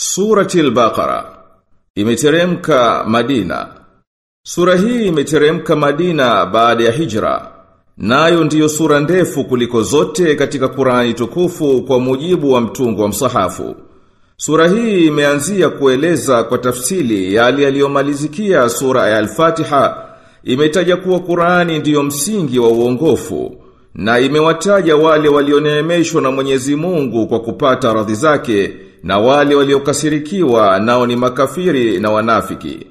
Surati al-Baqara imeteremka Madina. Sura hii imeteremka Madina baada ya Hijra. Nayo ndiyo sura ndefu kuliko zote katika Qur'ani tukufu kwa mujibu wa mtungo wa msahafu. Sura hii imeanzia kueleza kwa tafsili yale yaliyomalizikia sura ya Al-Fatiha. Imetaja kuwa Qur'ani ndiyo msingi wa uongofu na imewataja wale walioneemeshwa na Mwenyezi Mungu kwa kupata radhi zake na wale waliokasirikiwa nao ni makafiri na wanafiki.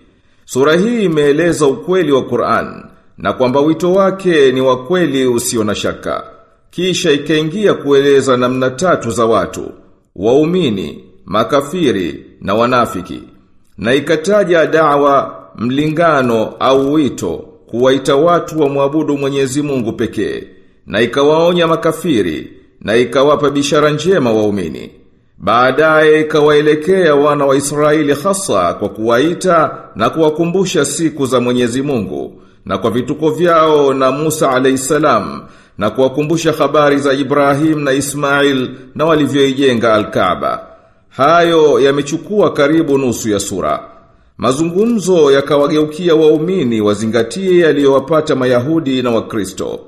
Sura hii imeeleza ukweli wa Qur'an na kwamba wito wake ni wa kweli usio na shaka. Kisha ikaingia kueleza namna tatu za watu, waumini, makafiri na wanafiki. Na ikataja dawa, mlingano au wito kuwaita watu wa muabudu Mwenyezi Mungu pekee. Na ikawaonya makafiri na ikawapa bishara njema waumini. Baadaye ikawaelekea wana wa Israeli hasa kwa kuwaita na kuwakumbusha siku za Mwenyezi Mungu na kwa vituko vyao na Musa alayhisalam na kuwakumbusha habari za Ibrahim na Ismail na walivyoijenga Al-Kaaba. Hayo yamechukua karibu nusu ya sura. Mazungumzo yakawageukia waumini wazingatie yaliyowapata Mayahudi na Wakristo.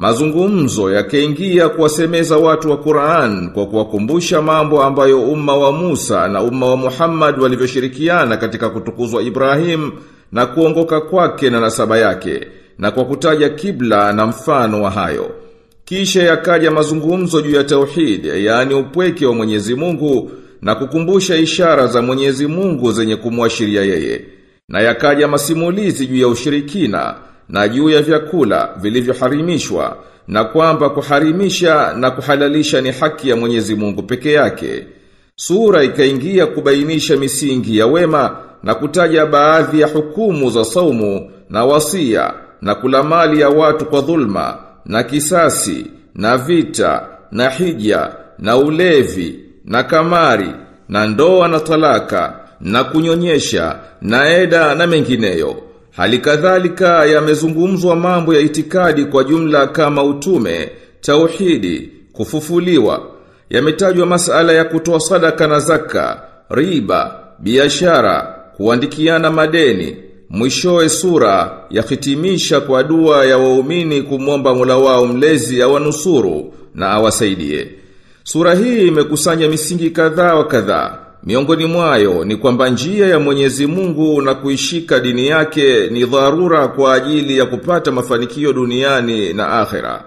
Mazungumzo yakaingia kuwasemeza watu wa Qur'an kwa kuwakumbusha mambo ambayo umma wa Musa na umma wa Muhammad walivyoshirikiana katika kutukuzwa Ibrahim na kuongoka kwake na nasaba yake na kwa kutaja kibla na mfano wa hayo. Kisha yakaja mazungumzo juu ya tauhid, yaani upweke wa Mwenyezi Mungu na kukumbusha ishara za Mwenyezi Mungu zenye kumwashiria yeye. Na yakaja masimulizi juu ya ushirikina na juu ya vyakula vilivyoharimishwa na kwamba kuharimisha na kuhalalisha ni haki ya Mwenyezi Mungu peke yake. Sura ikaingia kubainisha misingi ya wema na kutaja baadhi ya hukumu za saumu na wasia na kula mali ya watu kwa dhulma na kisasi na vita na hija na ulevi na kamari na ndoa na talaka na kunyonyesha na eda na mengineyo. Hali kadhalika yamezungumzwa mambo ya itikadi kwa jumla kama utume, tauhidi, kufufuliwa. Yametajwa masala ya kutoa sadaka na zaka, riba, biashara, kuandikiana madeni. Mwishowe sura yahitimisha kwa dua ya waumini kumwomba Mola wao mlezi awanusuru na awasaidie. Sura hii imekusanya misingi kadhaa wa kadhaa. Miongoni mwayo ni kwamba njia ya Mwenyezi Mungu na kuishika dini yake ni dharura kwa ajili ya kupata mafanikio duniani na akhera.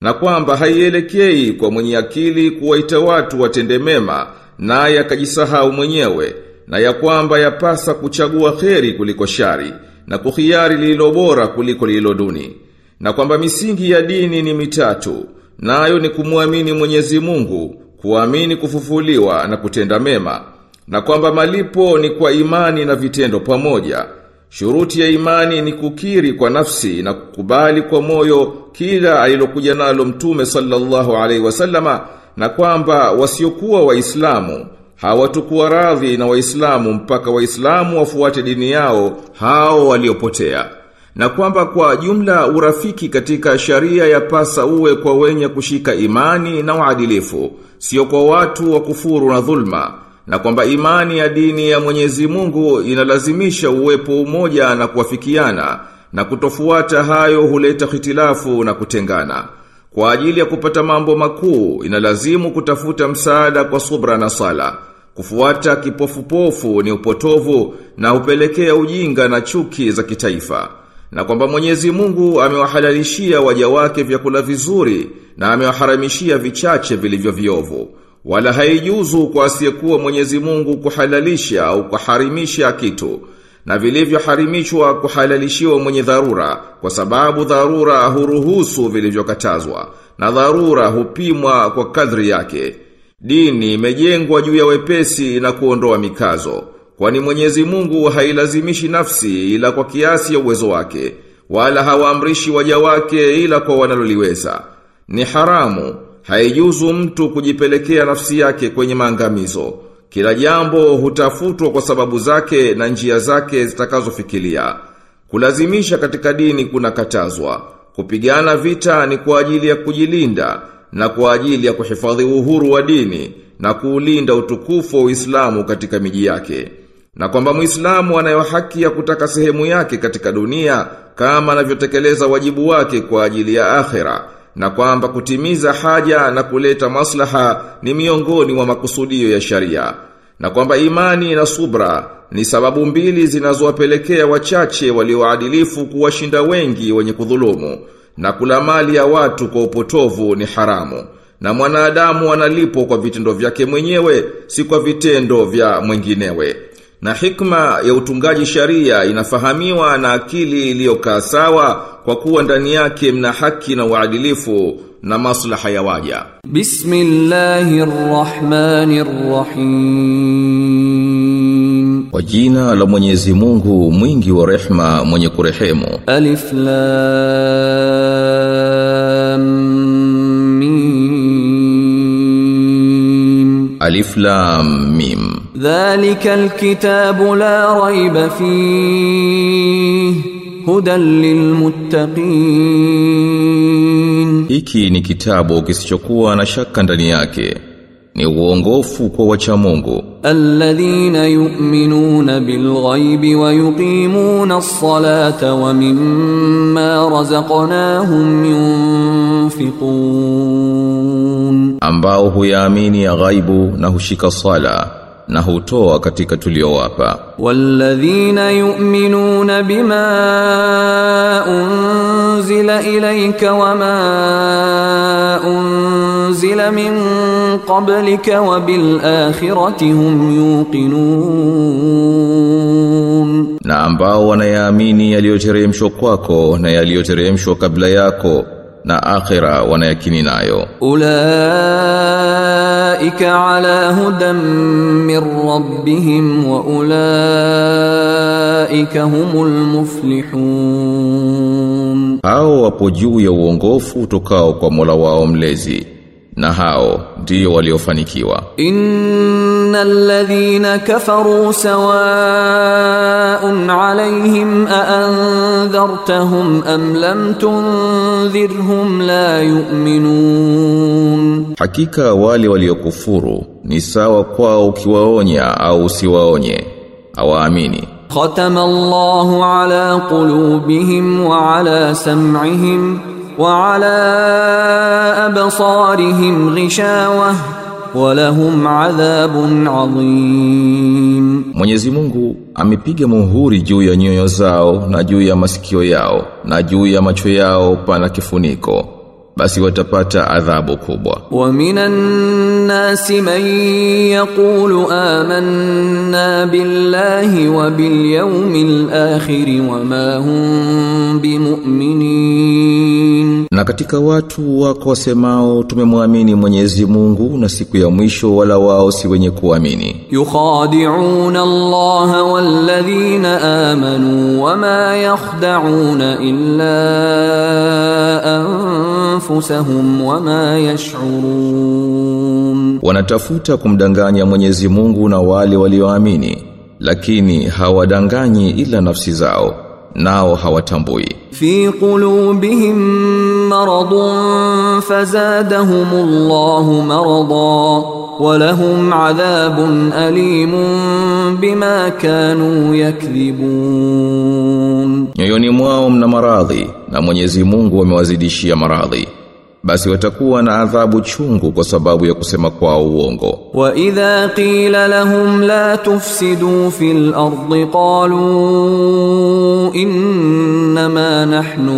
Na kwamba haielekei kwa mwenye akili kuwaita watu watende mema naye akajisahau mwenyewe na ya kwamba yapasa kuchagua kheri kuliko shari na kuhiari lililo bora kuliko lililo duni. Na kwamba misingi ya dini ni mitatu nayo ni kumwamini Mwenyezi Mungu kuamini kufufuliwa na kutenda mema na kwamba malipo ni kwa imani na vitendo pamoja. Shuruti ya imani ni kukiri kwa nafsi na kukubali kwa moyo kila alilokuja nalo mtume sallallahu alaihi wasallama na kwamba wasiokuwa waislamu hawatakuwa radhi na waislamu mpaka waislamu wafuate dini yao hao waliopotea na kwamba kwa jumla urafiki katika sharia ya pasa uwe kwa wenye kushika imani na uadilifu, sio kwa watu wa kufuru na dhulma, na kwamba imani ya dini ya Mwenyezi Mungu inalazimisha uwepo umoja na kuafikiana, na kutofuata hayo huleta hitilafu na kutengana. Kwa ajili ya kupata mambo makuu, inalazimu kutafuta msaada kwa subra na sala. Kufuata kipofupofu ni upotovu na hupelekea ujinga na chuki za kitaifa na kwamba Mwenyezi Mungu amewahalalishia waja wake vyakula vizuri na amewaharamishia vichache vilivyo viovu. Wala haijuzu kwa asiyekuwa Mwenyezi Mungu kuhalalisha au kuharimisha kitu na vilivyoharimishwa kuhalalishiwa mwenye dharura kwa sababu dharura huruhusu vilivyokatazwa na dharura hupimwa kwa kadri yake. Dini imejengwa juu ya wepesi na kuondoa mikazo Kwani Mwenyezi Mungu hailazimishi nafsi ila kwa kiasi ya uwezo wake, wala hawaamrishi waja wake ila kwa wanaloliweza. Ni haramu, haijuzu mtu kujipelekea nafsi yake kwenye maangamizo. Kila jambo hutafutwa kwa sababu zake na njia zake zitakazofikilia. Kulazimisha katika dini kunakatazwa. Kupigana vita ni kwa ajili ya kujilinda na kwa ajili ya kuhifadhi uhuru wa dini na kuulinda utukufu wa Uislamu katika miji yake. Na kwamba Muislamu anayo haki ya kutaka sehemu yake katika dunia kama anavyotekeleza wajibu wake kwa ajili ya akhera na kwamba kutimiza haja na kuleta maslaha ni miongoni mwa makusudio ya sharia na kwamba imani na subra ni sababu mbili zinazowapelekea wachache walioadilifu kuwashinda wengi wenye kudhulumu na kula mali ya watu kwa upotovu ni haramu na mwanadamu analipo kwa vitendo vyake mwenyewe si kwa vitendo vya mwinginewe na hikma ya utungaji sharia inafahamiwa na akili iliyokaa sawa kwa kuwa ndani yake mna haki na uadilifu na maslaha ya waja. Bismillahirrahmanirrahim. Kwa jina la Mwenyezi Mungu mwingi wa rehma mwenye kurehemu. Alif Lam Mim. Alif Lam Mim. Dhalika alkitabu la raiba fihi hudan lilmuttaqin, hiki ni kitabu kisichokuwa na shaka ndani yake ni uongofu kwa wacha Mungu. Alladhina yu'minuna bilghaibi wa yuqimuna as-salata wa mimma razaqnahum yunfiqun, ambao huyaamini ya ghaibu na hushika sala na hutoa katika tuliowapa. Walladhina yu'minuna bima unzila ilayka wama unzila min qablika wa bil akhirati hum yuqinun, na ambao wanayaamini yaliyoteremshwa kwako na yaliyoteremshwa kabla yako na akhira wanayakini nayo. Ulaika ala hudan min rabbihim wa ulaika humul muflihun. Hao wapo juu ya uongofu utokao kwa Mola wao mlezi na hao ndio waliofanikiwa. Innal ladhina kafaru sawaa'un 'alayhim a anzartahum am lam tunzirhum la yu'minun. Hakika wale waliokufuru ni sawa kwao ukiwaonya au usiwaonye. Hawaamini. Khatama Allahu ala qulubihim wa ala sam'ihim. وعلى أبصارهم غشاوة ولهم عذاب عظيم Mwenyezi Mungu amepiga muhuri juu ya nyoyo zao na juu ya masikio yao na juu ya macho yao pana kifuniko basi watapata adhabu kubwa. ومن الناس من يقول آمنا بالله وباليوم الآخر وما هم بمؤمنين na katika watu wako wasemao tumemwamini Mwenyezi Mungu na siku ya mwisho wala wao si wenye kuamini. Yukhadi'una Allah walladhina amanu wama yakhda'una illa anfusahum wama yash'urun. Wanatafuta kumdanganya Mwenyezi Mungu na wale walioamini lakini hawadanganyi ila nafsi zao nao hawatambui. Fi qulubihim maradun fazadahumullahu marada walahum adhabun alimun bima kanu yakdhibun nyoyoni mwao mna maradhi na Mwenyezi Mungu amewazidishia maradhi. Basi watakuwa na adhabu chungu kwa sababu ya kusema kwao uongo. وإذا قيل لهم لا تفسدوا في الأرض قالوا إنما نحن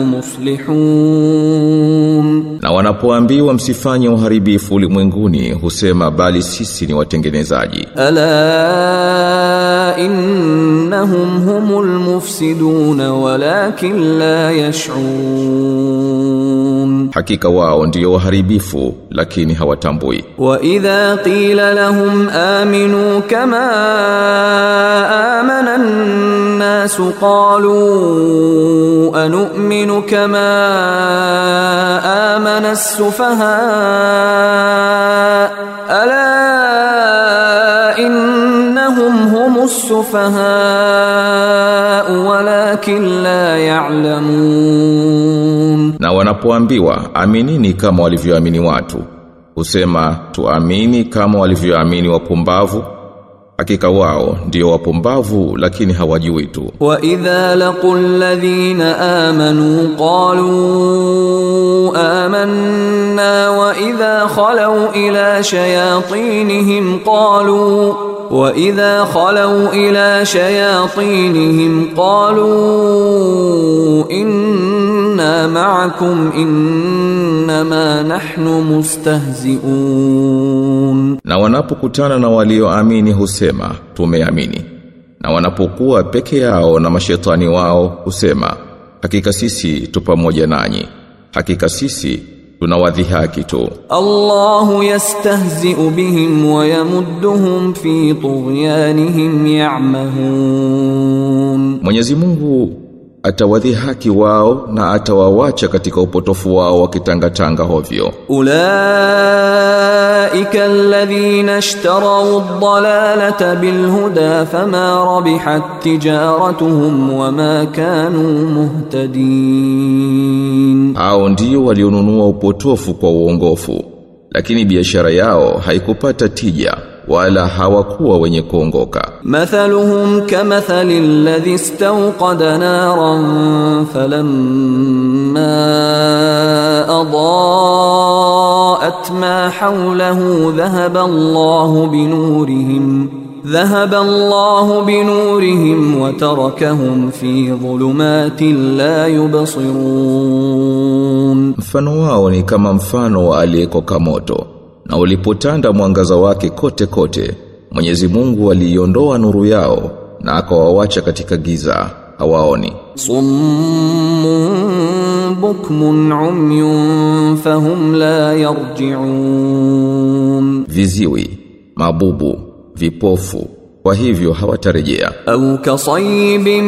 مصلحون na wanapoambiwa msifanye uharibifu ulimwenguni husema bali sisi ni watengenezaji. Ala innahum humul mufsidun walakin la yash'un. Hakika wao ndio waharibifu lakini hawatambui. Wa idha qila lahum aminu kama amana an-nas qalu anu'minu kama amana amana as-sufaha ala innahum humus sufaha walakin la ya'lamun na wanapoambiwa aminini kama walivyoamini watu husema tuamini kama walivyoamini wapumbavu. hakika wao ndio wapumbavu lakini hawajui tu وإذا لقوا الذين آمنوا قالوا آمنا وإذا خلوا إلى شياطينهم قالوا وإذا خلوا إلى شياطينهم قالوا إنا معكم إنما نحن مستهزئون na wanapokutana na walioamini husema tumeamini na wanapokuwa peke yao na mashetani wao husema hakika sisi tu pamoja nanyi hakika sisi tunawadhihaki tu. Allahu yastahzi'u bihim wa yamudduhum fi tughyanihim ya'mahun. Mwenyezi Mungu atawadhi haki wao na atawawacha katika upotofu wao wakitangatanga hovyo. Ulaika alladhina ishtaraw ad-dalalata bil huda fama rabihat tijaratuhum wama kanu muhtadin. Hao ndio walionunua upotofu kwa uongofu. lakini biashara yao haikupata tija wala hawakuwa wenye kuongoka مثلهم كمثل الذي استوقد نارا فلما أضاءت ما حوله ذهب الله dhahaba Allahu binurihim wa tarakahum fi dhulumatin la yubsirun, mfano wao ni kama mfano wa aliyekoka moto na ulipotanda mwangaza wake kote kote Mwenyezi Mungu aliiondoa nuru yao na akawawacha katika giza hawaoni. Summun bukmun umyun fahum la yarji'un, viziwi mabubu vipofu kwa hivyo hawatarejea au kasaybin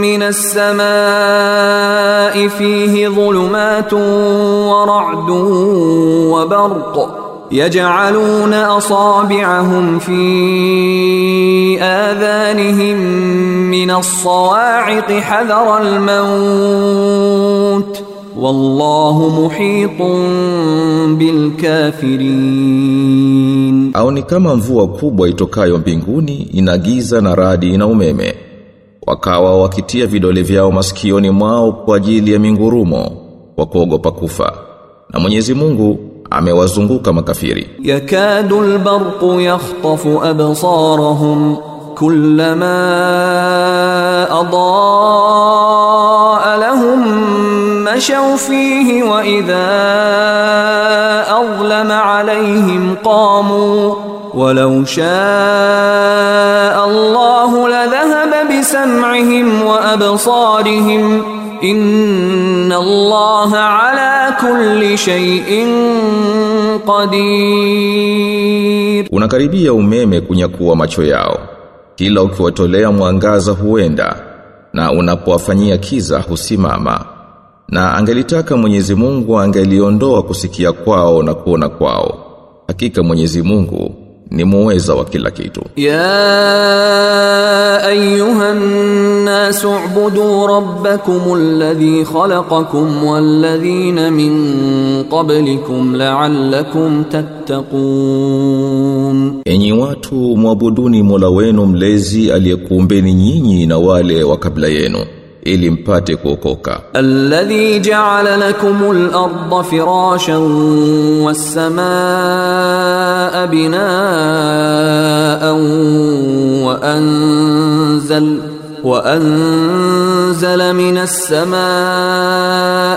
minas samaa'i fihi dhulumatun wa ra'dun wa barqun يجعلون أصابعهم في آذانهم من الصواعق حذر الموت ۖ Wallahu muhitun bil kafirin, au ni kama mvua kubwa itokayo mbinguni ina giza na radi na umeme, wakawa wakitia vidole vyao masikioni mwao kwa ajili ya mingurumo kwa kuogopa kufa, na Mwenyezi Mungu amewazunguka makafiri. Yakadu albarqu yakhtafu absarahum kullama adaa lahum مشوا فيه وإذا أظلم عليهم قاموا ولو شاء الله لذهب بسمعهم وأبصارهم إن الله على كل شيء قدير unakaribia umeme kunyakuwa macho yao kila ukiwatolea mwangaza huenda na unapowafanyia kiza husimama na angelitaka Mwenyezi Mungu angeliondoa kusikia kwao na kuona kwao. Hakika Mwenyezi Mungu ni muweza wa kila kitu. Ya ayuhan nas ubudu rabbakum alladhi khalaqakum walladhina min qablikum la'allakum tattaqun. Enyi watu muabuduni Mola wenu mlezi aliyekuumbeni nyinyi na wale wa kabla yenu. ili mpate kuokoka الذي جعل لكم الأرض فراشا والسماء بناء وأنزل وأنزل من السماء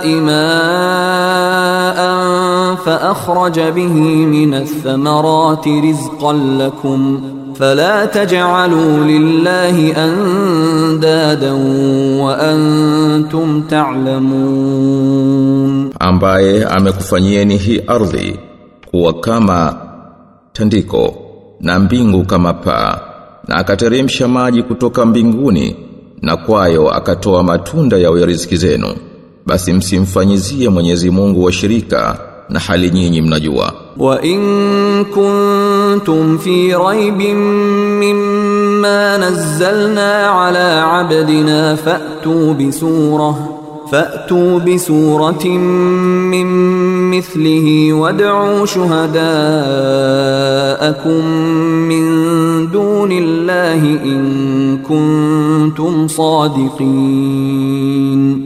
ماء فأخرج به من الثمرات رزقا لكم فلا تجعلوا لله أندادا وأنتم تعلمون ambaye amekufanyieni hii ardhi kuwa kama tandiko na mbingu kama paa na akateremsha maji kutoka mbinguni na kwayo akatoa matunda ya riziki zenu basi msimfanyizie Mwenyezi Mungu washirika na hali nyinyi mnajua وإن كنتم في ريب مما نزلنا على عبدنا فأتوا بسورة فأتوا بسورة من مثله وادعوا شهداءكم من دون الله إن كنتم صادقين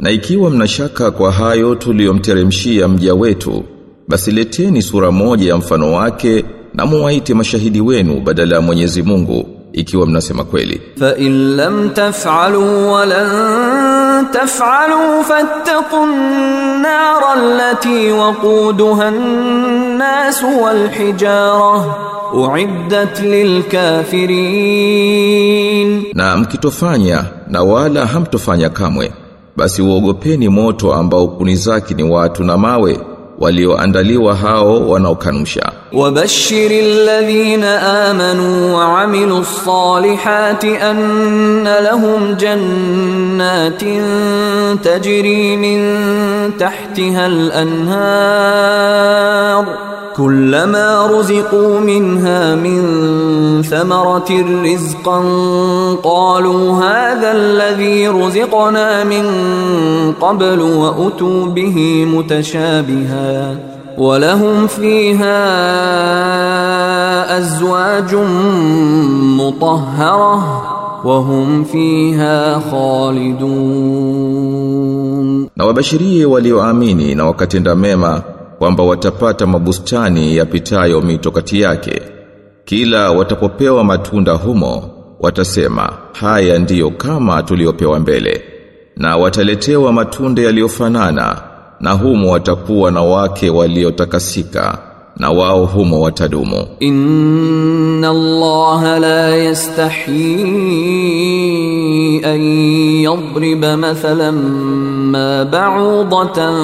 Na ikiwa mnashaka kwa hayo tuliyomteremshia mja wetu, basi leteni sura moja ya mfano wake na muwaite mashahidi wenu badala ya Mwenyezi Mungu ikiwa mnasema kweli. Fa in lam taf'alu wa lan taf'alu fattaqun nar allati waquduha an-nas wal hijara uiddat lil kafirin. Na mkitofanya na wala hamtofanya kamwe basi uogopeni moto ambao kuni zake ni watu na mawe. walioandaliwa hao wanaokanusha. وبشر الذين آمنوا وعملوا الصالحات أن لهم جنات تجري من تحتها الأنهار كلما رزقوا منها من ثمرة رزقا قالوا هذا الذي رزقنا من قبل وأتوا به متشابها ولهم فيها أزواج مطهرة وهم فيها خالدون. Na wabashirie walioamini na kwamba watapata mabustani yapitayo mito kati yake. Kila watapopewa matunda humo, watasema, haya ndiyo kama tuliopewa mbele. Na wataletewa matunda yaliyofanana, na humo watakuwa na wake waliotakasika, na wao humo watadumu. Inna Allah la yastahi an yadriba mathalan ma ba'udatan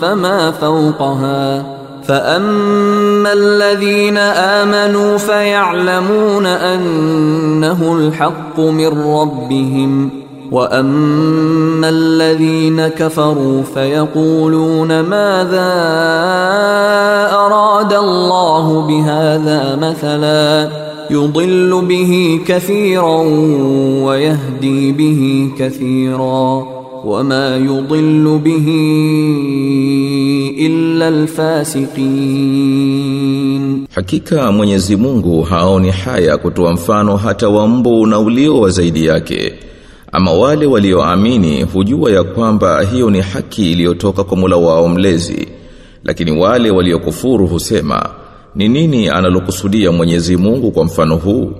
fama fawqaha فأما الذين آمنوا فيعلمون أنه الحق من ربهم وأما الذين كفروا فيقولون ماذا أراد الله بهذا مثلا يضل به كثيرا ويهدي به كثيرا وما يضل به إلا الفاسقين Hakika Mwenyezi Mungu haoni haya kutoa mfano hata wa mbu na. Ama wale walioamini hujua ya kwamba hiyo ni haki iliyotoka kwa Mola wao mlezi. Lakini wale waliokufuru husema, ni nini analokusudia Mwenyezi Mungu kwa mfano huu?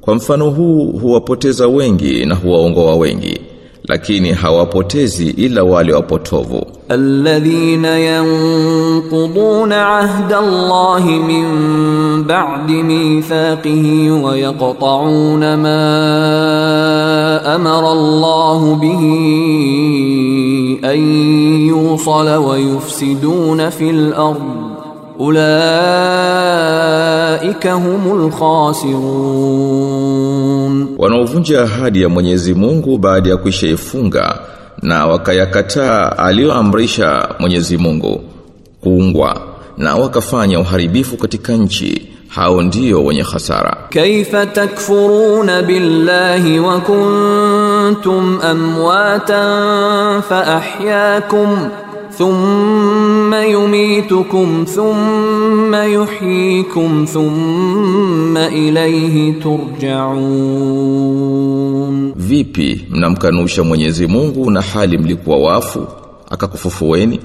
Kwa mfano huu huwapoteza wengi na huwaongoa wengi, lakini hawapotezi ila wale wapotovu. الذين ينقضون عهد الله من بعد ميثاقه ويقطعون ما امر الله به ان يوصل ويفسدون في الارض ulaika humul khasirun. Wanaovunja ahadi ya Mwenyezi Mungu baada ya kuishaifunga na wakayakataa aliyoamrisha Mwenyezi Mungu kuungwa na wakafanya uharibifu katika nchi hao ndio wenye hasara. Kaifa takfuruna billahi wa kuntum amwatan fa ahyaakum thumma thumma yumitukum thumma yuhyikum thumma ilayhi turjaun, vipi mnamkanusha Mwenyezi Mungu na hali mlikuwa wafu? Akakufufueni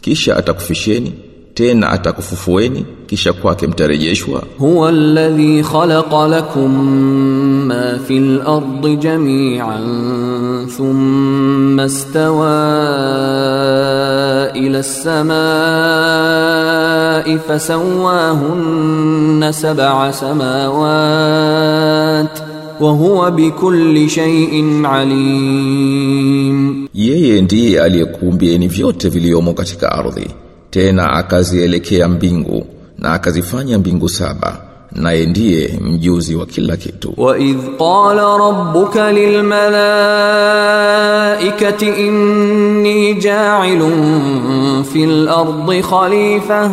kisha atakufisheni tena atakufufueni kisha kwake mtarejeshwa. Huwa alladhi khalaqa lakum ma fil ardi jami'an thumma istawa ila as-samaa'i fasawwahunna sab'a samawati wa huwa bikulli shay'in alim. Yeye ndiye aliyekuumbieni vyote viliomo katika ardhi. tena akazielekea mbingu na akazifanya mbingu saba naye ndiye mjuzi wa kila kitu وإذ قال ربك للملائكة إني جاعل في الأرض خليفة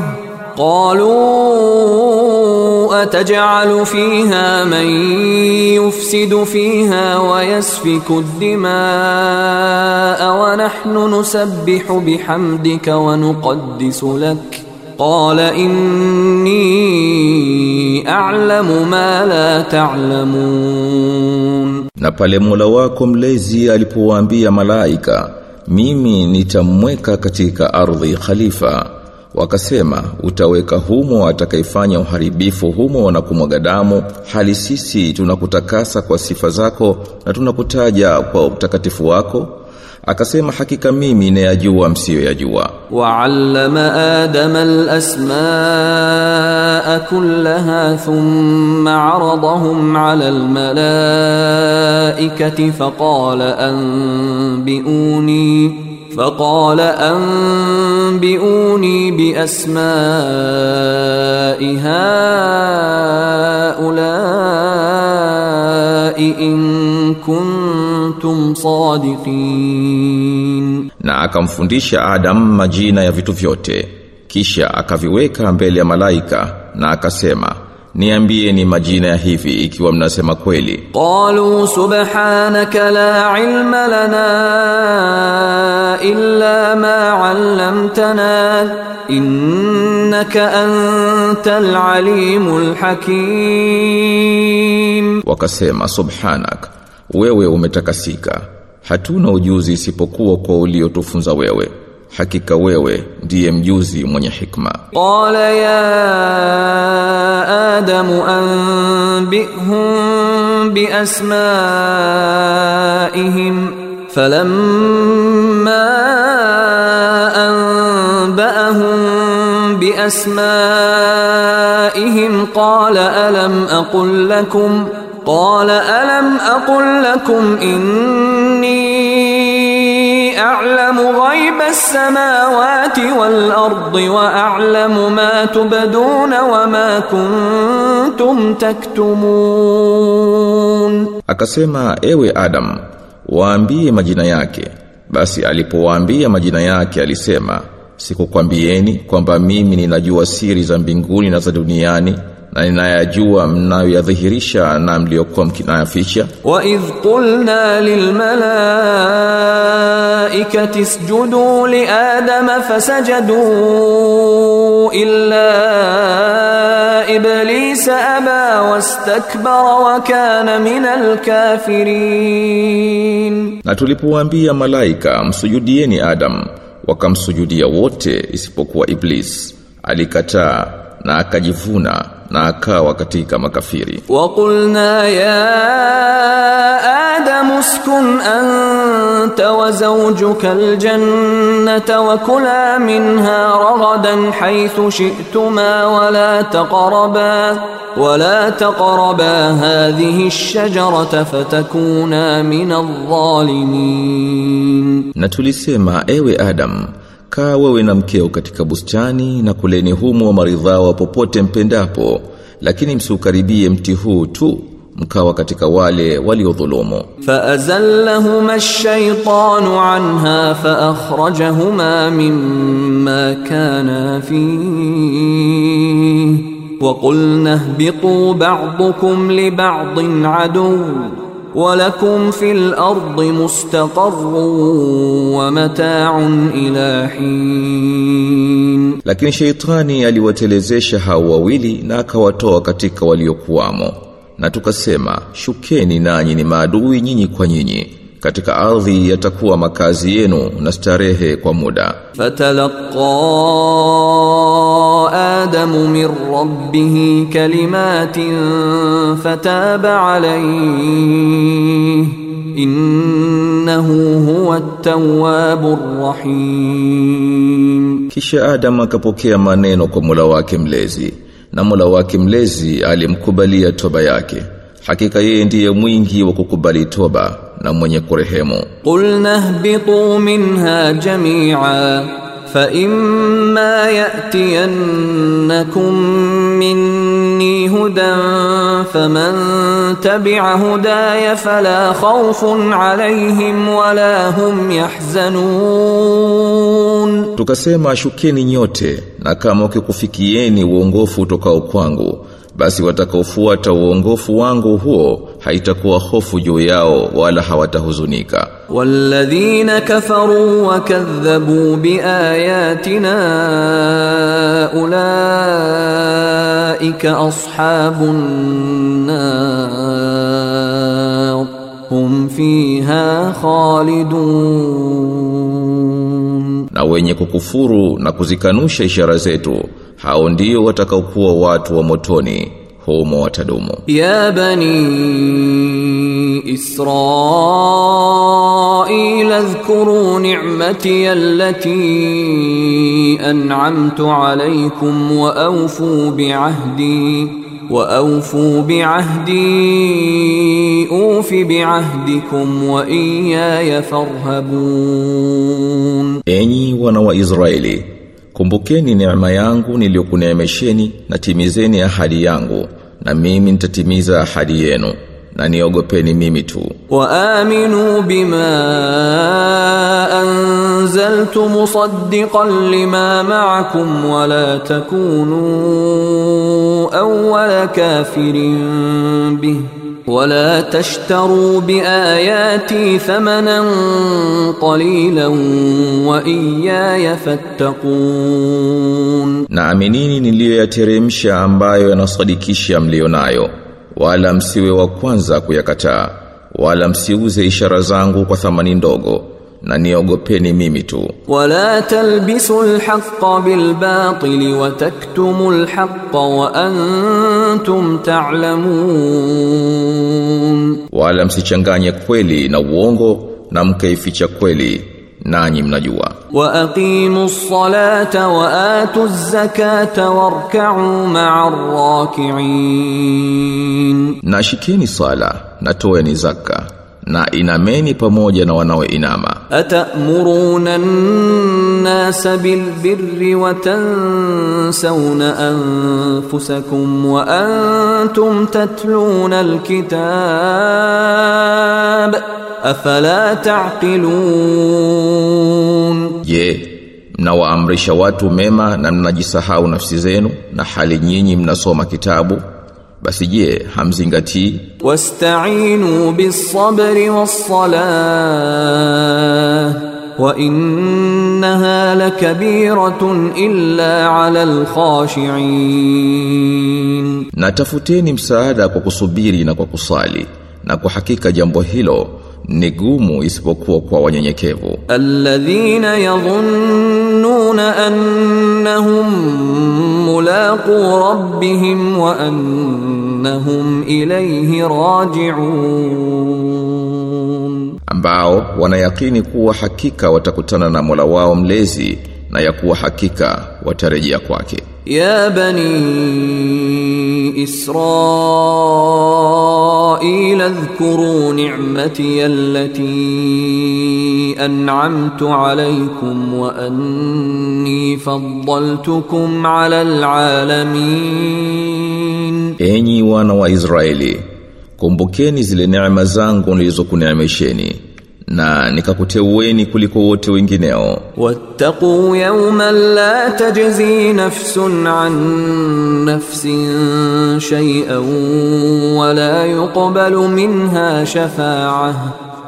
قالوا أتجعل فيها من يفسد فيها ويسفك الدماء ونحن نسبح بحمدك ونقدس لك قال إني أعلم ما لا تعلمون Mola wako mlezi alipowaambia malaika, mimi nitamweka katika ardhi khalifa. Wakasema utaweka humo atakayefanya uharibifu humo na kumwaga damu hali sisi tunakutakasa kwa sifa zako na tunakutaja kwa utakatifu wako? Akasema hakika mimi nayajua msiyoyajua. Wa'allama adama al-asmaa kullaha thumma 'aradahum 'ala al-mala'ikati faqala anbi'uni فقال أنبئوني بأسماء هؤلاء إن كنتم صادقين Na akamfundisha Adam majina ya vitu vyote. Kisha akaviweka mbele ya malaika na akasema, niambie ni majina ya hivi ikiwa mnasema kweli. Qalu subhanaka la ilma lana illa ma 'allamtana innaka antal alimul hakim. Wakasema subhanak wewe umetakasika. Hatuna ujuzi isipokuwa kwa uliotufunza wewe. Hakika wewe ndiye mjuzi mwenye hikma. قال يا آدم أنبئهم بأسمائهم فلما أنبأهم بأسمائهم قال ألم أقل لكم قال ألم a'lamu ghaiba as-samawati wal ardi wa a'lamu ma tubduna wa ma kuntum taktumun, akasema ewe Adam, waambie majina yake. Basi alipowaambia majina yake alisema, sikukwambieni kwamba mimi ninajua siri za mbinguni na za duniani na ninayajua mnayoyadhihirisha na mliokuwa mkinayaficha. Wa idh qulna lil malaikati isjudu li adama fasajadu illa iblis aba wastakbara wa kana min alkafirin na tulipoambia malaika msujudieni adam wakamsujudia wote isipokuwa iblis. Alikataa na akajivuna. na akawa katika makafiri. وقلنا يا آدم اسكن أنت وزوجك الجنة وكلا منها رغدا حيث شئتما ولا تقربا ولا تقربا هذه الشجرة فتكونا من الظالمين Na tulisema ewe Adam, Kaa wewe na mkeo katika bustani na kuleni humo maridhawa popote mpendapo, lakini msiukaribie mti huu tu mkawa katika wale waliodhulumu. Fa azallahuma ash-shaytanu anha fa akhrajahuma mimma kana fi wa qulna ihbitu ba'dukum li ba'din aduwwun ولكم في الأرض مستقر ومتاع إلى حين Lakini sheitani aliwatelezesha hao wawili na akawatoa katika waliokuwamo. Na tukasema, shukeni nanyi ni maadui nyinyi kwa nyinyi. katika ardhi yatakuwa makazi yenu na starehe kwa muda. Fatalaqa adamu min rabbih kalimatin fataba alayhi. Innahu huwa at-tawwabur rahim. Kisha adam akapokea maneno kwa mula wake mlezi na mula wake mlezi alimkubalia toba yake. Hakika yeye ndiye mwingi wa kukubali toba na mwenye kurehemu. Qul nahbitu minha jami'a fa imma ya'tiyannakum minni hudan faman tabi'a hudaya fala khawfun alayhim wala hum yahzanun. Tukasema shukeni nyote na kama ukikufikieni uongofu utokao kwangu basi watakaofuata uongofu wangu huo haitakuwa hofu juu yao wala hawatahuzunika والذين كفروا وكذبوا بآياتنا أولئك أصحاب النار هم فيها خالدون na wenye kukufuru na kuzikanusha ishara zetu hao ndio watakaokuwa watu wa motoni humo watadumu. Ya bani israil adhkuru ni'mati allati an'amtu alaykum wa awfu bi'ahdi wa awfu bi'ahdi أوف بعهدكم وإياي فارهبون enyi wana wa Israeli kumbukeni neema yangu niliyokuneemesheni na timizeni ahadi yangu na mimi nitatimiza ahadi yenu na niogopeni mimi tu وآمنوا بما أنزلت مصدقا لما معكم ولا تكونوا أول كافر به ولا تشتروا بآياتي ثمنا قليلا وإياي فاتقون na aminini niliyoyateremsha ambayo yanasadikisha mlionayo wala msiwe wa kwanza kuyakataa wala msiuze ishara zangu kwa thamani ndogo na niogopeni mimi tu. Wala talbisu alhaqqa bilbatili wa taktumu alhaqqa wa antum ta'lamun, wala msichanganye kweli na uongo na mkaificha kweli nanyi mnajua. Wa aqimu ssalata wa atu zakata warka'u ma'ar raki'in, na shikeni sala na toeni zaka na inameni pamoja na wanaoinama. Atamuruna nnasa bilbirri wa tansawna anfusakum wa antum tatluna alkitab afala taqilun. Je, mnawaamrisha watu mema na mnajisahau nafsi zenu na hali nyinyi mnasoma kitabu basi je hamzingatii? Wasta'inu bis-sabri was-salah wa innaha lakabiratun illa 'alal khashi'in. Natafuteni msaada kwa kusubiri na kwa kusali na kwa hakika jambo hilo ni gumu isipokuwa kwa wanyenyekevu. Alladhina yadhunnuna annahum mulaqu rabbihim wa annahum ilayhi raji'un, ambao wanayakini kuwa hakika watakutana na Mola wao mlezi na ya kuwa hakika watarejea kwake. يا بني إسرائيل اذكروا نعمتي التي أنعمت عليكم وأني فضلتكم على العالمين enyi wana wa Israeli kumbukeni zile neema zangu nilizokuneemesheni na nikakuteueni kuliko wote wengineo. Wattaqu yawman la tajzi nafsun an nafsin shay'an wa la yuqbalu minha shafa'a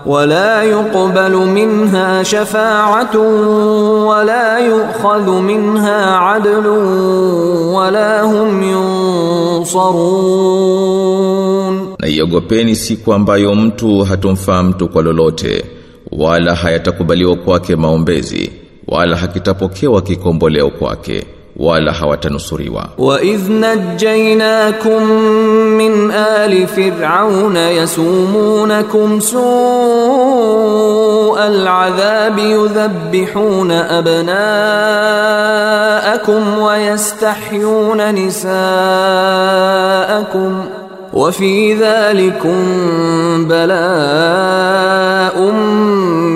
wa la yuqbalu minha shafa'atu wa la yu'khadhu minha 'adlun wa la hum yunsarun na iogopeni siku ambayo mtu hatumfaa mtu kwa lolote wala hayatakubaliwa kwake maombezi wala hakitapokewa kikomboleo kwake wala hawatanusuriwa. Wa idh najjaynakum min ali fir'auna yasumunakum su'al 'adhabi yudhbihuna abna'akum wa yastahyuna nisa'akum wa fi dhalikum bala'un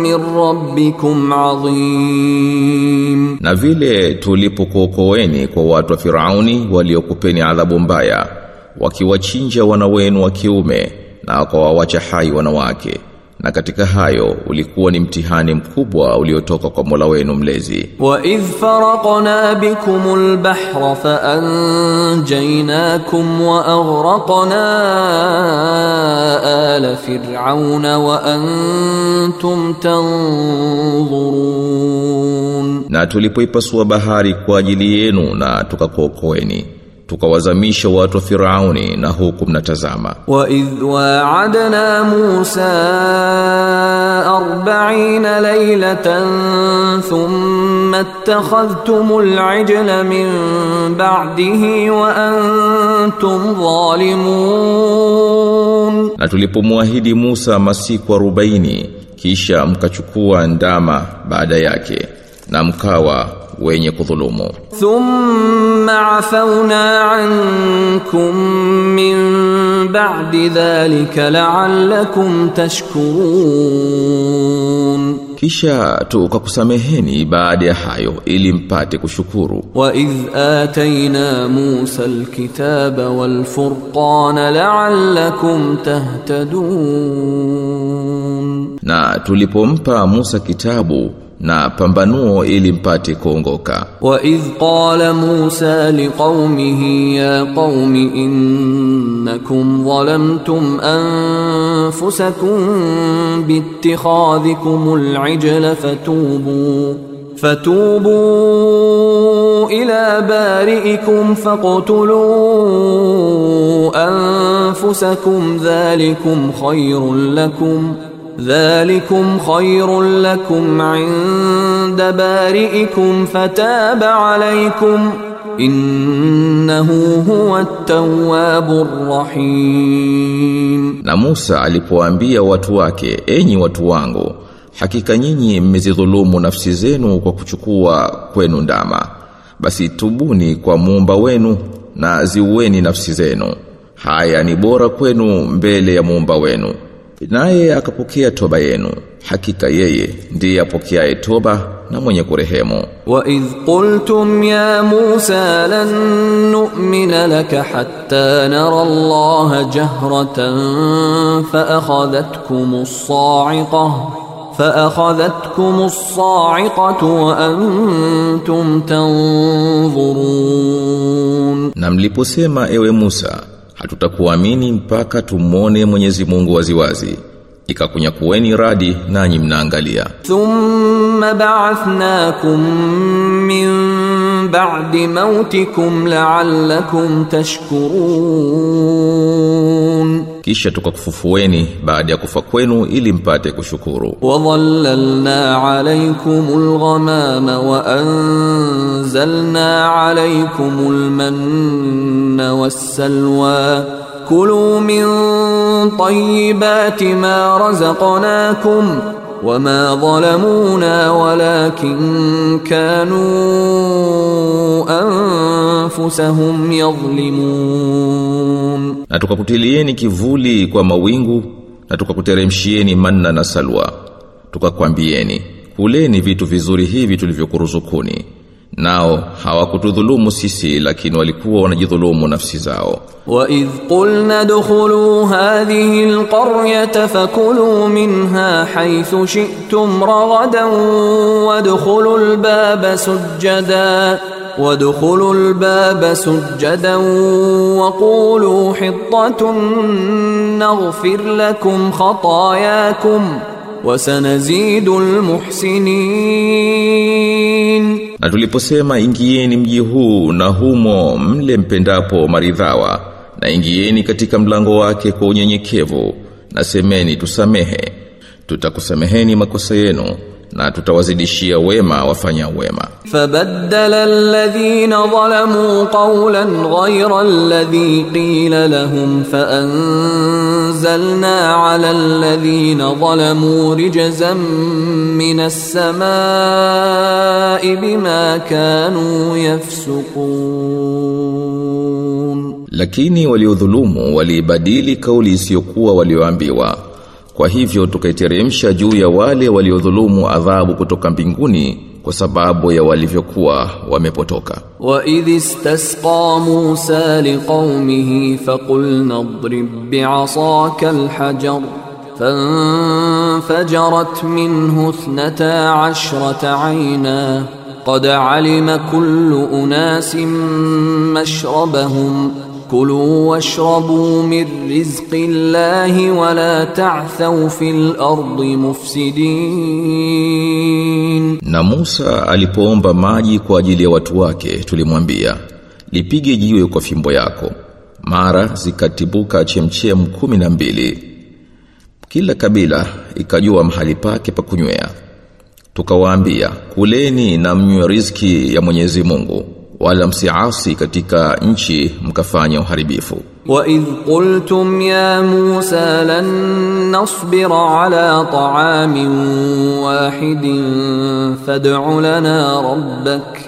min rabbikum adhim, na vile tulipokuokoeni kwa watu wa Firauni waliokupeni adhabu mbaya, wakiwachinja wana wenu wa kiume na wakawawacha hai wanawake na katika hayo ulikuwa ni mtihani mkubwa uliotoka kwa Mola wenu mlezi. Wa idh faraqna bikumul bahra fa anjaynakum wa aghraqna ala fir'auna wa antum tanzurun, na tulipoipasua bahari kwa ajili yenu na tukakuokoeni tukawazamisha watu wa Firauni na huku mnatazama. Wa idh wa'adna Musa 40 laylatan thumma ittakhadhtumul 'ijla min ba'dihi wa antum zalimun, na tulipomwahidi Musa masiku 40 kisha mkachukua ndama baada yake na mkawa wenye kudhulumu. Thumma afauna ankum min ba'di dhalika la'allakum tashkurun. Kisha tukakusameheni baada ya hayo ili mpate kushukuru. Wa idh atayna Musa alkitaba walfurqana la'allakum tahtadun. Na tulipompa Musa kitabu na pambanuo ili mpate kuongoka wa idh qala musa liqaumihi ya qaumi innakum zalamtum anfusakum biittikhadhikum al'ijla fatubu فتوبوا إلى بارئكم فاقتلوا أنفسكم ذلكم خير لكم ۖ Dhalikum khairun lakum inda bari'ikum fataba alaykum innahu huwa tawwabur rahim. Na Musa alipoambia watu wake, enyi watu wangu, hakika nyinyi mmezidhulumu nafsi zenu kwa kuchukua kwenu ndama. Basi tubuni kwa muumba wenu na ziueni nafsi zenu. Haya ni bora kwenu mbele ya muumba wenu naye akapokea toba yenu hakika yeye ndiye apokeaye toba na mwenye kurehemu وإذ قلتم يا موسى لن نؤمن لك حتى نرى الله جهرة فأخذتكم الصاعقة فأخذتكم الصاعقة وأنتم تنظرون na mliposema ewe Musa hatutakuamini mpaka tumwone Mwenyezi Mungu waziwazi. Ikakunyakueni radi nanyi mnaangalia. Thumma ba'athnakum min ba'di mautikum la'allakum tashkurun. kisha tukakufufueni baada ya kufa kwenu ili mpate kushukuru وظللنا عليكم الغمام وأنزلنا عليكم المن والسلوى كلوا من طيبات ما رزقناكم وما ظلمونا ولكن كانوا أنفسهم يظلمون na tukakutilieni kivuli kwa mawingu na tukakuteremshieni manna na salwa tukakwambieni kuleni vitu vizuri hivi tulivyokuruzukuni nao hawakutudhulumu sisi lakini walikuwa wanajidhulumu nafsi zao wa idh qulna dukhulu hadhihi alqaryata fakulu minha haythu shi'tum ragadan wadkhulu albaba sujada wadkhulu albaba sujada wa qulu hittatun naghfir lakum khatayakum wasanazidul muhsinin. Na tuliposema ingieni mji huu na humo mle mpendapo maridhawa na ingieni katika mlango wake kwa unyenyekevu na semeni tusamehe tutakusameheni makosa yenu na tutawazidishia wema wafanya wema. Fabaddala alladhina zalamu qawlan ghayra alladhi qila lahum fa anzalna ala alladhina zalamu rijzan minas samaa'i bima kanu yafsukun lakini waliodhulumu waliibadili kauli isiyokuwa walioambiwa. kwa hivyo tukaiteremsha juu ya wale waliodhulumu adhabu kutoka mbinguni kwa sababu ya walivyokuwa wamepotoka وإذ استسقى موسى لقومه فقلنا اضرب بعصاك الحجر فانفجرت منه اثنتا عشرة عينا قد علم كل أناس مشربهم Kulu washrabu min rizqi Allahi ta'thaw fil ardi mufsidin. Na Musa alipoomba maji kwa ajili ya watu wake tulimwambia lipige jiwe kwa fimbo yako. Mara zikatibuka chemchem kumi na mbili. Kila kabila ikajua mahali pake pa kunywea. Tukawaambia kuleni na mnywe riziki ya Mwenyezi Mungu. wala msiasi katika nchi mkafanya uharibifu وإذ قلتم يا موسى لن نصبر على طعام واحد فادع لنا ربك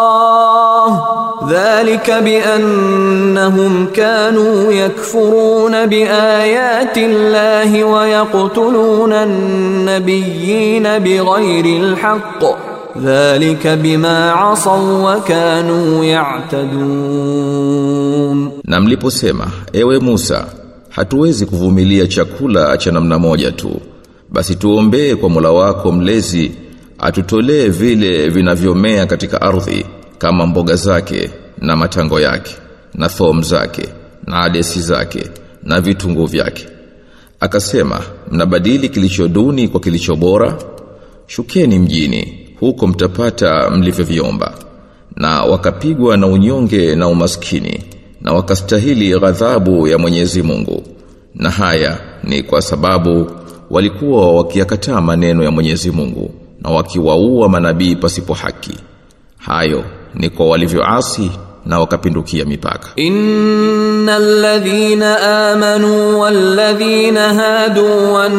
dhalika biannahum kanu yakfuruna biayati llahi wa yaqtuluna an-nabiyyina bighairi al-haqq dhalika bima asaw wa kanu ya'tadun na mliposema ewe Musa hatuwezi kuvumilia chakula cha namna moja tu. Basi tuombee kwa Mola wako mlezi atutolee vile vinavyomea katika ardhi kama mboga zake na matango yake na thom zake na adesi zake na vitungu vyake. Akasema, mnabadili kilicho duni kwa kilicho bora? Shukeni mjini, huko mtapata mlivyoviomba. Na wakapigwa na unyonge na umaskini na wakastahili ghadhabu ya Mwenyezi Mungu. Na haya ni kwa sababu walikuwa wakiyakataa maneno ya Mwenyezi Mungu na wakiwaua manabii pasipo haki. Hayo ni kwa walivyoasi na wakapindukia mipaka innal ladhina amanu wal ladhina hadu wan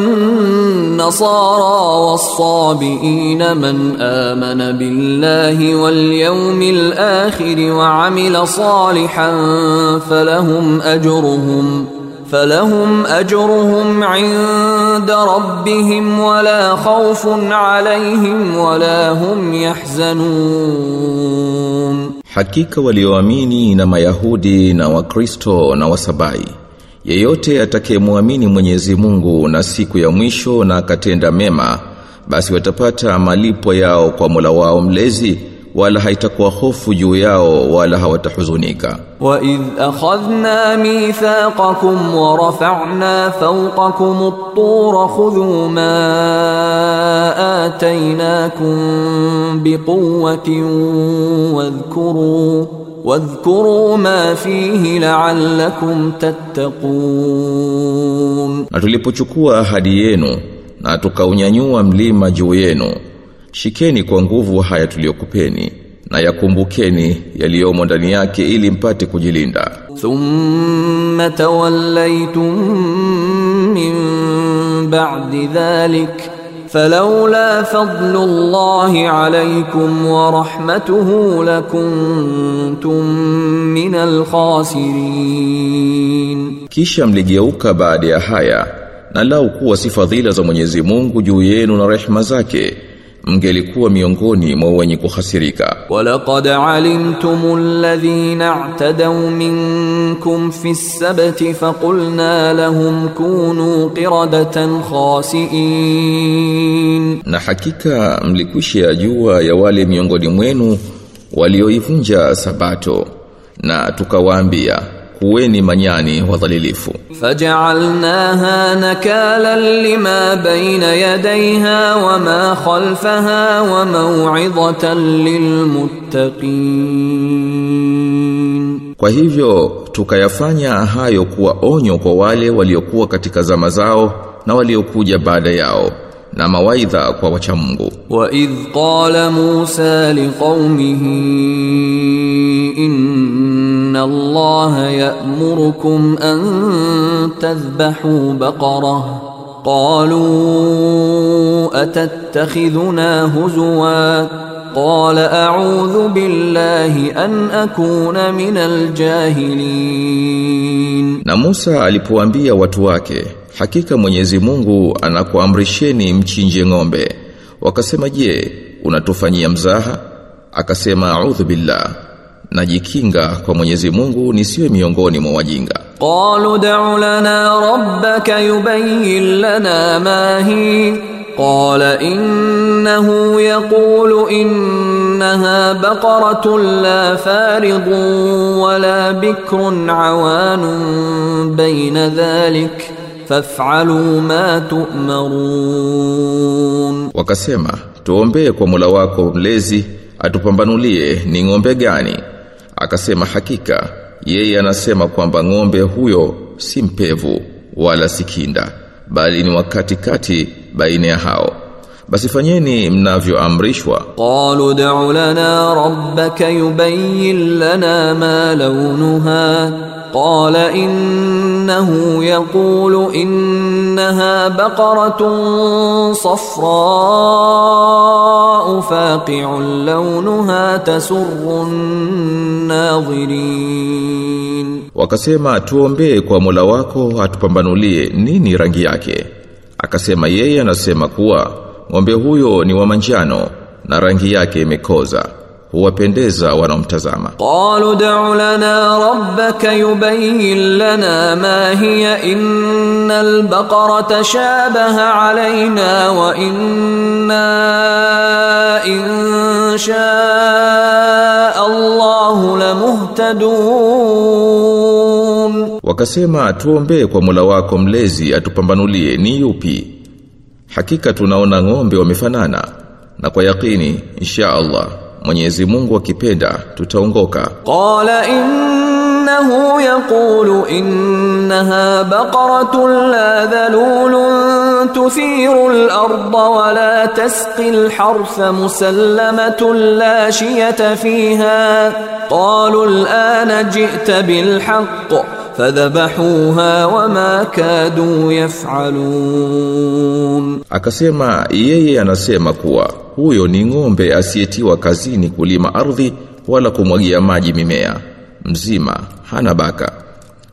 nasara was-sabiina man amana billahi wal yawmil akhir wa amila salihan falahum ajruhum فلهم اجرهم عند ربهم ولا خوف عليهم ولا هم يحزنون Hakika walioamini na Mayahudi na Wakristo na Wasabai. Yeyote atakayemwamini Mwenyezi Mungu na siku ya mwisho na akatenda mema basi watapata malipo yao kwa Mola wao mlezi wala haitakuwa hofu juu yao wala hawatahuzunika. Wa idh akhadhna mithaqakum wa rafa'na fawqakum at-tur khudhu ma ataynakum biquwwatin wadhkuru wadhkuru ma fihi la'allakum tattaqun. Na tulipochukua ahadi yenu na tukaunyanyua mlima juu yenu shikeni kwa nguvu haya tuliyokupeni na yakumbukeni yaliyomo ndani yake ili mpate kujilinda. Thumma tawallaytum min ba'di dhalik falawla fadlullahi alaykum wa rahmatuhu lakuntum min alkhasirin kisha mligeuka baada ya haya na lau kuwa si fadhila za Mwenyezi Mungu juu yenu na rehema zake mngelikuwa miongoni mwa wenye kuhasirika. Walaqad alimtum alladhina i'tadaw minkum fi sabti faqulna lahum kunu qiradatan khasiin. Na hakika mlikwisha jua ya wale miongoni mwenu walioivunja sabato na tukawaambia kuweni manyani wadhalilifu faj'alnaha nakalan lima baina yadayha wama khalfaha wa maw'izatan lilmuttaqin kwa hivyo tukayafanya hayo kuwa onyo kwa wale waliokuwa katika zama zao na waliokuja baada yao na mawaidha kwa wacha Mungu. Wa idh qala Musa liqaumihi in إن الله يأمركم أن تذبحوا بقرة قالوا أتتخذنا هزوا قال أعوذ بالله أن أكون من الجاهلين Na Musa alipoambia watu wake, hakika Mwenyezi Mungu anakuamrisheni mchinje ng'ombe. Wakasema, "Je, unatufanyia mzaha?" Akasema, "A'udhu billah." najikinga kwa Mwenyezi Mungu nisiwe miongoni mwa wajinga. Qalu da'u lana rabbaka yubayyin lana ma hi. Qala innahu yaqulu innaha baqaratun la faridun wala bikrun awanun bayna dhalik. Faf'alu ma tu'marun, wakasema tuombe kwa mula wako mlezi atupambanulie ni ng'ombe gani? akasema hakika yeye anasema kwamba ng'ombe huyo si mpevu wala sikinda bali ni wakati kati baina ya hao. Basi fanyeni mnavyoamrishwa. Qalu da'u lana rabbaka yubayyin lana ma launuha. Qala innahu yaqulu innaha baqaratun safraa صفراء فاقع لونها تسر الناظرين Wakasema tuombee kwa Mola wako atupambanulie nini rangi yake. Akasema yeye anasema kuwa ng'ombe huyo ni wa manjano na rangi yake imekoza. huwapendeza wanaomtazama. Qalu da'u lana rabbaka yubayyin lana ma hiya innal baqara tashabaha alayna wa inna insha Allahu lamuhtadun. Wakasema tuombee kwa Mola wako mlezi atupambanulie ni yupi. Hakika tunaona ng'ombe wamefanana na kwa yakini insha Allah Mwenyezi Mungu akipenda tutaongoka. قال إنه يقول إنها بقرة لا ذلول تثير الأرض ولا تسقي الحرث مسلمة لا شية فيها قالوا الآن جئت بالحق fadhabahuha wama kadu yafalun akasema yeye anasema kuwa huyo ni ng'ombe asiyetiwa kazini kulima ardhi wala kumwagia maji mimea. Mzima hana baka.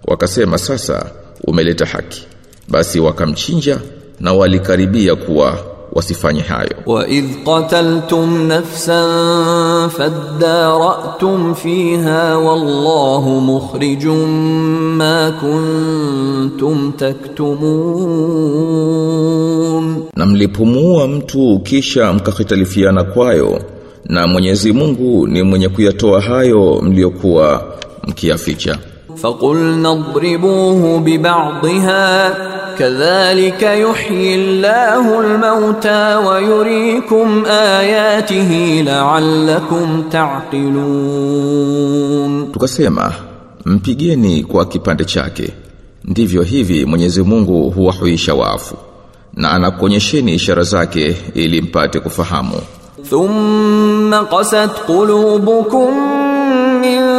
Wakasema sasa umeleta haki. Basi wakamchinja na walikaribia kuwa wasifanye hayo. Wa idh qataltum nafsan fadara'tum fiha wallahu mukhrijum ma kuntum taktumun. Na mlipumua mtu kisha mkakhitalifiana kwayo na Mwenyezi Mungu ni mwenye kuyatoa hayo mliokuwa mkiyaficha. Faqulna bi ba'dihha kadhalika yuhyi Allahu al-mauta wa yuriikum ayatihi la'allakum ta'qilun. Tukasema mpigeni kwa kipande chake, ndivyo hivi Mwenyezi Mungu huwahuisha wafu na anakuonyesheni ishara zake ili mpate kufahamu. Thumma qasat qulubukum min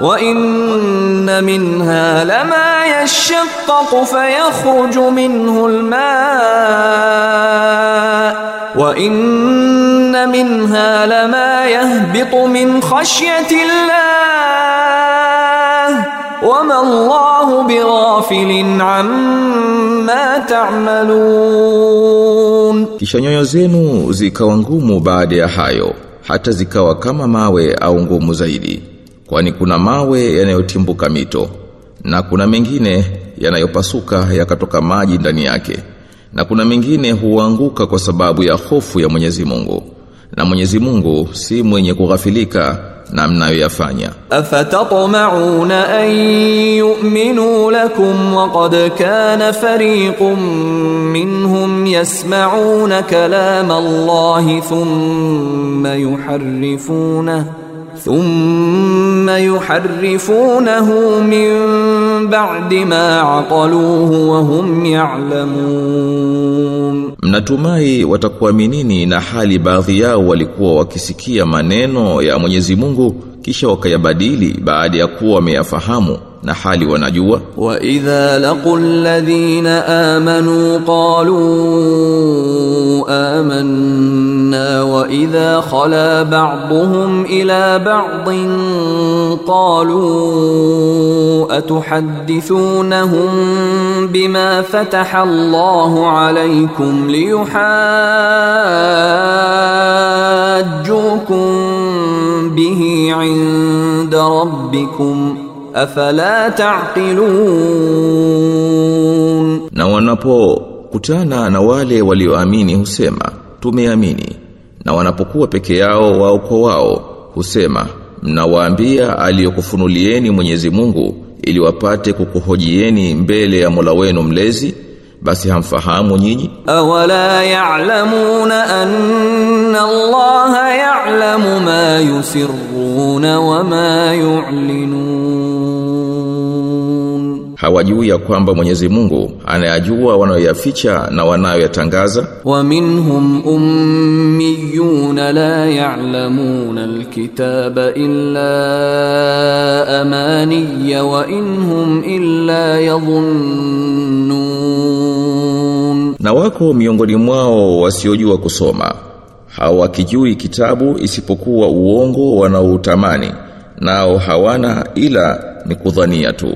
وإن منها لما يشقق فيخرج منه الماء وإن منها لما يهبط من خشية الله وما الله بغافل عما تعملون Kisha nyoyo zenu zikawa ngumu baada ya hayo, hata zikawa kama mawe au ngumu zaidi. kwani kuna mawe yanayotimbuka mito na kuna mengine yanayopasuka yakatoka maji ndani yake na kuna mengine huanguka kwa sababu ya hofu ya Mwenyezi Mungu na Mwenyezi Mungu si mwenye kughafilika na mnayoyafanya. Afatatma'una an yu'minu lakum wa qad kana fariqun minhum yasma'una kalama Allahi thumma yuharrifunahu thumma yuharrifunahu min ba'di ma aqaluhu wa hum ya'lamun mnatumai watakuaminini na hali baadhi yao walikuwa wakisikia maneno ya Mwenyezi Mungu kisha wakayabadili baada ya kuwa wameyafahamu. na hali wanajua وإذا لقوا الذين آمنوا قالوا آمنا وإذا خلا بعضهم إلى بعض قالوا أتحدثونهم بما فتح الله عليكم ليحاجوكم به عند ربكم afala taqilun. Na wanapokutana na wale walioamini husema tumeamini. Na wanapokuwa peke yao wao kwa wao husema mnawaambia aliyokufunulieni Mwenyezi Mungu ili wapate kukuhojieni mbele ya Mola wenu mlezi? Basi hamfahamu nyinyi? Awala ya'lamuna anna Allah ya'lamu ma yusirruna wa ma yu'linu hawajui ya kwamba Mwenyezi Mungu anayajua wanayoyaficha na wanayoyatangaza. Wa minhum ummiyun la ya'lamun alkitaba illa amaniya wa inhum illa yadhunnun. Na wako miongoni mwao wasiojua kusoma hawakijui kitabu isipokuwa uongo wanaoutamani nao hawana ila ni kudhania tu.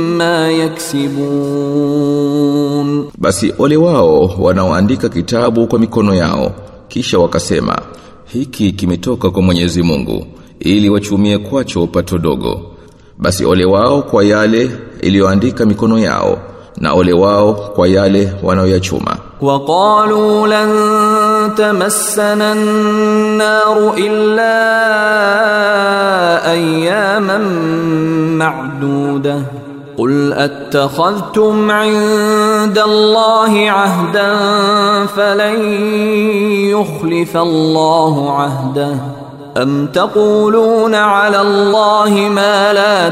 mimma yaksibun. Basi ole wao wanaoandika kitabu kwa mikono yao. Kisha wakasema hiki kimetoka kwa Mwenyezi Mungu ili wachumie kwacho pato dogo. Basi ole wao kwa yale iliyoandika mikono yao na ole wao kwa yale wanaoyachuma. Waqalu lan tamassana an-nar illa ayyaman ma'dudah قل أتخذتم عند الله عهدا فلن يخلف الله عهده أم تقولون على الله ما لا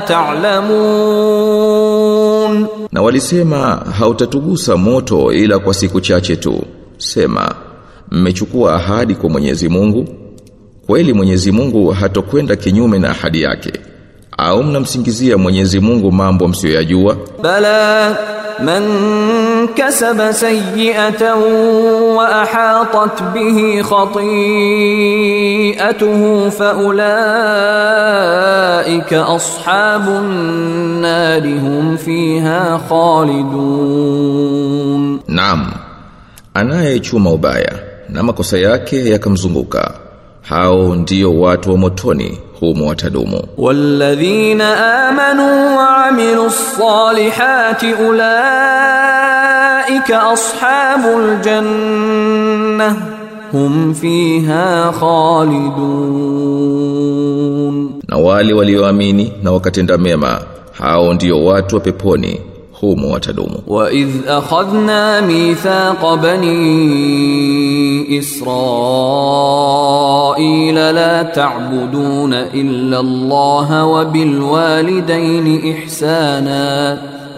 تعلمون na walisema hautatugusa moto ila kwa siku chache tu sema mmechukua ahadi kwa Mwenyezi Mungu kweli Mwenyezi Mungu hatokwenda kinyume na ahadi yake au mnamsingizia Mwenyezi Mungu mambo msiyoyajua. Bala man kasaba sayi'atan wa ahatat bihi khati'atuhu fa ulaika ashabun narihum fiha khalidun. Naam anayechuma ubaya na makosa yake yakamzunguka hao ndiyo watu wa motoni humo watadumu. Walladhina amanu wa amilus salihati ulaika ashabul janna hum fiha khalidun, na wale walioamini na wakatenda mema hao ndio watu wa peponi humo watadumu وإذ أخذنا ميثاق بني إسرائيل لا تعبدون إلا الله وبالوالدين إحسانا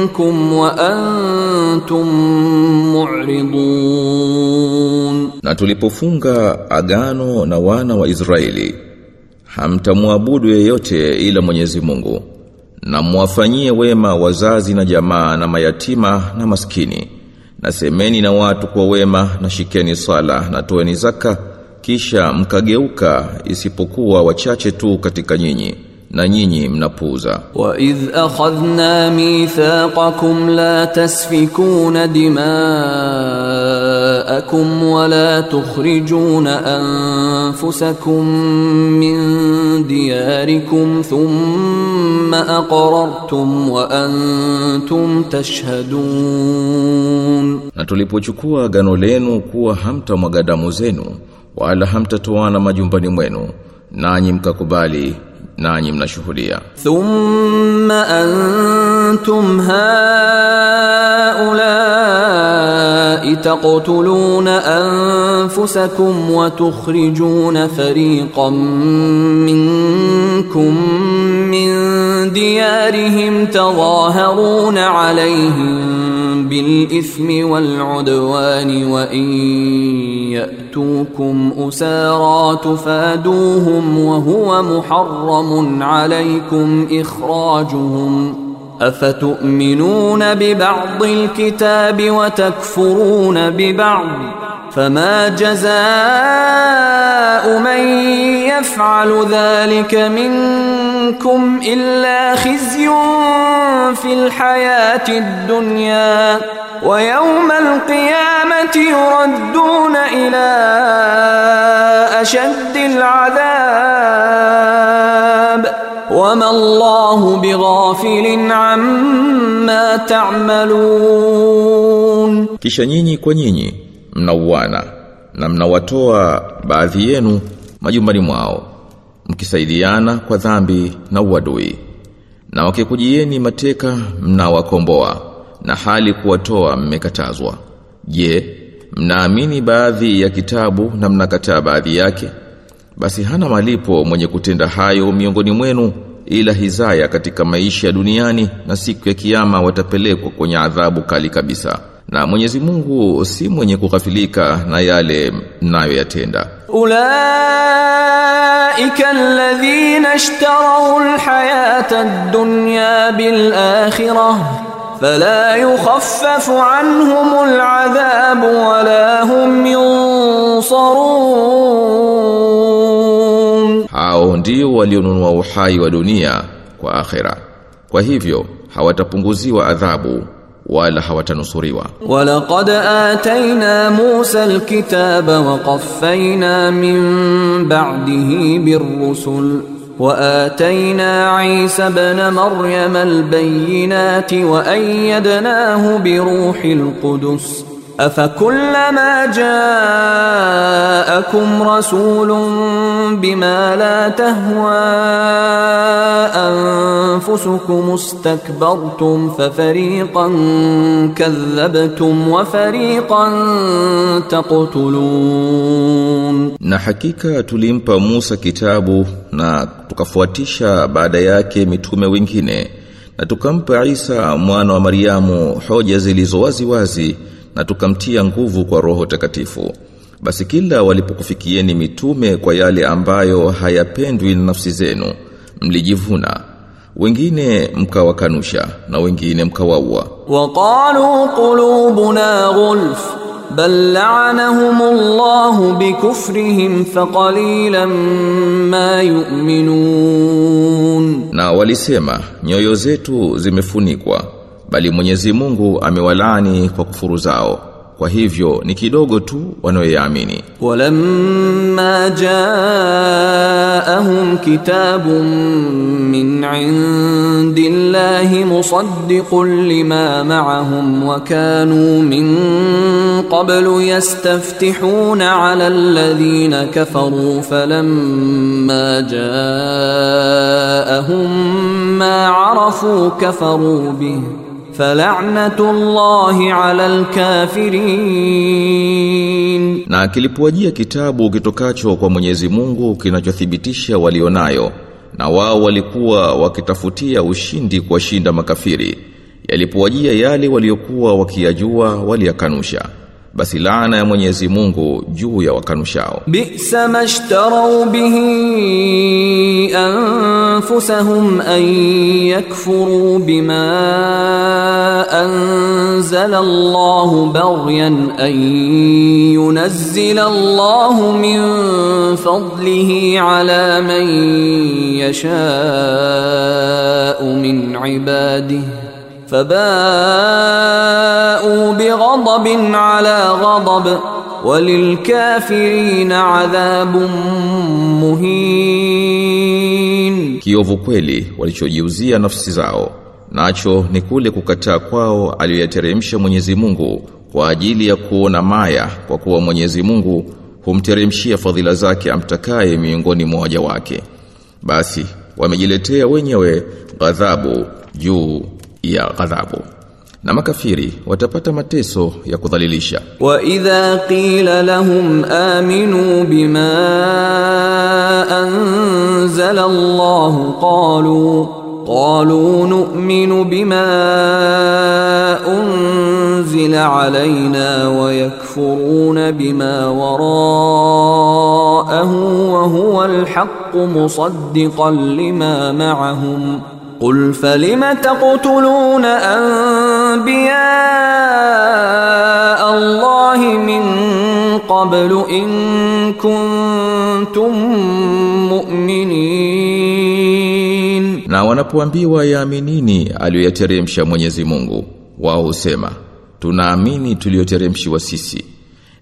minkum wa antum mu'ridun, na tulipofunga agano na wana wa Israeli, hamtamwabudu yeyote ila Mwenyezi Mungu, na mwafanyie wema wazazi na jamaa na mayatima na maskini, na semeni na watu kwa wema, na shikeni sala na toeni zaka, kisha mkageuka, isipokuwa wachache tu katika nyinyi na nyinyi mnapuuza. Wa idh akhadhna mithaqakum la tasfikuna dima'akum wa la tukhrijuna anfusakum min diyarikum thumma aqrartum wa antum tashhadun. Na tulipochukua gano lenu kuwa hamtamwaga damu zenu wala hamtatoana majumbani mwenu nanyi mkakubali nanyi mnashuhudia ثم أنتم هؤلاء تقتلون أنفسكم وتخرجون فريقا منكم من ديارهم تظاهرون عليهم بالإثم والعدوان وإن يأتوكم أسارى تفادوهم وهو محرم عليكم إخراجهم أفتؤمنون ببعض الكتاب وتكفرون ببعض فما جزاء من يفعل ذلك منكم إلا خزي في الحياة الدنيا ويوم القيامة يردون إلى أشد العذاب. وما الله بغافل عما تعملون. Kisha nyinyi kwa nyinyi mnauana na mnawatoa baadhi yenu majumbani mwao. Mkisaidiana kwa dhambi na uadui. Na wakikujieni mateka mnawakomboa na hali kuwatoa mmekatazwa. Je mnaamini baadhi ya kitabu na mnakataa baadhi yake? Basi hana malipo mwenye kutenda hayo miongoni mwenu ila hizaya katika maisha ya duniani na siku ya kiyama watapelekwa kwenye adhabu kali kabisa na Mwenyezi Mungu si mwenye kukafilika na yale mnayoyatenda. Ulaika alladhina ishtarau alhayata ad-dunya bil akhirah fala yukhaffafu anhum al'adhab wa la hum yunsarun, hao ndio walionunua uhai wa dunia kwa akhira, kwa hivyo hawatapunguziwa adhabu. wala hawatanusuriwa walaqad atayna Musa alkitaba wa qaffayna min ba'dihi birrusul وآتينا عيسى ابن مريم البينات وأيدناه بروح القدس أفكلما جاءكم رسول بما لا تهوى أنفسكم استكبرتم ففريقا كذبتم وفريقا تقتلون na hakika tulimpa Musa kitabu na tukafuatisha baada yake mitume wengine na tukampa Isa mwana wa Mariamu hoja zilizo wazi wazi na tukamtia nguvu kwa roho takatifu. Basi kila walipokufikieni mitume kwa yale ambayo hayapendwi na nafsi zenu mlijivuna. Wengine mkawakanusha na wengine mkawaua. Waqalu qulubuna gulf bal la'anahumullahu bikufrihim faqalilan ma yu'minun. Na walisema nyoyo zetu zimefunikwa bali Mwenyezi Mungu amewalaani kwa kufuru zao. Kwa hivyo ni kidogo tu wanaoyaamini walamma jaahum kitabun min indillahi musaddiqun lima ma'ahum wa kanu min qablu yastaftihuna 'ala alladhina kafaru falamma jaahum ma 'arafu kafaru bihi. Fala'natullahi 'alal na kilipuajia kitabu kitokacho kwa Mwenyezi Mungu kinachothibitisha walionayo, na wao walikuwa wakitafutia ushindi kuwashinda makafiri. Yalipuajia yale waliokuwa wakiyajua waliyakanusha. basi laana ya Mwenyezi Mungu juu ya wakanushao بئس ما اشتروا به أنفسهم أن يكفروا بما أنزل الله بغيا أن ينزل الله من فضله على من يشاء من عباده فباءوا بغضب على غضب وللكافرين عذاب مهين kiovu kweli walichojiuzia nafsi zao nacho ni kule kukataa kwao aliyoyateremsha Mwenyezi Mungu kwa ajili ya kuona maya kwa kuwa Mwenyezi Mungu humteremshia fadhila zake amtakaye miongoni mwa waja wake basi wamejiletea wenyewe ghadhabu juu ya ghadhabu na makafiri watapata mateso ya kudhalilisha وإذا قيل لهم آمنوا بما أنزل الله قالوا قالوا نؤمن بما أنزل علينا ويكفرون بما وراءه وهو الحق مصدقا لما معهم قل فلم تقتلون أنبياء الله من قبل إن كنتم مؤمنين na wanapoambiwa yaaminini aliyoyateremsha Mwenyezi Mungu wao husema tunaamini tuliyoteremshiwa sisi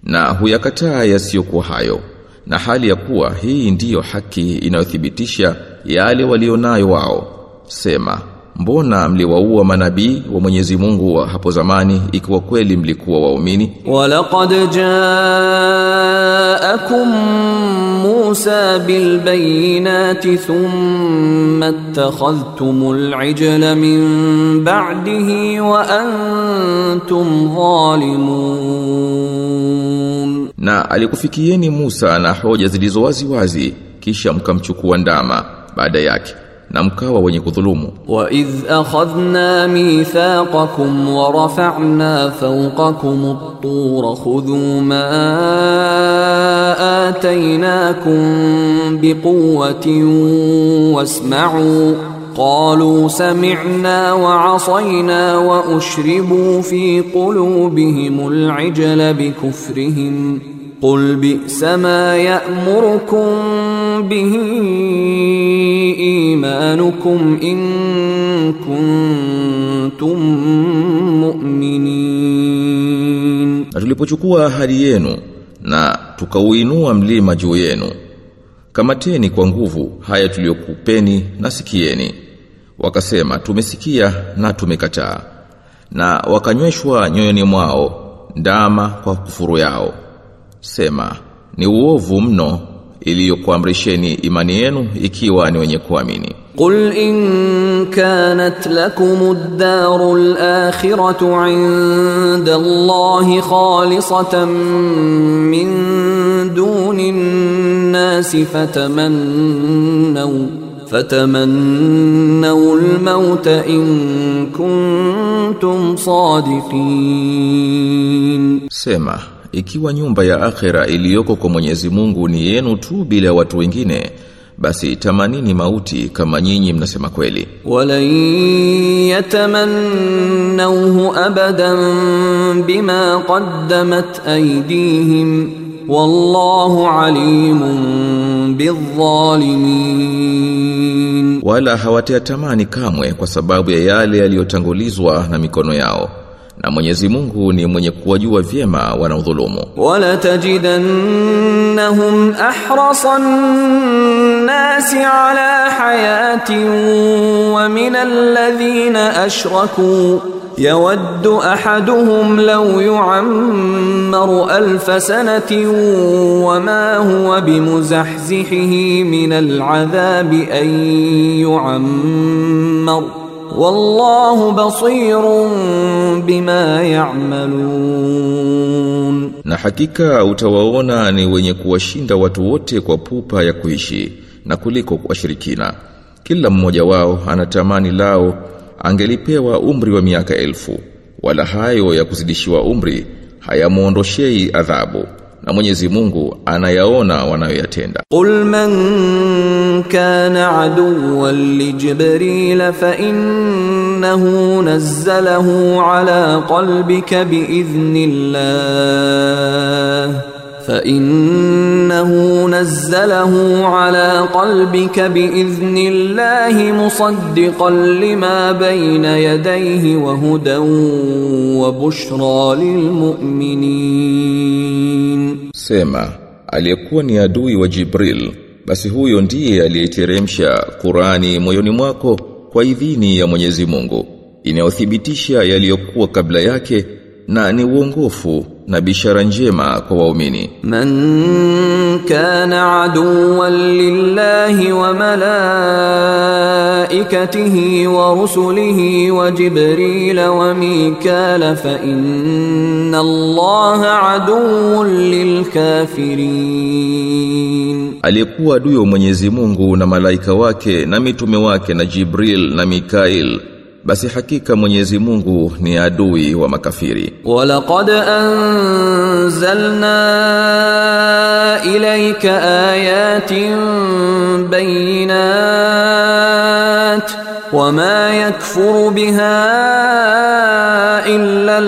na huyakataa yasiyokuwa hayo na hali ya kuwa hii ndiyo haki inayothibitisha yale walionayo wao sema mbona mliwaua manabii wa Mwenyezi Mungu wa hapo zamani ikiwa kweli mlikuwa waumini? Walaqad jaakum Musa bil bayinati thumma attakhadhtumul ijla min ba'dihi wa antum zalimun. Na alikufikieni Musa na hoja zilizowazi wazi kisha mkamchukua ndama baada yake. na mkawa wenye kudhulumu. Wa idh akhadhna mithaqakum wa rafa'na fawqakum at-tur khudhu ma ataynakum biquwwatin wasma'u قالوا سمعنا وعصينا واشربوا في قلوبهم العجل بكفرهم قل بئس ما يأمركم bihi imanukum in kuntum mu'minin, na tulipochukua ahadi yenu na tukauinua mlima juu yenu kamateni kwa nguvu haya tuliyokupeni na sikieni. Wakasema tumesikia na tumekataa na wakanyweshwa nyoyoni mwao ndama kwa kufuru yao. Sema ni uovu mno iliyokuamrisheni imani yenu ikiwa ni wenye kuamini. Qul in kanat lakum ad-daru al-akhiratu 'inda Allahi khalisatan min duni an-nasi fatamannu al-maut in kuntum sadiqin. Sema ikiwa nyumba ya akhera iliyoko kwa Mwenyezi Mungu ni yenu tu bila watu wengine basi tamanini mauti kama nyinyi mnasema kweli. Walan yatamannahu abadan bima qaddamat aydihim wallahu alimun bidhalimin wala hawatatamani kamwe kwa sababu ya yale yaliyotangulizwa na mikono yao. na Mwenyezi Mungu ni mwenye kuwajua vyema wanaodhulumu. Wala tajidannahum ahrasan nasi ala hayatin wa min alladhina ashraku yawaddu ahaduhum أحدهم yu'ammaru يعمر ألف wa ma huwa بمزحزحه من العذاب an yu'ammaru wallahu basirun bima ya'malun, na hakika utawaona ni wenye kuwashinda watu wote kwa pupa ya kuishi na kuliko kuwashirikina. Kila mmoja wao anatamani lao angelipewa umri wa miaka elfu, wala hayo ya kuzidishiwa umri hayamwondoshei adhabu na Mwenyezi Mungu anayaona wanayoyatenda. Qul man kana aduwwan li Jibril fa innahu nazzalahu ala qalbika bi idhnillah فإنه نزله على قلبك بإذن الله مصدقا لما بين يديه وهدى وبشرى للمؤمنين Sema, aliyekuwa ni adui wa Jibril, basi huyo ndiye aliyeteremsha Qurani moyoni mwako kwa idhini ya Mwenyezi Mungu, inayothibitisha yaliyokuwa kabla yake na ni uongofu na bishara njema kwa waumini. Man kana aduwan lillahi wa malaikatihi wa rusulihi wa Jibril wa mikael fa inna Allaha aduwan lilkafirin, aliyekuwa adui wa Mwenyezi Mungu na malaika wake na mitume wake na Jibril na Mikael basi hakika Mwenyezi Mungu ni adui wa makafiri. ولقد أنزلنا إليك آيات بينات وما يكفر بها إلا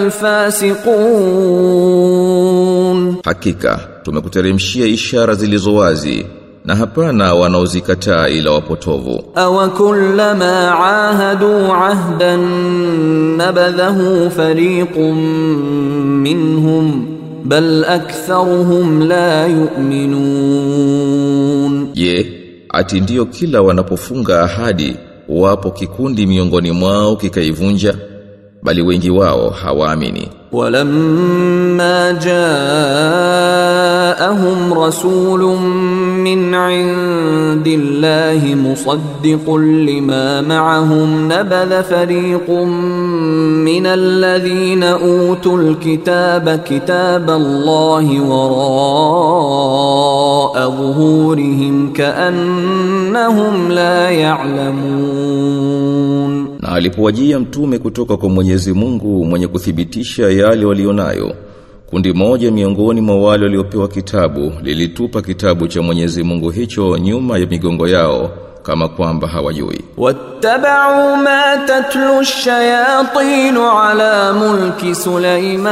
الفاسقون Hakika tumekuteremshia ishara zilizo wazi na hapana wanaozikataa ila wapotovu. aw kullama ahadu ahdan nabadhahu fariqun minhum bal aktharuhum la yu'minun. Ye, ati ndio kila wanapofunga ahadi wapo kikundi miongoni mwao kikaivunja bali wengi wao hawaamini. Walamma jaa جاءهم رسول من عند الله مصدق لما معهم نبذ فريق من الذين اوتوا الكتاب كتاب الله وراء ظهورهم كانهم لا يعلمون Na alipowajia mtume kutoka kwa Mwenyezi Mungu mwenye kuthibitisha yale walionayo, Kundi moja miongoni mwa wale waliopewa kitabu lilitupa kitabu cha Mwenyezi Mungu hicho nyuma ya migongo yao kama kwamba hawajui. Wattabau ma tatlu shayatin ala mulki Sulaiman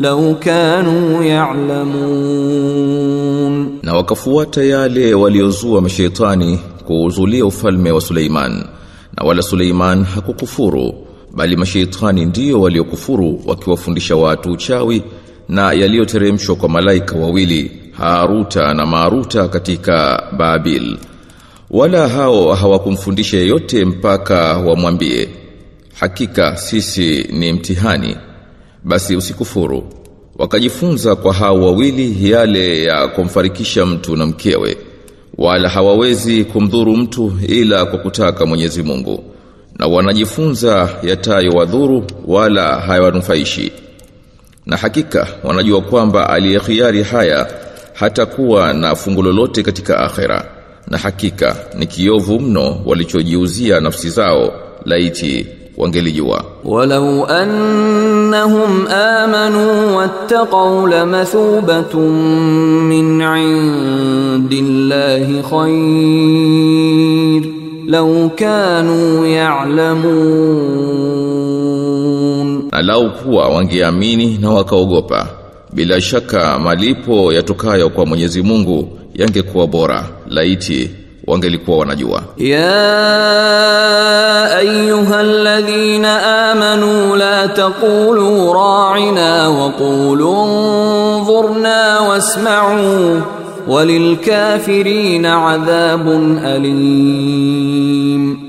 lau kanu ya'lamun, na wakafuata yale waliozua mashaitani kuuzulia ufalme wa Suleiman, na wala Suleiman hakukufuru, bali mashaitani ndiyo waliokufuru wakiwafundisha watu uchawi na yaliyoteremshwa kwa malaika wawili Haruta na Maruta katika Babil. Wala hao hawakumfundisha yeyote mpaka wamwambie, hakika sisi ni mtihani basi usikufuru. Wakajifunza kwa hao wawili yale ya kumfarikisha mtu na mkewe. Wala hawawezi kumdhuru mtu ila kwa kutaka Mwenyezi Mungu. Na wanajifunza yatayo wadhuru wala hayawanufaishi. Na hakika wanajua kwamba aliyekhiari haya hatakuwa na fungu lolote katika akhera. Na hakika ni kiovu mno walichojiuzia nafsi zao laiti wangelijua. Walau annahum amanu wattaqau lamathubatun min indillahi khair law kanu ya'lamun. Alau kuwa wangeamini na wakaogopa bila shaka malipo yatokayo kwa Mwenyezi Mungu yangekuwa bora. Laiti wangelikuwa wanajua يا أيها الذين آمنوا لا تقولوا راعنا وقولوا انظرنا واسمعوا وللكافرين عذاب أليم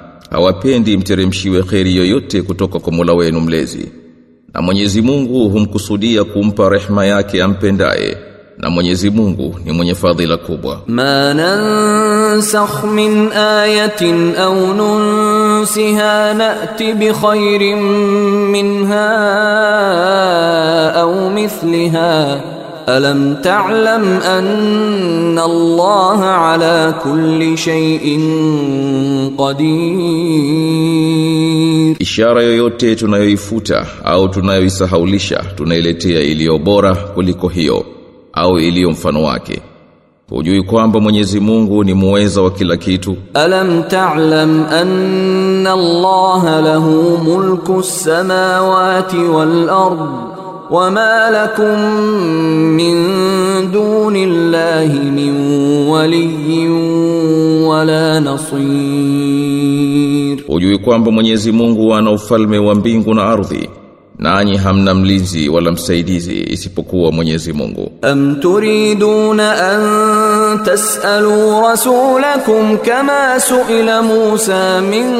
hawapendi mteremshiwe kheri yoyote kutoka kwa Mola wenu mlezi na Mwenyezi Mungu humkusudia kumpa rehma yake ampendaye na Mwenyezi Mungu ni mwenye fadhila kubwa. Ma nansakh min ayatin aw nunsiha na'ti bi khairin minha aw mithliha ألم تعلم أن الله على كل شيء قدير Ishara yoyote tunayoifuta au tunayoisahaulisha tunailetea iliyo bora kuliko hiyo au iliyo mfano wake. Hujui kwamba Mwenyezi Mungu ni muweza wa kila kitu? ألم تعلم أن الله له ملك السماوات والأرض وما لكم من دون الله من ولي ولا نصير Hujui kwamba Mwenyezi Mungu ana ufalme wa mbingu na ardhi, nanyi hamna mlinzi wala msaidizi isipokuwa Mwenyezi Mungu. أم تريدون أن تسألوا رسولكم كما سئل موسى من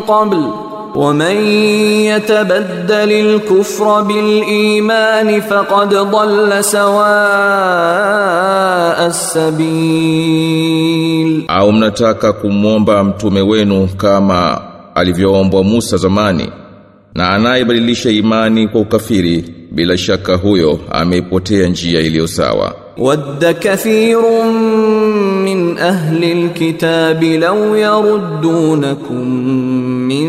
قبل ومن يتبدل الكفر بالإيمان فقد ضل سواء السبيل Au mnataka kumwomba mtume wenu kama alivyoombwa Musa zamani, na anayebadilisha imani kwa ukafiri, bila shaka huyo ameipotea njia iliyo sawa. ود كثير من أهل الكتاب لو يردونكم من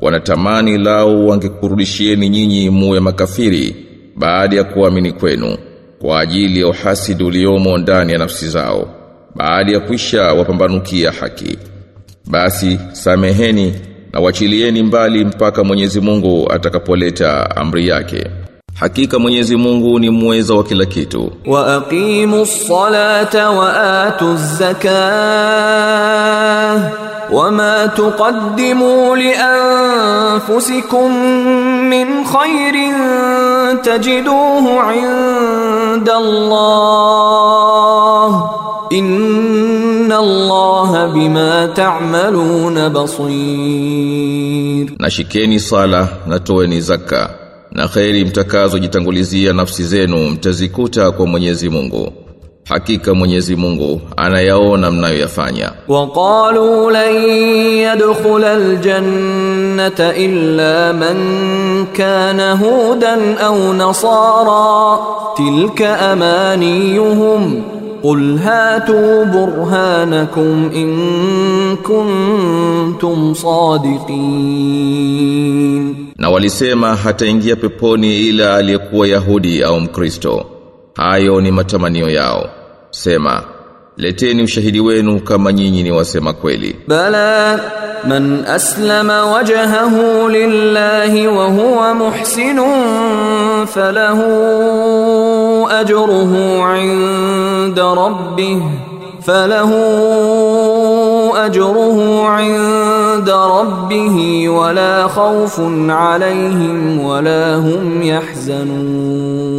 wanatamani lao wangekurudishieni nyinyi muwe makafiri baada ya kuamini kwenu kwa ajili ya uhasidi uliomo ndani ya nafsi zao. Baada ya kwisha wapambanukia haki. Basi sameheni na wachilieni mbali mpaka Mwenyezi Mungu atakapoleta amri yake. Hakika Mwenyezi Mungu ni muweza wa kila kitu. Wa aqimus salata wa atuz zakah وما تقدموا لأنفسكم من خير تجدوه عند الله إن الله بما تعملون بصير Na shikeni sala na toeni zaka na kheri mtakazo jitangulizia nafsi zenu mtazikuta kwa Mwenyezi Mungu. hakika Mwenyezi Mungu anayaona mnayoyafanya. Waqalu lan yadkhula aljannata illa man kana hudan aw nasara. Tilka amaniyuhum. Qul hatu burhanakum in kuntum sadiqin, na walisema hataingia peponi ila aliyekuwa Yahudi au Mkristo hayo ni matamanio yao. Sema leteni ushahidi wenu kama nyinyi ni wasema kweli. Bala man aslama wajhahu lillahi wa huwa muhsinun falahu ajruhu inda rabbih falahu ajruhu inda inda rabbih wala khawfun alayhim wala hum yahzanun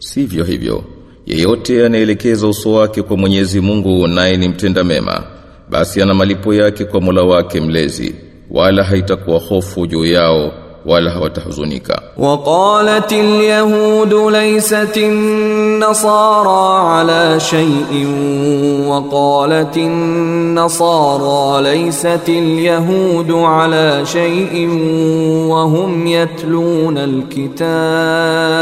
sivyo hivyo. Yeyote anaelekeza uso wake kwa Mwenyezi Mungu naye ni mtenda mema basi ana malipo yake kwa Mola wake mlezi wala haitakuwa hofu juu yao wala hawatahuzunika waqalat alyahud laysat an-nasara ala shay'in waqalat an-nasara laysat al-yahud ala shay'in wa hum yatluna al-kitaba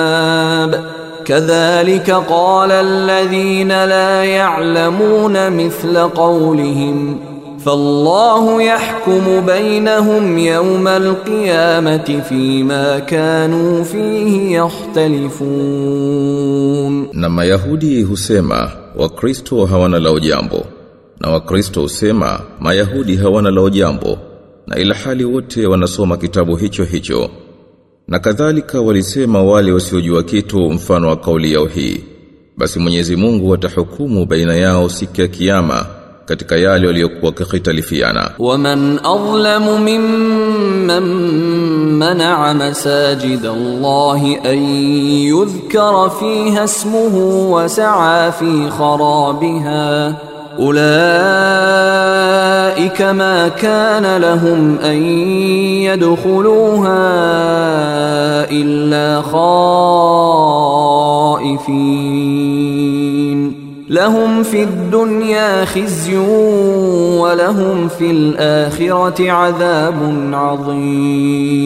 كذلك قال الذين لا يعلمون مثل قولهم فالله يحكم بينهم يوم القيامة فيما كانوا فيه يختلفون Na Mayahudi husema Wakristo hawana lao jambo na Wakristo husema Mayahudi hawana lao jambo na ila hali wote wanasoma kitabu hicho hicho na kadhalika walisema wale wasiojua kitu mfano wa kauli yao hii basi Mwenyezi Mungu atahukumu baina yao siku ya kiyama katika yale waliokuwa kikhitalifiana waman adlamu mimman manaa masajid Allah an yudhkara fiha ismuhu wa sa'a fi kharabiha أولئك ما كان لهم أن يدخلوها إلا خائفين lahum fid dunya khizyun wa lahum fil akhirati adhabun adhim.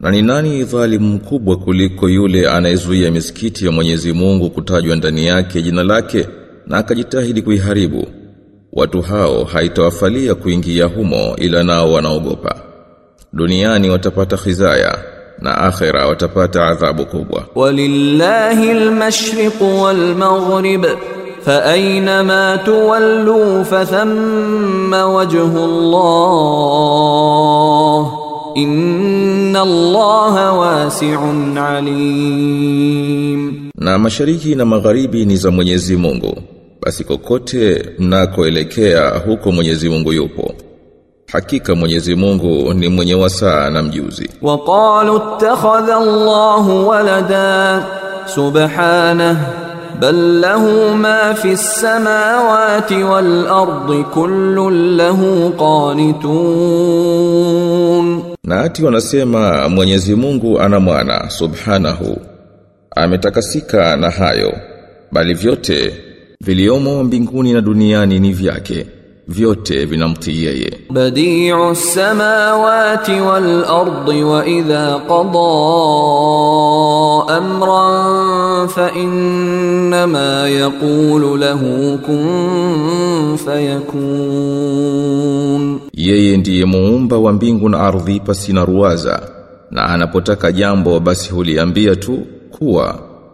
Na ni nani dhalimu mkubwa kuliko yule anayezuia misikiti ya Mwenyezi Mungu kutajwa ndani yake jina lake na akajitahidi kuiharibu? Watu hao haitawafalia kuingia humo ila nao wanaogopa. Duniani watapata khizaya na akhira watapata adhabu kubwa. Walillahi almashriq walmaghrib fa aina ma tuwallu fa thumma wajhu Allah. Inna Allah wasi'un alim. Na mashariki na magharibi ni za Mwenyezi Mungu. Basi kokote mnakoelekea huko Mwenyezi Mungu yupo. Hakika Mwenyezi Mungu ni mwenye wasaa na mjuzi. Waqalu ittakhadha Allahu walada subhanahu bal lahu ma fi samawati wal ardi kullun lahu qanitun. Na ati wanasema Mwenyezi Mungu ana mwana subhanahu ametakasika na hayo bali vyote viliomo mbinguni na duniani ni vyake vyote vinamtii yeye. Badiu samawati wal ardi wa idha qada amran fa innama yaqulu lahu kun fayakun, yeye ndiye muumba wa mbingu na ardhi pasina ruwaza, na anapotaka jambo basi huliambia tu kuwa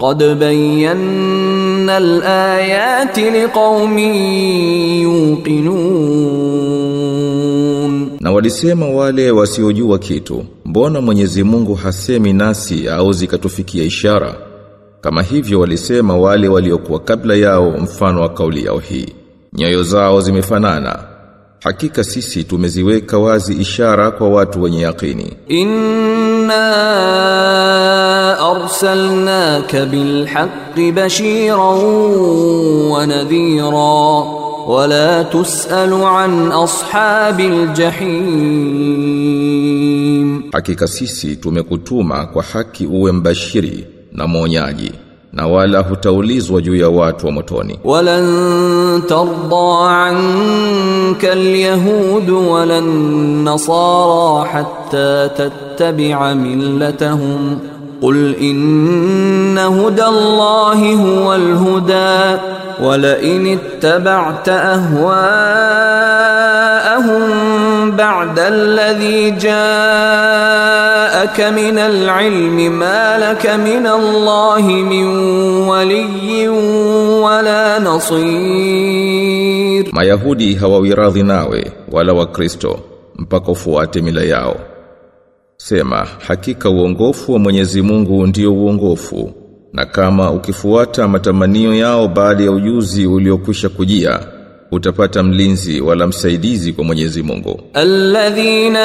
قد بينا الآيات لقوم يوقنون Na walisema wale wasiojua kitu, mbona Mwenyezi Mungu hasemi nasi au zikatufikia ishara? kama hivyo walisema wale waliokuwa kabla yao mfano wa kauli yao hii nyoyo zao zimefanana Hakika sisi tumeziweka wazi ishara kwa watu wenye yakini. Inna arsalnaka bilhaqqi bashiran wa nadhira wala tusalu an ashabil jahim. Hakika sisi tumekutuma kwa haki uwe mbashiri na mwonyaji na wala hutaulizwa juu ya watu wa motoni. ولن ترضى عنك اليهود ولا النصارى حتى تتبع ملتهم قل إن هدى الله هو الهدى ولئن اتبعت أهواءهم بعد الذي جاءك من العلم ما لك من الله من ولي ولا نصير Mayahudi hawawiradhi nawe wala Wakristo mpaka ufuate mila yao. Sema hakika uongofu wa Mwenyezi Mungu ndio uongofu na kama ukifuata matamanio yao baada ya ujuzi uliokwisha kujia utapata mlinzi wala msaidizi kwa Mwenyezi Mungu. الذين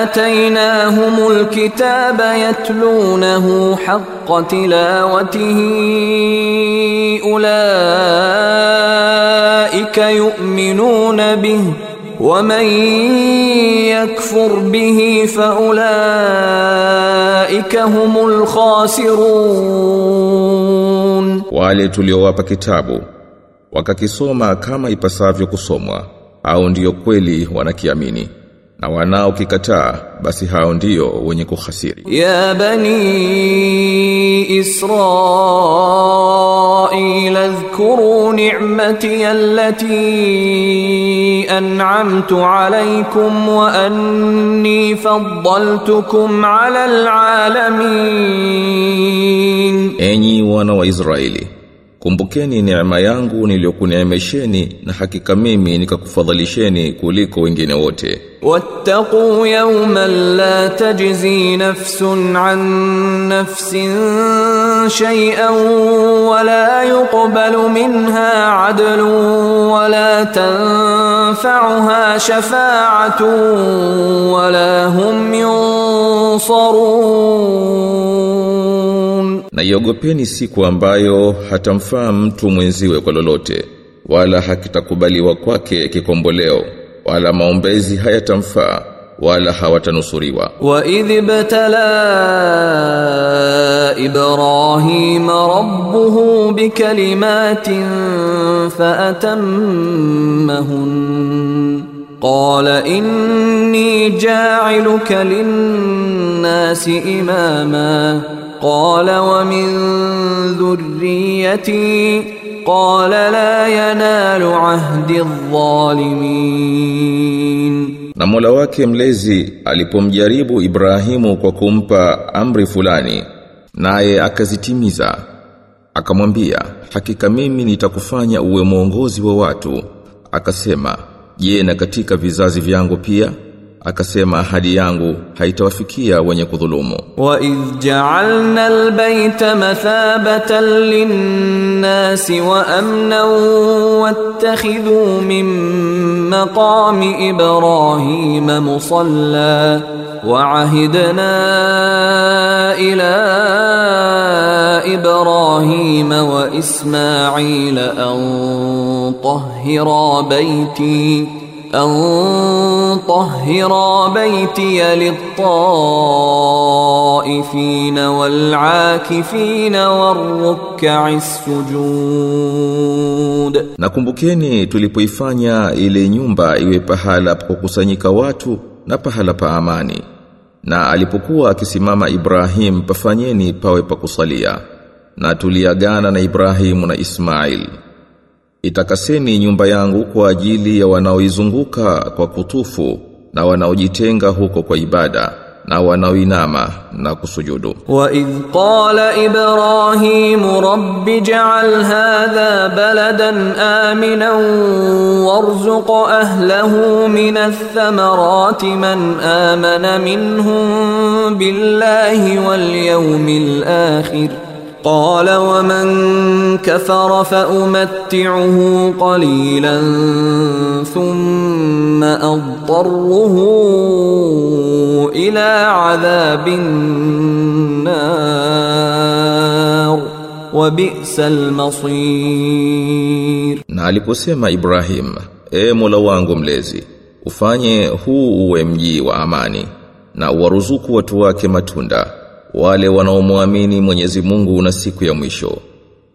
آتيناهم الكتاب يتلونه حق تلاوته أولئك يؤمنون به ومن يكفر به فأولئك هم الخاسرون Wale tuliowapa kitabu wakakisoma kama ipasavyo kusomwa. Au ndiyo kweli wanakiamini na wanaokikataa basi hao ndiyo wenye kuhasiri. Ya bani israil adhkuru ni'mati allati an'amtu alaykum wa anni faddaltukum ala alalamin. Enyi wana wa israeli kumbukeni neema yangu niliyokuneemesheni na hakika mimi nikakufadhalisheni kuliko wengine wote. واتقوا يوما لا تجزي نفس عن نفس شيئا ولا يقبل منها عدل ولا تنفعها شفاعة ولا هم mu'minun na yogopeni siku ambayo hatamfaa mtu mwenziwe kwa lolote wala hakitakubaliwa kwake kikomboleo wala maombezi hayatamfaa wala hawatanusuriwa. Wa idh batala ibrahim rabbuhu bikalimatin fa atammahun. Qala inni ja'iluka lin-nasi imama. قال ومن ذريتي قال لا ينال عهد الظالمين. Na Mola wake mlezi alipomjaribu Ibrahimu kwa kumpa amri fulani naye akazitimiza. Akamwambia hakika mimi nitakufanya uwe mwongozi wa watu. Akasema je na katika vizazi vyangu pia? akasema ahadi yangu haitawafikia wenye kudhulumu wa idh ja'alna albayta mathabatan lin-nasi wa amnan wattakhidhu min maqami ibrahim musalla wa ahidna ila ibrahim wa isma'il an tahhira بيتي أنطهر بيتي للطائفين والعاكفين والركع السجود. Nakumbukeni tulipoifanya ile nyumba iwe pahala pa kukusanyika watu na pahala pa amani. Na alipokuwa akisimama Ibrahim pafanyeni pawe pa kusalia. Na tuliagana na Ibrahimu na Ismail Itakaseni nyumba yangu kwa ajili ya wanaoizunguka kwa kutufu na wanaojitenga huko kwa ibada na wanaoinama na kusujudu. وإذ قال إبراهيم رب اجعل هذا بلدا آمنا وارزق أهله من الثمرات من آمن منهم بالله واليوم الآخر قال ومن كفر فأمتعه قليلا ثم أضطره إلى عذاب النار. وبئس المصير. نالبسيما إبراهيم إيه ملوان قملازي وفاني هو ومجي وآماني na uwaruzuku watu wake matunda wale wanaomwamini Mwenyezi Mungu na siku ya mwisho.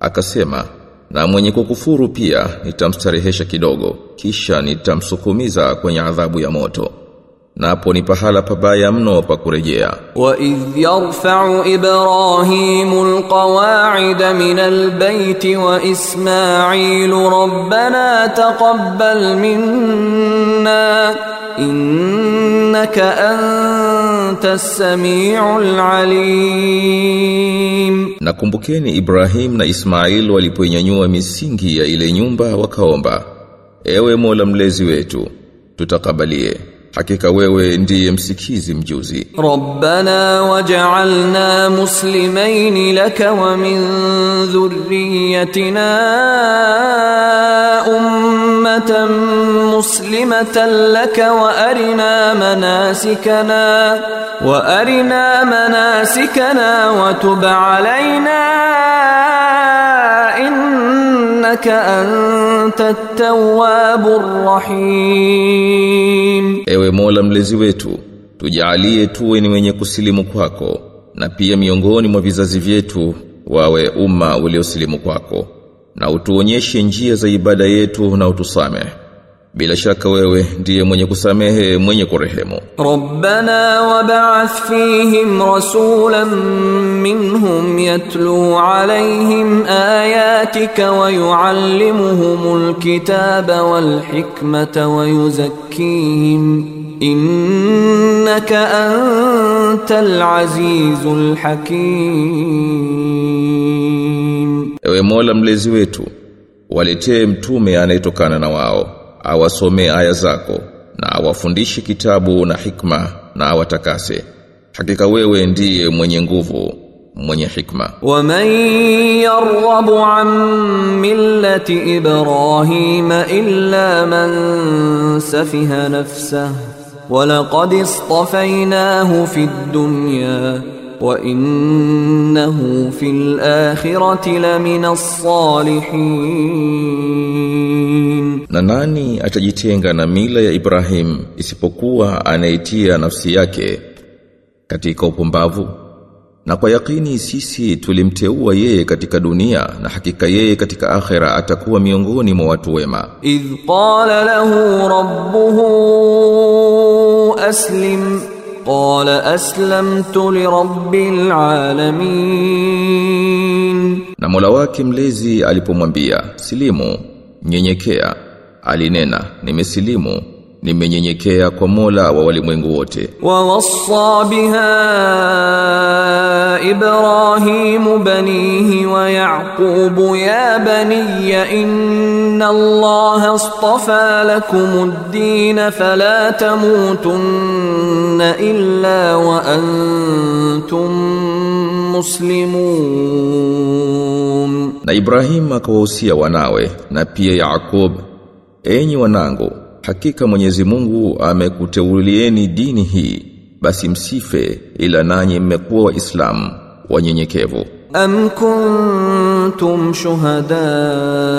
Akasema na mwenye kukufuru pia nitamstarehesha kidogo kisha nitamsukumiza kwenye adhabu ya moto. Napo ni pahala pabaya mno pa kurejea. Wa idh yarfa'u ibrahimu alqawa'ida min albayti wa isma'ilu rabbana taqabbal minna innaka antas samiul alim Nakumbukeni Ibrahim na Ismail walipoinyanyua misingi ya ile nyumba wakaomba Ewe Mola mlezi wetu tutakabalie. Hakika wewe ndiye msikizi mjuzi. Rabbana waj'alna muslimin laka wa min dhurriyyatina umma أمة مسلمة لك وأرنا مناسكنا وأرنا مناسكنا وتب علينا إنك أنت التواب الرحيم Ewe Mola mlezi wetu, tujalie tuwe ni wenye kusilimu kwako, na pia miongoni mwa vizazi vyetu wawe umma uliosilimu kwako, na utuonyeshe njia za ibada yetu na utusame. Bila shaka wewe ndiye mwenye kusamehe mwenye kurehemu. Rabbana wab'ath fihim rasulan minhum yatlu alayhim ayatika wa yuallimuhumul kitaba wal hikmata wa yuzakkihim. Innaka antal azizul hakim ewe Mola mlezi wetu waletee mtume anayetokana na wao awasomee aya zako na awafundishe kitabu na hikma na awatakase. Hakika wewe ndiye mwenye nguvu mwenye hikma. Waman yarghabu an millati ibrahima illa man safiha nafsa wa laqad istafainahu fid dunya wa innahu fil akhirati lamina salihin, na nani atajitenga na mila ya Ibrahim isipokuwa anaitia nafsi yake katika upumbavu? Na kwa yakini sisi tulimteua yeye katika dunia na hakika yeye katika akhera atakuwa miongoni mwa watu wema. Idh qala lahu rabbuhu aslim قال aslamtu لرب العالمين. Na Mola wake mlezi alipomwambia silimu nyenyekea. Alinena nimesilimu nimenyenyekea kwa Mola wa walimwengu wote. Wa wasa biha Ibrahim banihi wa Yaqub ya baniya inna Allah astafa lakum ad-din fala tamutunna illa wa antum muslimun. Na Ibrahim akawahusia wanawe na pia Yaqub, enyi wanangu Hakika Mwenyezi Mungu amekuteulieni dini hii basi msife ila nanyi mmekuwa waislamu wanyenyekevu. Am kuntum shuhadaa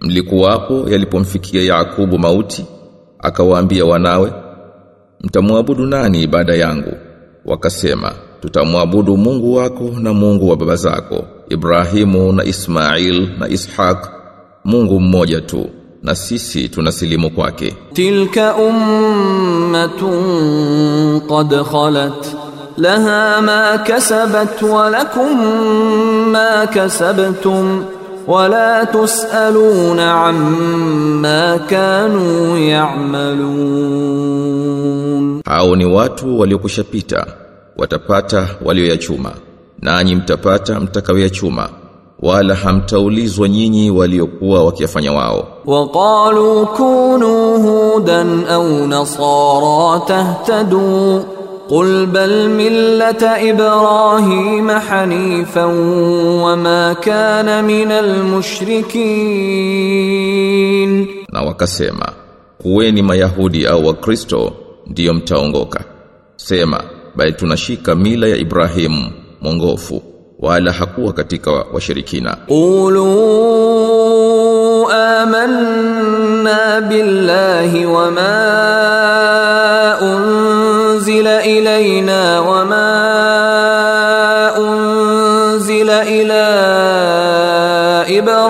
mlikuwapo yalipomfikia Yakubu mauti akawaambia wanawe mtamwabudu nani ibada yangu? Wakasema tutamwabudu Mungu wako na Mungu wa baba zako Ibrahimu na Ismail na Ishaq Mungu mmoja tu na sisi tunasilimu kwake. Tilka ummatun qad khalat laha ma kasabat wa lakum ma kasabtum wala tusaluna amma kanu ya'malun, hao ni watu waliokushapita watapata walioyachuma. Nanyi mtapata mtakayoyachuma. Wala hamtaulizwa nyinyi waliokuwa wakiyafanya wao. Waqalu kunu hudan au nasara tahtadu. قل بل ملة إبراهيم حنيفا وما كان من المشركين Na wakasema, kuweni Mayahudi au Wakristo ndiyo mtaongoka. Sema, bali tunashika mila ya Ibrahimu mwongofu, wala hakuwa katika washirikina. قولوا آمنا بالله وما أنزل إلينا وما أنزل إلى إبراهيم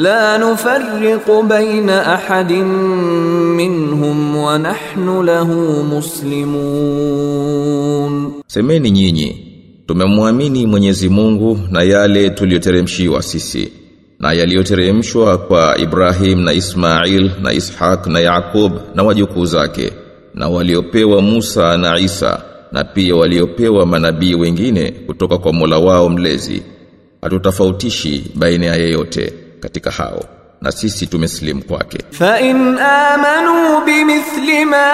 la nufarriqu baina ahadin minhum wa nahnu lahu muslimun, semeni nyinyi tumemwamini Mwenyezi Mungu na yale tuliyoteremshiwa sisi na yaliyoteremshwa kwa Ibrahim na Ismail na Ishaq na Yakub na wajukuu zake na waliopewa Musa na Isa na pia waliopewa manabii wengine kutoka kwa Mola wao mlezi. Hatutofautishi baina ya yeyote. katika hao na sisi tumeslim kwake fa in amanu bimithli ma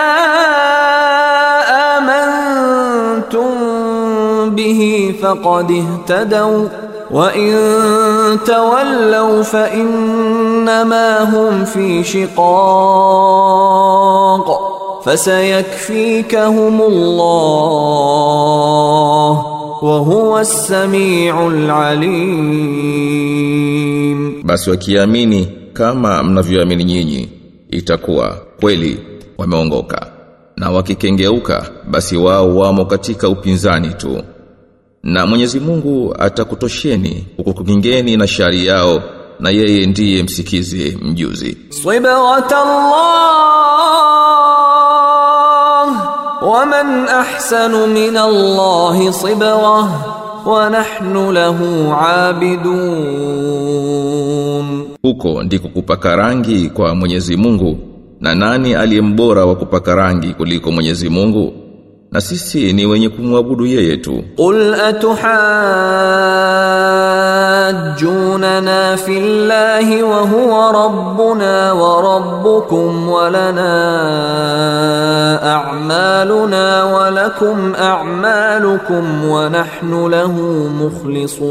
amantum bihi faqad ihtadaw wa in tawallaw fa innama hum fi shiqaq فسيكفيكهم الله وهو السميع العليم basi wakiamini kama mnavyoamini nyinyi itakuwa kweli wameongoka. Na wakikengeuka basi wao wamo katika upinzani tu. Na Mwenyezi Mungu atakutosheni ukukingeni na shari yao na yeye ndiye msikizi mjuzi. Subhanallah wa man ahsanu min Allah wa nahnu lahu abidun huko ndiko kupaka rangi kwa Mwenyezi Mungu. Na nani aliyembora wa kupaka rangi kuliko Mwenyezi Mungu? na sisi ni wenye kumwabudu yeye tu. Qul atuhajjunana fillahi wa huwa rabbuna wa rabbukum wa lana a'maluna wa lakum a'malukum wa nahnu lahu mukhlisun.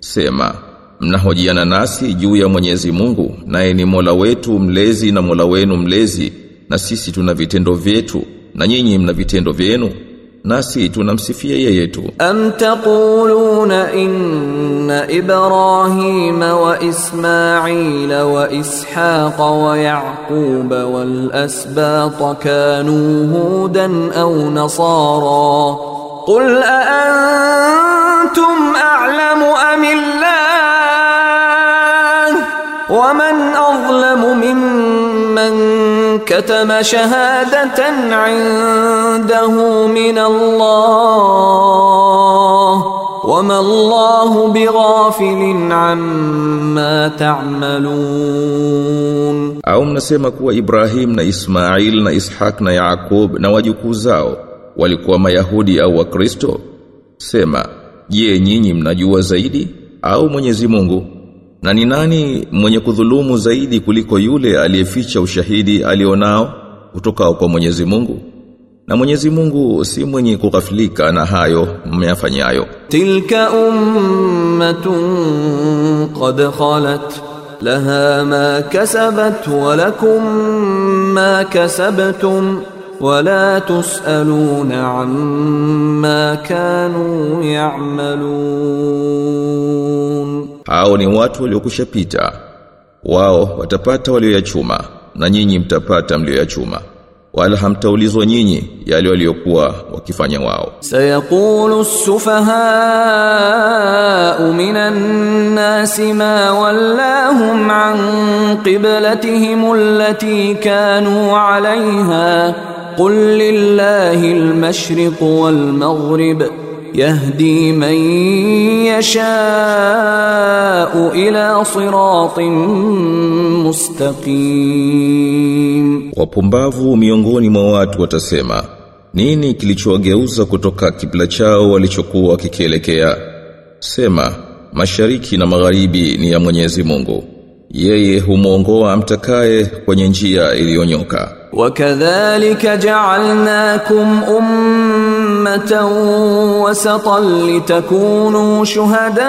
Sema mnahojiana nasi juu ya Mwenyezi Mungu naye ni Mola wetu mlezi na Mola wenu mlezi na sisi tuna vitendo vyetu. na nyinyi mna vitendo vyenu, nasi tunamsifia yeye tu. أم تقولون إن إبراهيم وإسماعيل وإسحاق ويعقوب والأسباط كانوا هودا أو نصارى قل أأنتم أعلم أم الله ومن أظلم ممن كتم شهادة عنده من الله وما الله بغافل عما تعملون Au mnasema kuwa Ibrahim na Ismail na Ishaq na Yaakub na wajukuu zao walikuwa Mayahudi au Wakristo? Sema, je, nyinyi mnajua zaidi au Mwenyezi Mungu? Na ni nani mwenye kudhulumu zaidi kuliko yule aliyeficha ushahidi alionao kutoka kwa Mwenyezi Mungu? Na Mwenyezi Mungu si mwenye kughafilika na hayo mmeyafanyayo. Tilka ummatun qad khalat laha ma kasabat wa lakum ma kasabtum wala tusaluna amma kanu ya'malun hao ni watu waliokushapita. Wao watapata walioyachuma na nyinyi mtapata mlioyachuma. Wala hamtaulizwa nyinyi yale waliokuwa wakifanya wao. Sayaqulu sufaha minan nas ma wallahum an qiblatihim allati kanu alaiha قل لله المشرق والمغرب يهدي من يشاء الى صراط مستقيم Wapumbavu miongoni mwa watu watasema, nini kilichowageuza kutoka kibla chao walichokuwa kikielekea? Sema, mashariki na magharibi ni ya Mwenyezi Mungu. Yeye humwongoa amtakaye kwenye njia iliyonyoka. وكذلك جعلناكم أمة وسطا لتكونوا شهداء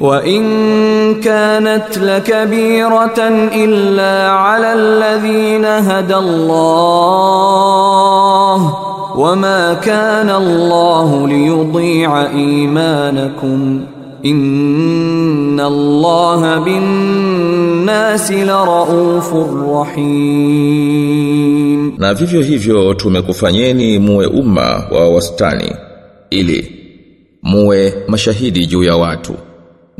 وإن كانت لكبيرة إلا على الذين هدى الله وما كان الله ليضيع إيمانكم إن الله بالناس لرؤوف رحيم Na vivyo hivyo tumekufanyeni muwe umma wa wastani ili muwe mashahidi juu ya watu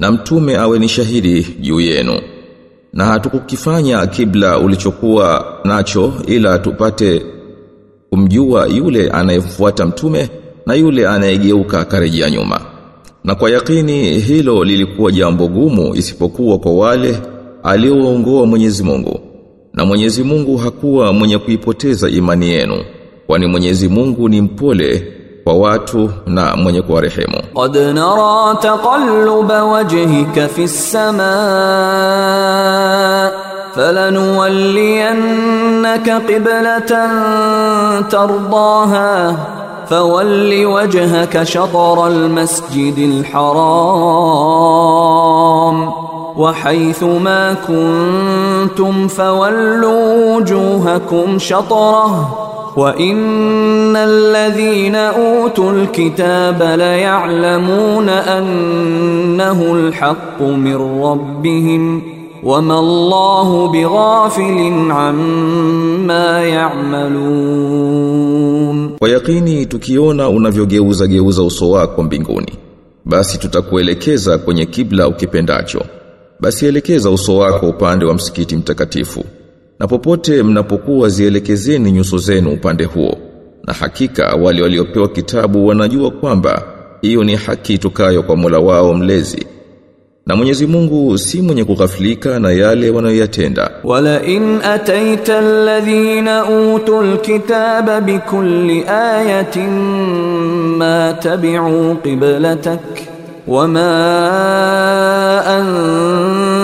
na mtume awe ni shahidi juu yenu. Na hatukukifanya kibla ulichokuwa nacho ila tupate kumjua yule anayemfuata mtume na yule anayegeuka akarejea nyuma. Na kwa yakini hilo lilikuwa jambo gumu isipokuwa kwa wale aliowaongoa Mwenyezi Mungu. Na Mwenyezi Mungu hakuwa mwenye kuipoteza imani yenu kwani Mwenyezi Mungu ni mpole kwa watu na mwenye kuwarehemu. قد نرى تقلب وجهك في السماء فلنولينك قبلة ترضاها فول وجهك شطر المسجد الحرام وحيث ما كنتم فولوا وجوهكم شطره وان الذين اوتوا الكتاب ليعلمون انه الحق من ربهم وما الله بغافل عما يعملون Kwa yakini tukiona unavyogeuza geuza uso wako mbinguni basi tutakuelekeza kwenye kibla ukipendacho basi elekeza uso wako upande wa msikiti mtakatifu na popote mnapokuwa zielekezeni nyuso zenu upande huo na hakika wale waliopewa kitabu wanajua kwamba hiyo ni haki tukayo kwa Mola wao mlezi na Mwenyezi Mungu si mwenye kughafilika na yale wanayoyatenda. Wala in ataita alladhina utul kitaba bikulli ayatin ma tabi'u qiblatak wama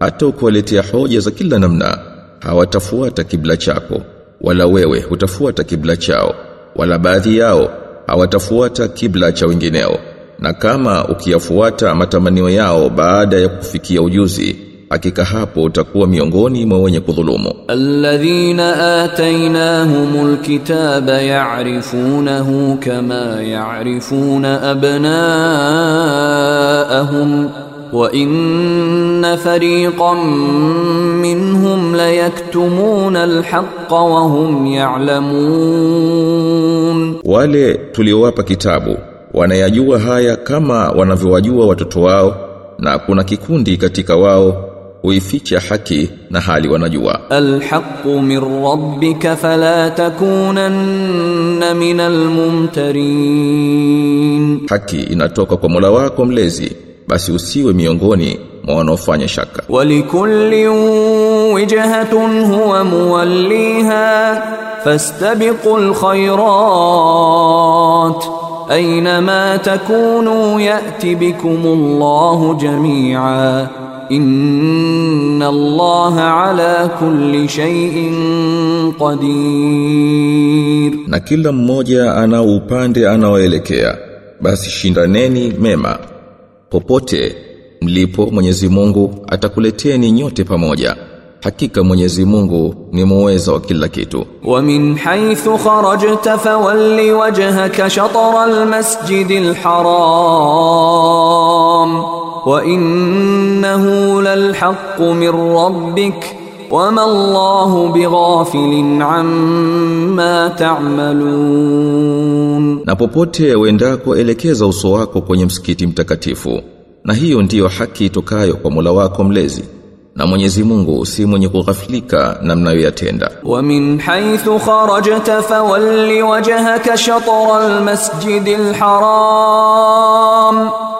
hata ukiwaletea hoja za kila namna. Hawatafuata kibla chako wala wewe hutafuata kibla chao wala baadhi yao hawatafuata kibla cha wengineo. Na kama ukiyafuata matamanio yao baada ya kufikia ujuzi hakika hapo utakuwa miongoni mwa wenye kudhulumu. Alladhina atainahumul kitaba ya'rifunahu kama ya'rifuna abna'ahum. وإن فريقا منهم ليكتمون الحق وهم يعلمون wale tuliowapa kitabu wanayajua haya kama wanavyowajua watoto wao na kuna kikundi katika wao huificha haki na hali wanajua الحق من ربك فلا تكونن من الممترين haki inatoka kwa Mola wako mlezi basi usiwe miongoni mwa wanaofanya shaka ولكل وجهة هو موليها فاستبقوا الخيرات أينما تكونوا يأت بكم الله جميعا إن الله على كل شيء قدير na kila mmoja ana upande anaoelekea basi shindaneni mema popote mlipo Mwenyezi Mungu atakuleteni nyote pamoja. Hakika Mwenyezi Mungu ni muweza wa kila kitu. Wa min haythu kharajta fawalli wajhaka shatara al-haram. Wa innahu lalhaqqu min rabbika wama Allahu bighafilin amma ta'malun, na popote uendako elekeza uso wako kwenye msikiti mtakatifu, na hiyo ndiyo haki itokayo kwa Mola wako mlezi. Na Mwenyezi Mungu si mwenye kughafilika na mnayoyatenda. Wa min haythu kharajta fawalli wajhaka shatra almasjidil haram.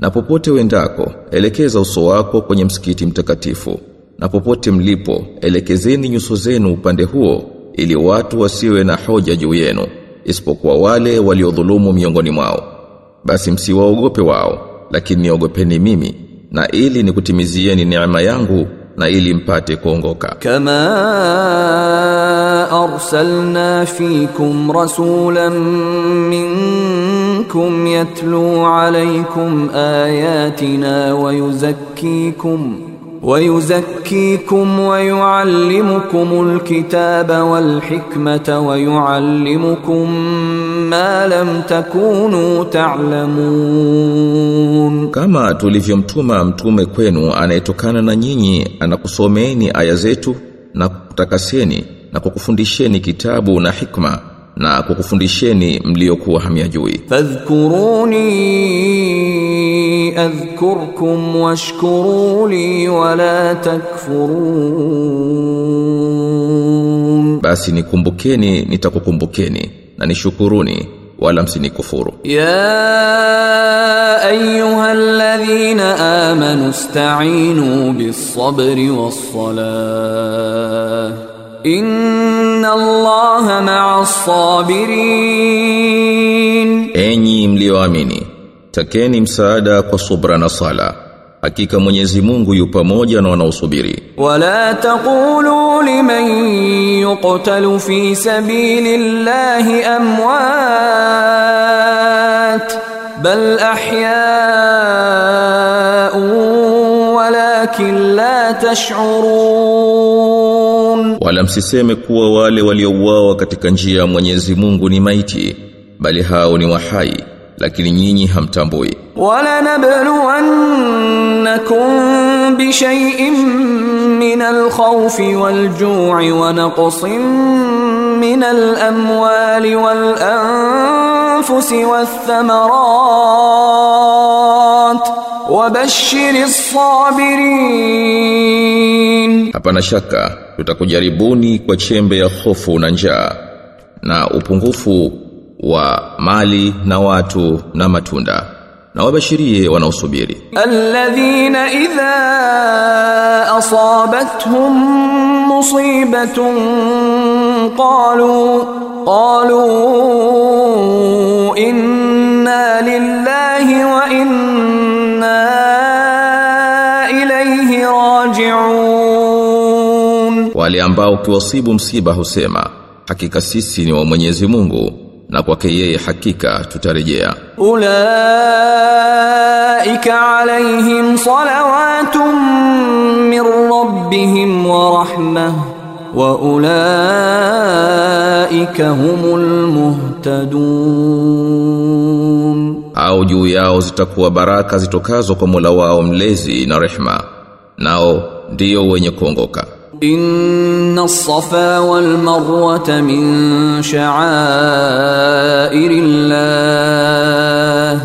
na popote wendako elekeza uso wako kwenye msikiti mtakatifu. Na popote mlipo elekezeni nyuso zenu upande huo ili watu wasiwe na hoja juu yenu isipokuwa wale waliodhulumu miongoni mwao. Basi msiwaogope wao lakini niogopeni mimi na ili nikutimizieni neema yangu na ili mpate kuongoka. Kama arsalna fikum rasulan min منكم يتلو عليكم آياتنا ويزكيكم ويزكيكم ويعلمكم الكتاب والحكمة ويعلمكم ما لم تكونوا تعلمون kama tulivyomtuma mtume kwenu anayetokana na nyinyi anakusomeeni aya zetu na kukutakaseni na kukufundisheni kitabu na hikma na kukufundisheni mliokuwa hamyajui. Fadhkuruni adhkurkum washkuruli wala takfurun. Basi nikumbukeni nitakukumbukeni na nishukuruni wala msinikufuru. Ya ayuha alladhina amanu ista'inu bis-sabri was-salah والصلاة إن الله مع الصابرين enyi mlioamini takeni msaada kwa subra na sala hakika Mwenyezi Mungu yu pamoja na wanaosubiri ولا تقولوا لمن يقتل في سبيل الله أموات بل أحياء ولكن لا تشعرون wala msiseme kuwa wale waliouawa katika njia ya Mwenyezi Mungu ni maiti bali hao ni wahai lakini nyinyi hamtambui ولنبلونكم بشيء من الخوف والجوع ونقص من الأموال والأنفس والثمرات wabashiri sabirin, hapana shaka tutakujaribuni kwa chembe ya hofu na njaa na upungufu wa mali na watu na matunda na wabashirie wanaosubiri. Alladhina idha asabatuhum musibatun qalu qalu inna lillahi wa inna raji'un wale ambao tuwasibu msiba husema hakika sisi ni wa Mwenyezi Mungu na kwake yeye hakika tutarejea. Ulaika alaihim salawatun mir rabbihim wa rahma wa ulaika humul muhtadun. Au juu yao zitakuwa baraka zitokazo kwa Mola wao mlezi na rehma. Nao ndio wenye kuongoka. إن الصفا والمروة من شعائر الله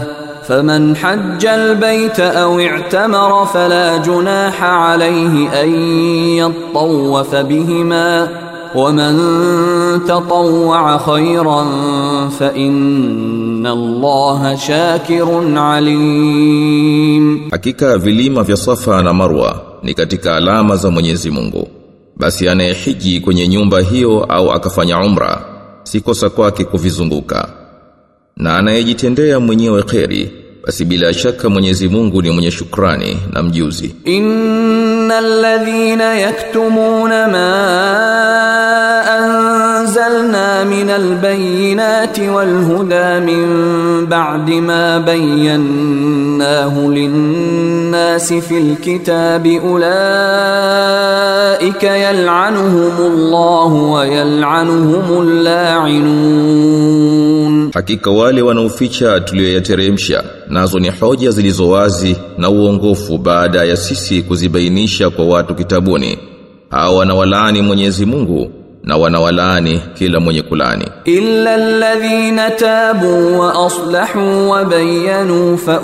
فمن حج البيت أو اعتمر فلا جناح عليه أن يطوف بهما ومن تطوع خيرا فإن الله شاكر عليم Hakika vilima vya Safa na Marwa ni katika alama za Mwenyezi Mungu. Basi anayehiji kwenye nyumba hiyo au akafanya umra, si kosa kwake kuvizunguka. Na anayejitendea mwenyewe kheri, basi bila shaka Mwenyezi Mungu ni mwenye shukrani na mjuzi. إن الذين يكتمون ما أنزلنا من البينات والهدى من بعد ما بيناه للناس في الكتاب أولئك يلعنهم الله ويلعنهم اللاعنون Hakika wale wanaoficha tuliyoyateremsha nazo ni hoja zilizo wazi na uongofu baada ya sisi kuzibainisha kwa watu kitabuni hao wanawalaani Mwenyezi Mungu na wanawalaani kila mwenye kulani illa alladhina tabu wa aslahu wa bayyanu fa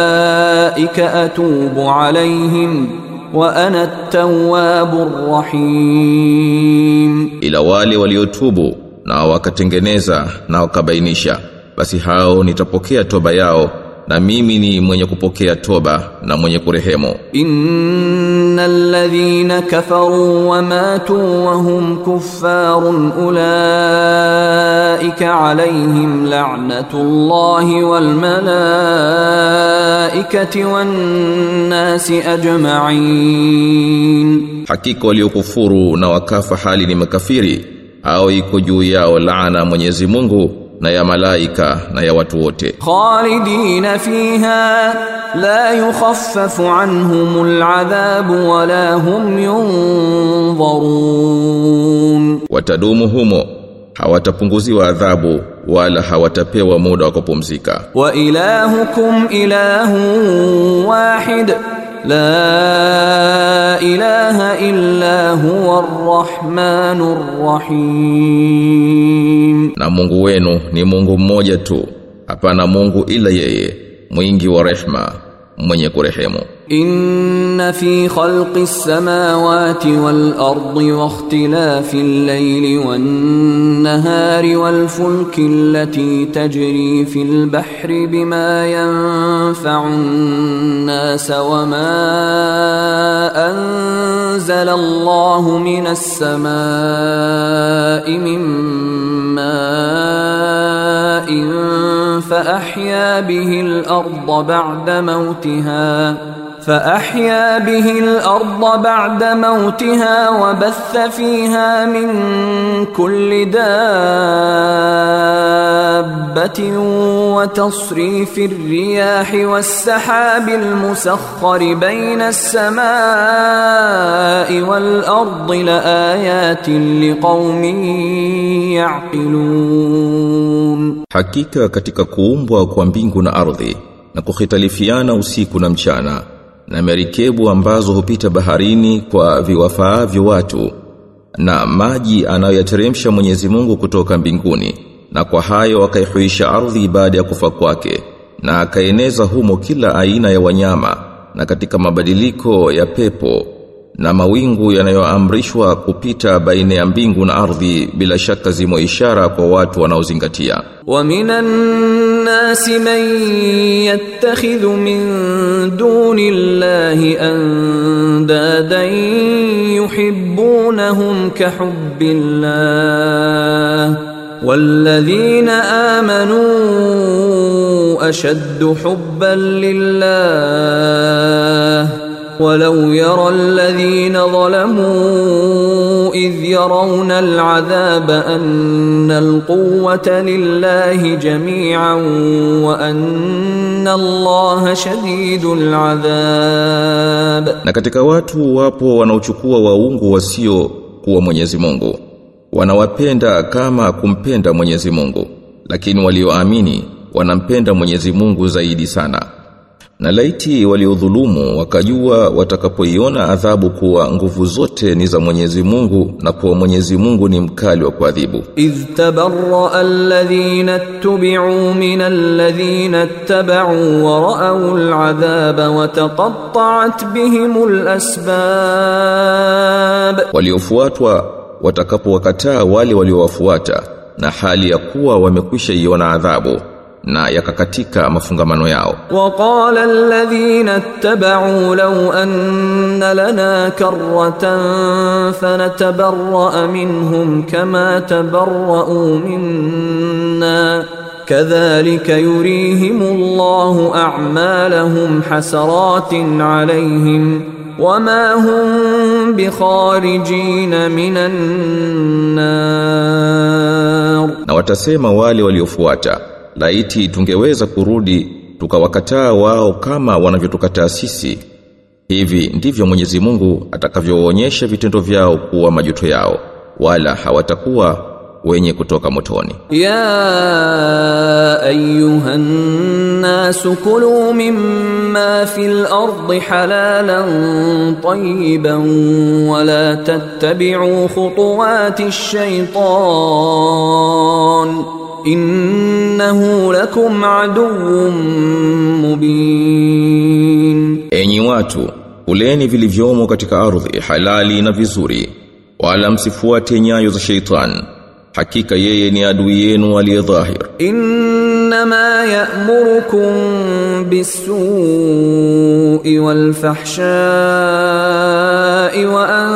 ulaika atubu alaihim wa ana at-tawwabur rahim. Ila wale waliotubu na wakatengeneza na wakabainisha basi hao nitapokea toba yao na mimi ni mwenye kupokea toba na mwenye kurehemu. Innal ladhina kafaru wa matu wa hum kuffarun ulaika alaihim la'natullahi wal malaikati wan nasi ajma'in. Hakika waliokufuru na wakafa hali ni makafiri au iko juu yao laana Mwenyezi Mungu? na ya malaika na ya watu wote. Khalidina fiha la yukhaffafu anhumul adhabu wala hum yunzarun. Watadumu humo hawatapunguziwa adhabu wala hawatapewa muda wa kupumzika. Wa ilahukum ilahu wahid. لا إله إلا هو الرحمن الرحيم na Mungu wenu ni Mungu mmoja tu hapana Mungu ila yeye mwingi wa rehma mwenye kurehemu إن في خلق السماوات والأرض واختلاف الليل والنهار والفلك التي تجري في البحر بما ينفع الناس وما أنزل الله من السماء من ماء فأحيا به الأرض بعد موتها فأحيا به الأرض بعد موتها وبث فيها من كل دابة وتصريف الرياح والسحاب المسخر بين السماء والأرض لآيات لقوم يعقلون. Hakika katika kuumbwa kwa mbingu na ardhi na kukhitalifiana usiku na mchana na merikebu ambazo hupita baharini kwa viwafaavyo watu na maji anayoyateremsha Mwenyezi Mungu kutoka mbinguni na kwa hayo akaihuisha ardhi baada ya kufa kwake na akaeneza humo kila aina ya wanyama na katika mabadiliko ya pepo na mawingu yanayoamrishwa kupita baina ya mbingu na ardhi bila shaka zimo ishara kwa watu wanaozingatia wa minan nasi man yattakhidhu min duni llahi andadan yuhibbunahum ka hubbillah والذين آمنوا أشد حبا لله ولو يرى الذين ظلموا إذ يرون العذاب أن القوة لله جميعا وأن الله شديد العذاب Na katika watu wapo wanaochukua waungu wasio kuwa Mwenyezi Mungu. Wanawapenda kama kumpenda Mwenyezi Mungu, lakini walioamini wanampenda Mwenyezi Mungu zaidi sana. Na laiti waliodhulumu wakajua watakapoiona adhabu kuwa nguvu zote ni za Mwenyezi Mungu na kuwa Mwenyezi Mungu ni mkali wa kuadhibu. Idh tabarra alladhina ittabi'u min alladhina ittaba'u wa ra'aw al'adhaba wa taqatta'at bihim al'asbab. Waliofuatwa watakapowakataa wale waliowafuata na hali ya kuwa wamekwisha iona adhabu na yakakatika mafungamano yao waqala alladhina ittaba'u law anna lana karratan fanatabarra minhum kama tabarra'u minna كذلك يريهم الله أعمالهم حسرات عليهم وما هم bikharijin minan nar na watasema wale waliofuata laiti tungeweza kurudi tukawakataa wao kama wanavyotukataa sisi hivi ndivyo Mwenyezi Mungu atakavyoonyesha vitendo vyao kuwa majuto yao wala hawatakuwa wenye kutoka motoni. Ya ayyuhan nas kulu mimma fil ardi halalan tayyiban wa la tattabi'u khutuwati ash-shaytan innahu lakum aduwwum mubin enyi watu uleni vilivyomo katika ardhi halali na vizuri wala msifuate nyayo za sheitani Hakika yeye ni adui yenu aliye dhahir. إنما يأمركم بالسوء والفحشاء وأن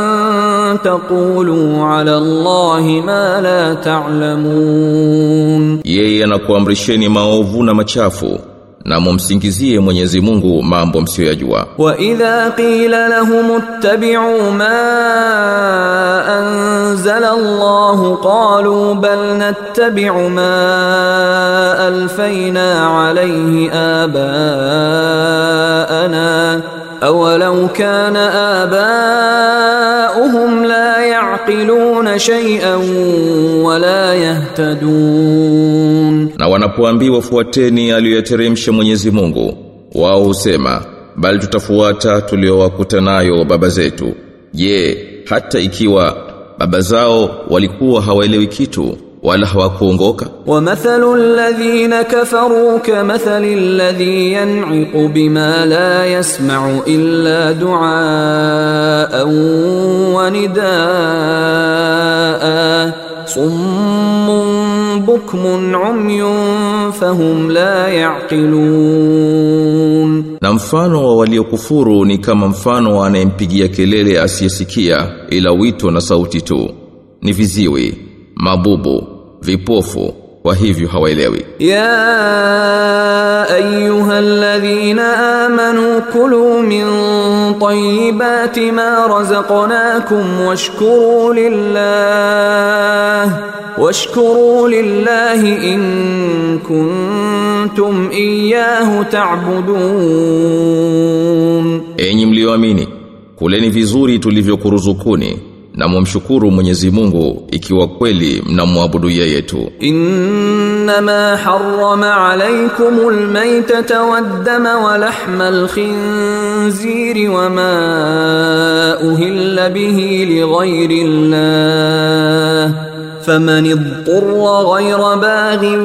تقولوا على الله ما لا تعلمون Yeye anakuamrisheni maovu na machafu na mumsingizie Mwenyezi Mungu mambo msiyoyajua. وإذا قيل لهم اتبعوا ما أنزل الله قالوا بل نتبع ما ألفينا عليه آباءنا أولو كان آباؤهم لا يعقلون شيئا ولا يهتدون na wanapoambiwa fuateni aliyoyateremsha Mwenyezi Mungu wao husema bali tutafuata tuliyowakuta nayo baba zetu. Je hata ikiwa baba zao walikuwa hawaelewi kitu wala hawakuongoka? Wa mathalu alladhina kafaru kamathali alladhi yan'iqu bima la yasma'u illa du'a wa nidaa summun bukmun umyun fahum la yaqilun na mfano wa waliokufuru ni kama mfano wa anayempigia kelele asiyesikia ila wito na sauti tu. Ni viziwi mabubu vipofu kwa hivyo hawaelewi. Ya ayyuhalladhina amanu kulu min tayyibati ma razaqnakum washkuru lillah washkuru lillahi in kuntum iyyahu ta'budun. Enyi mlioamini kuleni vizuri tulivyokuruzukuni na mumshukuru Mwenyezi Mungu ikiwa kweli mnamwabudu yeye tu. Innama harrama alaykumul maytata wad-dama wa lahmal khinziri wa ma uhilla bihi lighayri Allah faman idurra ghayra baghin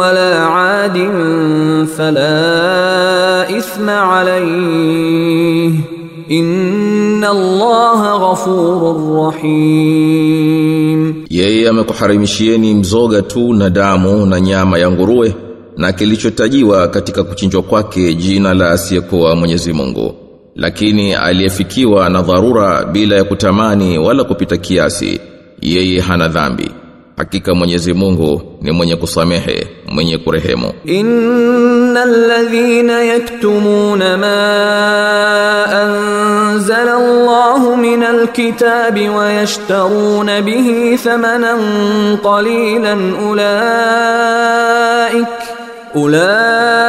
wala 'adin fala ithma alayhi Inna Allah ghafurur rahim, yeye amekuharimishieni mzoga tu na damu na nyama ya nguruwe na kilichotajiwa katika kuchinjwa kwake jina la asiyekuwa Mwenyezi Mungu. Lakini aliyefikiwa na dharura bila ya kutamani wala kupita kiasi yeye hana dhambi. Hakika Mwenyezi Mungu ni mwenye kusamehe mwenye kurehemu. Innal ladhina yaktumuna ma أنزل الله من الكتاب ويشترون به ثمنا قليلا أولئك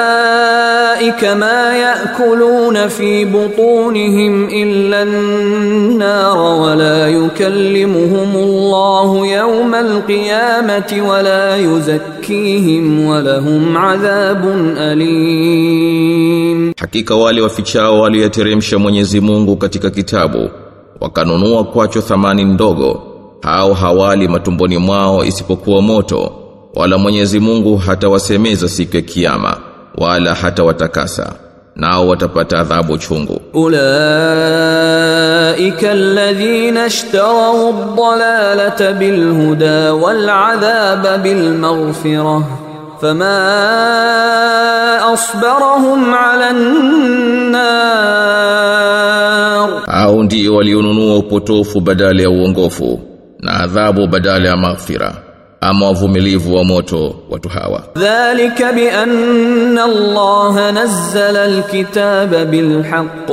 Ulaika ma yaakuluna fi butunihim illa an-nar wa la yukallimuhum Allah yawm al-qiyamati wa la yuzakkihim wa lahum adhabun alim, hakika wale wafichao waliyateremsha Mwenyezi Mungu katika kitabu wakanunua kwacho thamani ndogo hao hawali matumboni mwao isipokuwa moto. Wala Mwenyezi Mungu hatawasemeza siku ya kiyama wala hatawatakasa nao watapata adhabu chungu أولئك الذين اشتروا الضلالة بالهدى والعذاب بالمغفرة فما أصبرهم على النار au ndio walionunua upotofu badala ya uongofu na adhabu badala ya maghfira ama wavumilivu wa moto watu hawa. Dhalika bi anna Allah nazzala alkitaba bilhaq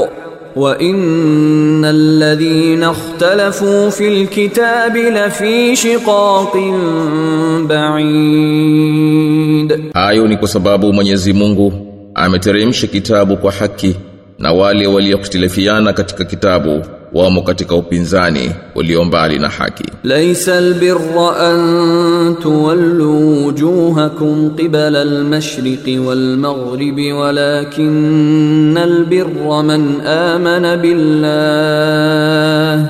wa inna alladhina ikhtalafu fil kitabi lafi shiqaqin ba'id, hayo ni kwa sababu Mwenyezi Mungu ameteremsha kitabu kwa haki na wale walioختلفiana katika kitabu wamo katika upinzani ulio mbali na haki ليس البر أن تولوا وجوهكم قبل المشرق والمغرب ولكن البر من آمن بالله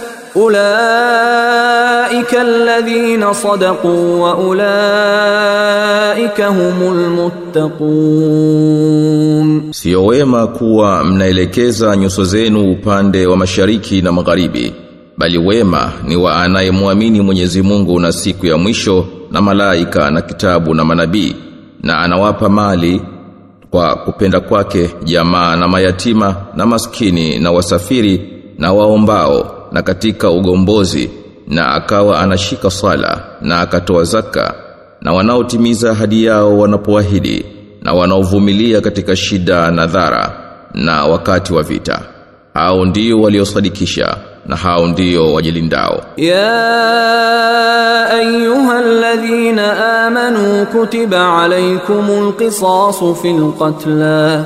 Ulaika alladhina sadaqu wa ulaika humul muttaqun, sio wema kuwa mnaelekeza nyuso zenu upande wa mashariki na magharibi, bali wema ni wa anayemwamini Mwenyezi Mungu na siku ya mwisho na malaika na kitabu na manabii na anawapa mali kwa kupenda kwake jamaa na mayatima na maskini na wasafiri na waombao na katika ugombozi na akawa anashika sala na akatoa zaka na wanaotimiza hadi yao wanapoahidi na wanaovumilia katika shida na dhara na wakati wa vita. Hao ndio waliosadikisha na hao ndio wajilindao. Ya ayyuhalladhina amanu kutiba alaykumul qisasu fil qatla.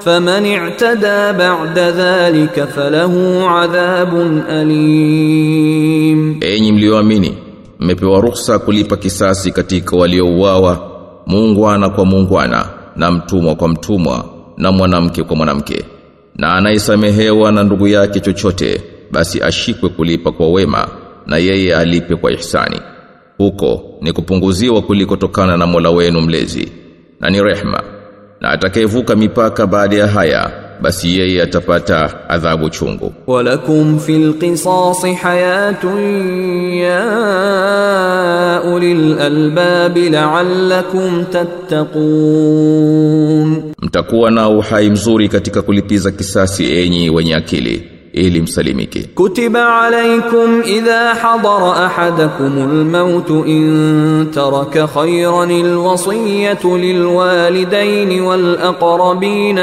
فمن اعتدى بعد ذلك فله عذاب اليم Enyi mlioamini mmepewa ruhusa kulipa kisasi katika waliouawa muungwana kwa muungwana na mtumwa kwa mtumwa na mwanamke kwa mwanamke na anayesamehewa na ndugu yake chochote basi ashikwe kulipa kwa wema na yeye alipe kwa ihsani huko ni kupunguziwa kulikotokana na Mola wenu mlezi na ni rehma na atakayevuka mipaka baada ya haya basi yeye atapata adhabu chungu. Walakum fil qisas hayatun ya ulil albab la'allakum tattaqun. Mtakuwa na uhai mzuri katika kulipiza kisasi enyi wenye akili ili msalimike kutiba alaykum idha hadara ahadakumul almaut in taraka khayran alwasiyatu lilwalidayni walaqrabin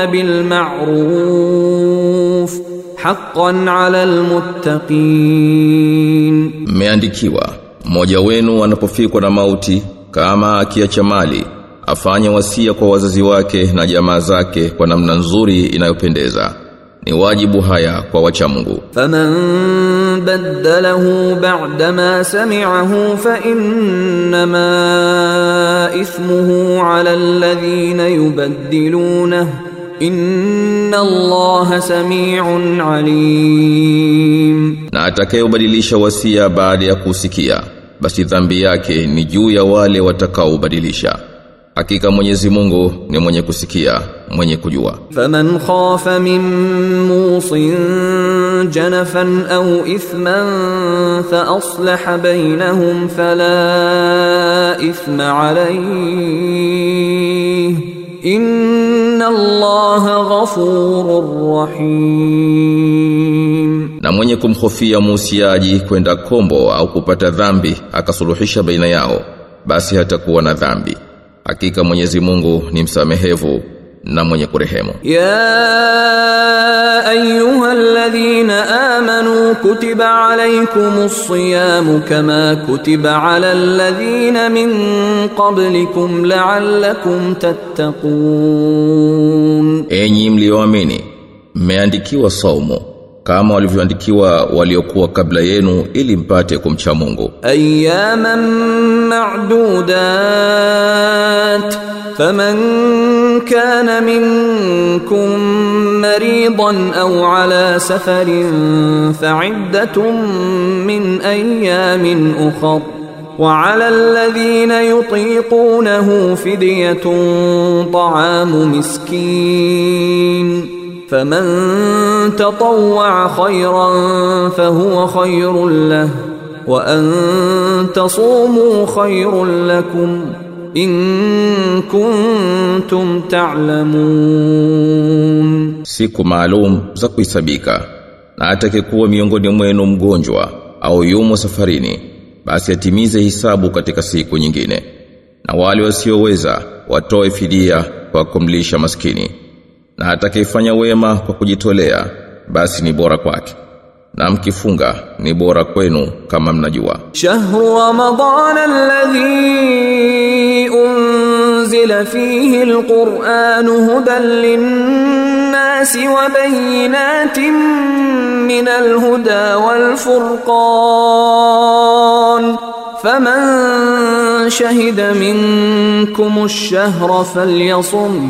bilma'ruf haqqan ala almuttaqin. meandikiwa mmoja wenu anapofikwa na mauti kama akiacha mali afanye wasia kwa wazazi wake na jamaa zake kwa namna nzuri inayopendeza ni wajibu haya kwa wacha Mungu. Faman badalahu ba'da ma sami'ahu fa inna ma ismuhu 'ala alladhina yubaddilunahu inna Allaha sami'un 'alim. Na atakayebadilisha wasia baada ya kusikia basi dhambi yake ni juu ya wale watakaobadilisha. Hakika Mwenyezi Mungu ni mwenye kusikia, mwenye kujua. Faman khafa min musin janafan au ithman fa aslaha bainahum fala ithma alayhi inna Allaha ghafurur rahim. Na mwenye kumhofia musiaji kwenda kombo au kupata dhambi akasuluhisha baina yao basi hatakuwa na dhambi Hakika Mwenyezi Mungu ni msamehevu na mwenye kurehemu. Ya ayyuhalladhina amanu kutiba alaykumus siyamu kama kutiba alal ladhina min qablikum la'allakum tattaqun. Enyi mlioamini, mmeandikiwa saumu kama walivyoandikiwa waliokuwa kabla yenu ili mpate kumcha Mungu. Ayyaman ma'dudat faman kana minkum maridan aw ala safarin fa'iddatun min ayyamin ukhra وعلى الذين يطيقونه فدية طعام مسكين faman tatawwa khayran fahuwa khayrun lahu wa an tasumu khayrun lakum in kuntum ta'lamun siku maalum za kuhesabika. Na atakayekuwa miongoni mwenu mgonjwa au yumo safarini basi atimize hisabu katika siku nyingine. Na wale wasioweza watoe fidia kwa kumlisha maskini. na atakayefanya wema kwa kujitolea basi ni bora kwake na mkifunga ni bora kwenu kama mnajua شهر رمضان الذي أنزل فيه القرآن هدى للناس وبينات من الهدى والفرقان فمن شهد منكم الشهر فليصم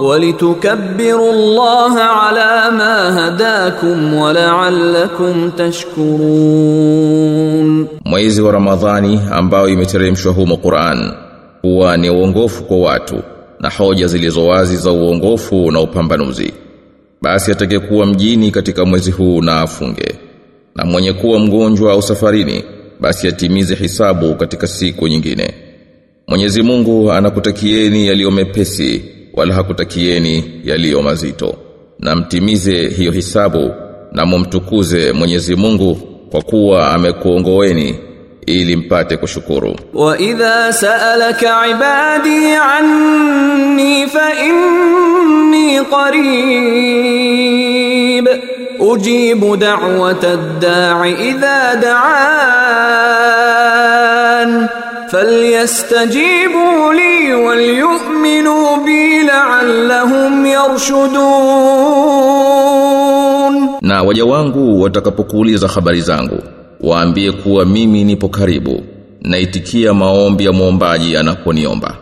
ولتكبروا الله على ما هداكم ولعلكم تشكرون mwezi wa Ramadhani ambao imeteremshwa humo Qur'an huwa ni uongofu kwa watu na hoja zilizo wazi za uongofu na upambanuzi basi atakayekuwa mjini katika mwezi huu na afunge na mwenye kuwa mgonjwa au safarini basi atimize hisabu katika siku nyingine Mwenyezi Mungu anakutakieni yaliyo mepesi wala hakutakieni yaliyo mazito. Na mtimize hiyo hisabu na mumtukuze Mwenyezi Mungu kwa kuwa amekuongoeni ili mpate kushukuru. Wa idha sa'alaka ibadi anni fa inni qarib. Ujibu da'wata dai idha da'an falyastajibu li walyu'minu bi la'allahum yarshudun, na waja wangu watakapokuuliza habari zangu waambie kuwa mimi nipo karibu naitikia maombi ya mwombaji anaponiomba.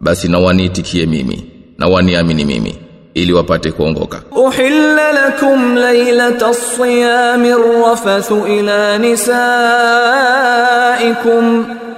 Basi na waniitikie mimi na waniamini mimi ili wapate kuongoka. uhilla lakum laylatas siyamir rafathu ila nisaikum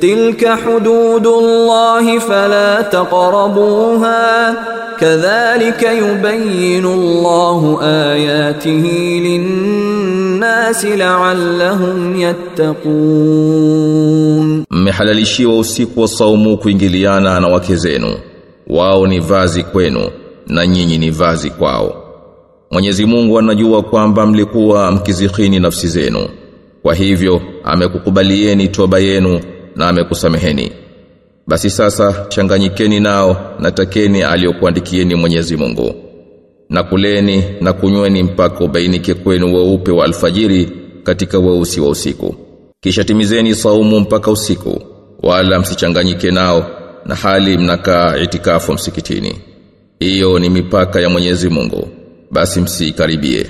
tilka hududullahi fala taqrabuha kadhalika yubayyinu Allahu ayatihi linnasi la'allahum yattaqun mmehalalishiwa usiku wa saumu kuingiliana na wake zenu. Wao ni vazi kwenu na nyinyi ni vazi kwao. Mwenyezi Mungu anajua kwamba mlikuwa mkizihini nafsi zenu. Kwa hivyo amekukubalieni toba yenu na amekusameheni. Basi sasa changanyikeni nao na takeni aliyokuandikieni Mwenyezi Mungu. Na kuleni na kunyweni mpaka ubainike kwenu weupe wa alfajiri katika weusi wa usiku. Kisha timizeni saumu mpaka usiku, wala msichanganyike nao na hali mnakaa itikafu msikitini. Hiyo ni mipaka ya Mwenyezi Mungu, basi msikaribie.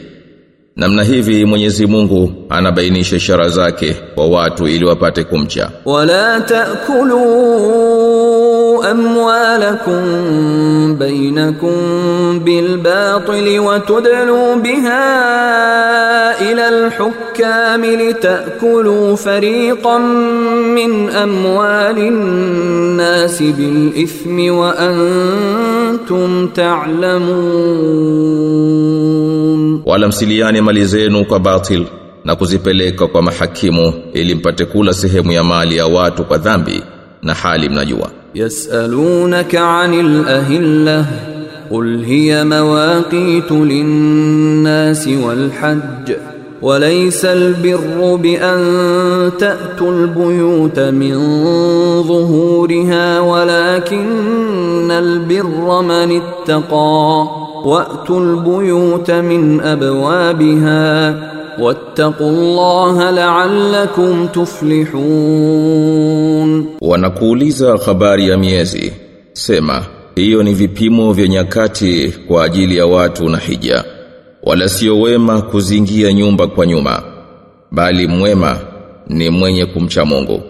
Namna hivi Mwenyezi Mungu anabainisha ishara zake kwa watu ili wapate kumcha. ولا تأكلوا أموالكم بينكم بالباطل وتدلوا بها إلى الحكام لتأكلوا فريقا من أموال الناس بالإثم وأنتم تعلمون Wala msiliane mali zenu kwa batil na kuzipeleka kwa mahakimu ili mpate kula sehemu ya mali ya watu kwa dhambi na hali mnajua. يسألونك عن الأهلة قل هي مواقيت للناس والحج وليس البر بأن تأتوا البيوت من ظهورها ولكن البر من اتقى وأتوا البيوت من أبوابها واتقوا الله لعلكم تفلحون Wanakuuliza habari ya miezi. Sema, hiyo ni vipimo vya nyakati kwa ajili ya watu na hija. Wala sio wema kuzingia nyumba kwa nyuma, bali mwema ni mwenye kumcha Mungu.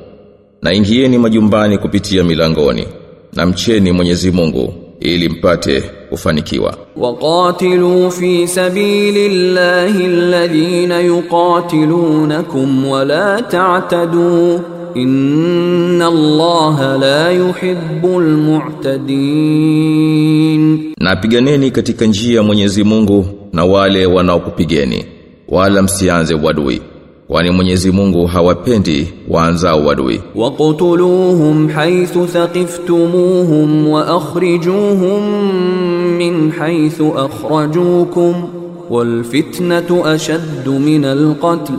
Na ingieni majumbani kupitia milangoni, na mcheni Mwenyezi Mungu ili mpate kufanikiwa. Waqatilu fi sabilillahi alladhina yuqatilunakum wa la ta'tadu. Inna allaha la yuhibbul mu'tadin. Napiganeni katika njia ya Mwenyezi Mungu na wale wanaokupigeni wala msianze uadui. kwani Mwenyezi Mungu hawapendi waanzao wadui. Waqtuluhum haythu thaqiftumuhum wa akhrijuhum min haythu akhrajukum wal fitnatu ashaddu min al qatl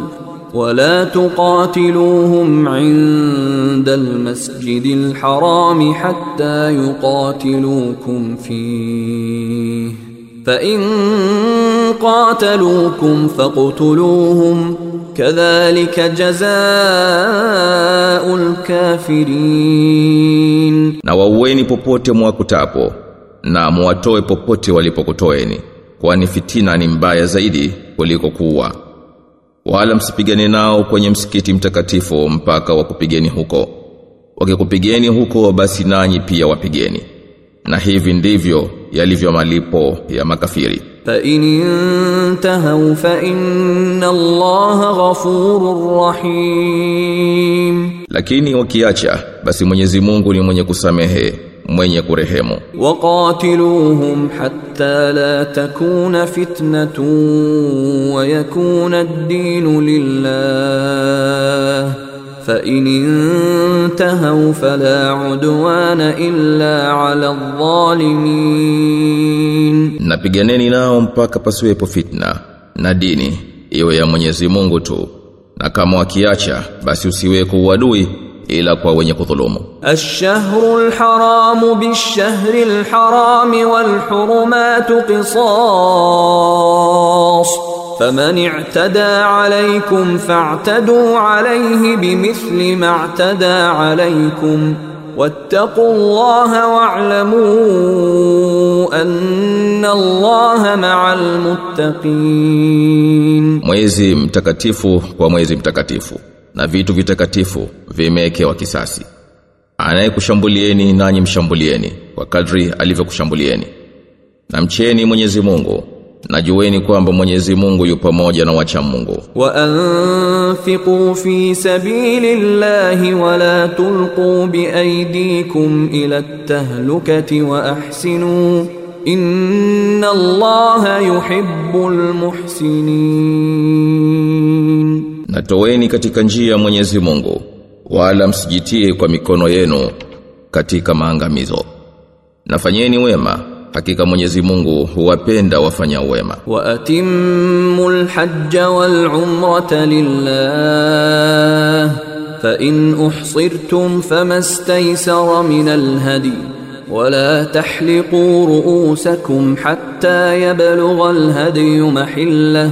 ولا تقاتلوهم عند المسجد الحرام حتى يقاتلوكم فيه فإن قاتلوكم فاقتلوهم kadhalika jazaul kafirin, na waueni popote mwakutapo na muwatoe popote walipokutoeni, kwani fitina ni mbaya zaidi kuliko kuua. Wala msipigane nao kwenye msikiti mtakatifu mpaka wakupigeni huko, wakikupigeni huko, basi nanyi pia wapigeni na hivi ndivyo yalivyo malipo ya makafiri. Fa in intahu fa inna allaha ghafurur rahim. Lakini ukiacha basi Mwenyezi Mungu ni mwenye kusamehe mwenye kurehemu. Waqatiluhum hatta la takuna fitnatun wa yakuna ad-din lillah. فإن انتهوا فلا عدوان إلا على الظالمين Napiganeni nao mpaka pasiwepo fitna na dini iwe ya Mwenyezi Mungu tu. Na kama wakiacha basi usiweko uadui ila kwa wenye kudhulumu الشهر الحرام بالشهر الحرام والحرمات قصاص faman i'tada alaykum fa'tadu alayhi bimithli ma'tada alaykum wattaqullaha wa'lamu anna Allaha ma'al muttaqin Mwezi mtakatifu kwa mwezi mtakatifu na vitu vitakatifu vimewekewa kisasi. Anayekushambulieni nanyi mshambulieni kwa kadri alivyokushambulieni. Na mcheni Mwenyezi Mungu Najueni kwamba Mwenyezi Mungu yu pamoja na wacha Mungu. Wa anfiqu fi sabilillahi wa la tulqu bi aydikum ila at-tahlukati wa ahsinu inna Allaha yuhibbul muhsinin. Natoweni katika njia Mwenyezi Mungu wala msijitie kwa mikono yenu katika maangamizo. Nafanyeni wema hakika Mwenyezi Mungu huwapenda wafanya wema. Wa atimul hajja wal umrata lillah fa in uhsirtum famastaysara min al hadi ولا تحلقوا رؤوسكم حتى يبلغ الهدي محله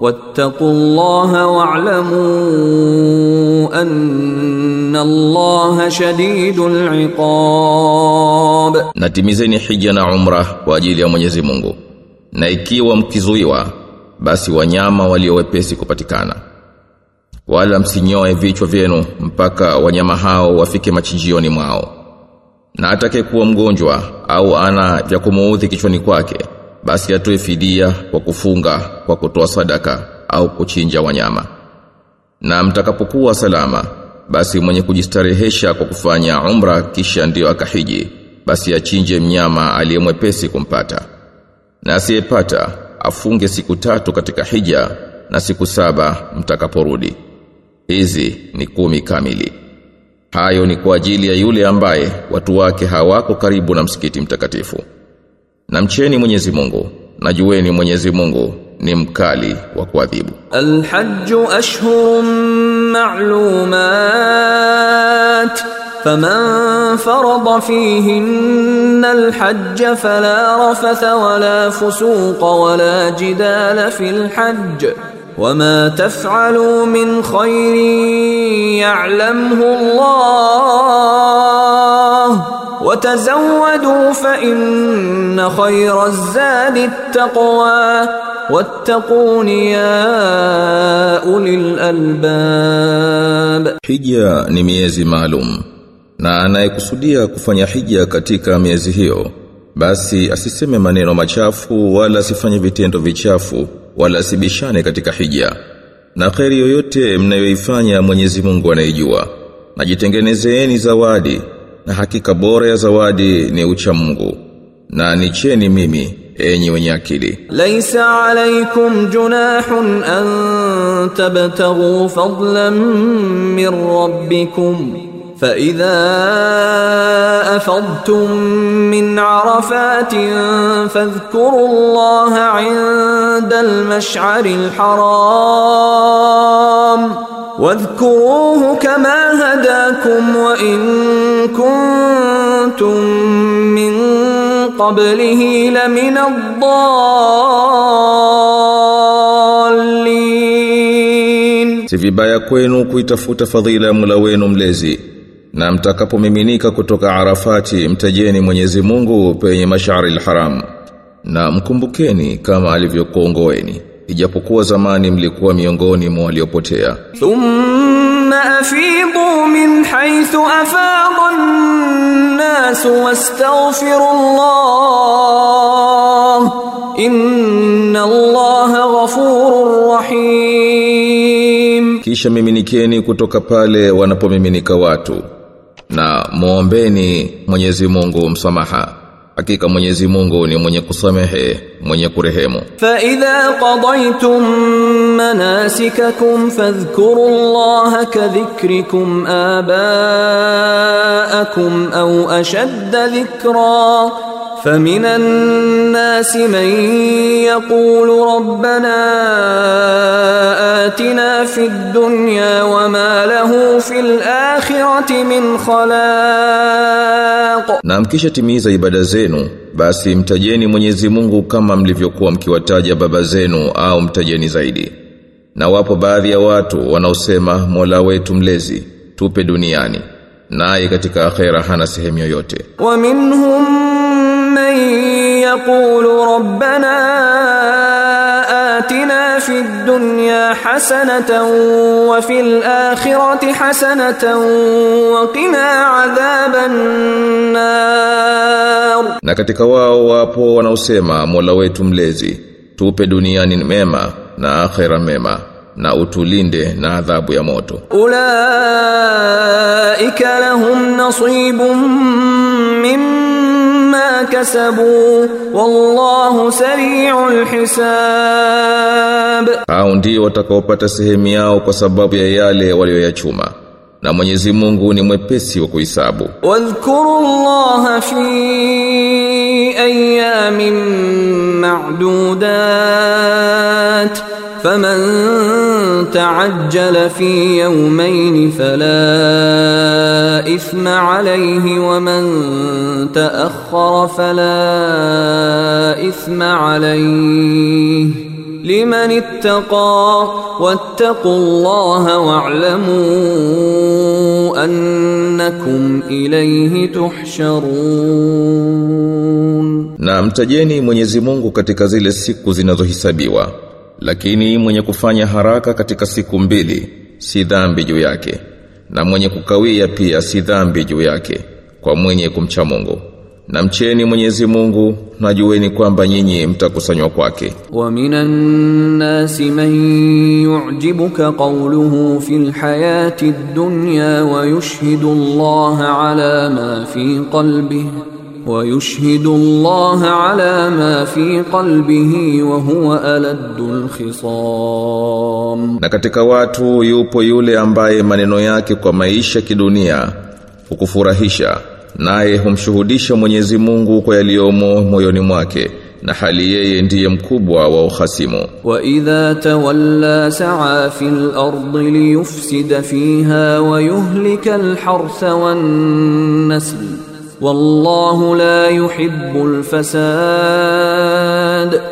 wattaqu llaha wa'lamu anna allaha shadidul iqab, natimizeni hija na umra kwa ajili ya Mwenyezi Mungu, na ikiwa mkizuiwa, basi wanyama waliowepesi kupatikana. Wala msinyoe vichwa vyenu mpaka wanyama hao wafike machinjioni mwao. Na atakayekuwa kuwa mgonjwa au ana vya kumuudhi kichwani kwake basi atoe fidia kwa kufunga kwa kutoa sadaka au kuchinja wanyama. Na mtakapokuwa salama basi mwenye kujistarehesha kwa kufanya umra kisha ndiyo akahiji basi achinje mnyama aliyemwepesi kumpata. Na asiyepata afunge siku tatu katika hija na siku saba mtakaporudi. Hizi ni kumi kamili. Hayo ni kwa ajili ya yule ambaye watu wake hawako karibu na msikiti mtakatifu na mcheni Mwenyezi Mungu. Na jueni Mwenyezi Mungu ni mkali wa kuadhibu. الحج أشهر معلومات فمن فرض فيهن الحج فلا رفث ولا فسوق ولا جدال في الحج وما تفعلوا من خير يعلمه الله watazawwadu fa inna khayra zadi taqwa wattaquni ya ulil albab hija ni miezi maalum na anayekusudia kufanya hija katika miezi hiyo basi asiseme maneno machafu wala asifanye vitendo vichafu wala asibishane katika hija. Na kheri yoyote mnayoifanya Mwenyezi Mungu anaijua. Najitengenezeeni zawadi na hakika bora ya zawadi ni ucha Mungu. Na nicheni mimi enyi wenye akili. ليس عليكم جناح أن تبتغوا فضلا من ربكم فإذا أفضتم من عرفات فاذكروا الله عند المشعر الحرام wadhkuruhu kama hadakum wa in kuntum min qablihi lamina ad-dallin, si vibaya kwenu kuitafuta fadhila ya Mola wenu mlezi na mtakapomiminika kutoka Arafati mtajeni Mwenyezi Mungu penye Mashari al-Haram na mkumbukeni kama alivyokuongoeni ijapokuwa zamani mlikuwa miongoni mwa waliopotea. Thumma afidu min haythu afadha an-nas wastaghfiru Allah. Inna Allah ghafurur rahim. Kisha miminikeni kutoka pale wanapomiminika watu. Na muombeni Mwenyezi Mungu msamaha. hakika Mwenyezi Mungu ni mwenye kusamehe mwenye kurehemu فإذا قضيتم مناسككم فاذكروا الله كذكركم آباءكم أو أشد ذكرا فمن الناس من يقول ربنا آتنا في الدنيا وما له في الآخرة من خلاق na mkishatimiza ibada zenu basi mtajeni Mwenyezi Mungu kama mlivyokuwa mkiwataja baba zenu au mtajeni zaidi na wapo baadhi ya watu wanaosema Mola wetu mlezi tupe duniani naye katika akhera hana sehemu yoyote ومنهم من يقول ربنا آتنا في الدنيا حسنة وفي الآخرة حسنة وقنا عذاب النار na katika wao wapo wanaosema Mola wetu mlezi tupe duniani mema na akhera mema na utulinde na adhabu ya moto أولئك لهم نصيب bima kasabu wallahu sari'ul hisab, hao ndio watakaopata sehemu yao kwa sababu ya yale walioyachuma. Na Mwenyezi Mungu ni mwepesi wa kuhesabu. Wadhkurullaha fi ayamin ma'dudat. فمن تعجل في يومين فلا إثم عليه ومن تأخر فلا إثم عليه لمن اتقى واتقوا الله واعلموا أنكم إليه تحشرون. Na mtajeni Mwenyezi Mungu katika zile siku zinazohisabiwa lakini mwenye kufanya haraka katika siku mbili si dhambi juu yake. Na mwenye kukawia pia si dhambi juu yake kwa mwenye kumcha Mungu. Na mcheni Mwenyezi Mungu najueni kwamba nyinyi mtakusanywa kwake. Wa minan nas man yu'jibuka qawluhu fil hayati ad-dunya wa yushhidu Allah ala ma fi qalbihi wayushhidu Allah ala ma fi qalbihi wa huwa aladdul na katika watu yupo yule ambaye maneno yake kwa maisha kidunia hukufurahisha naye humshuhudisha Mwenyezi Mungu kwa yaliyomo moyoni mwake na hali yeye ndiye mkubwa wa uhasimu. Wa idha tawalla sa'a fil ardi liyufsida fiha wa yuhlika al-hartha wan-nasl wallahu la yuhibbul fasad,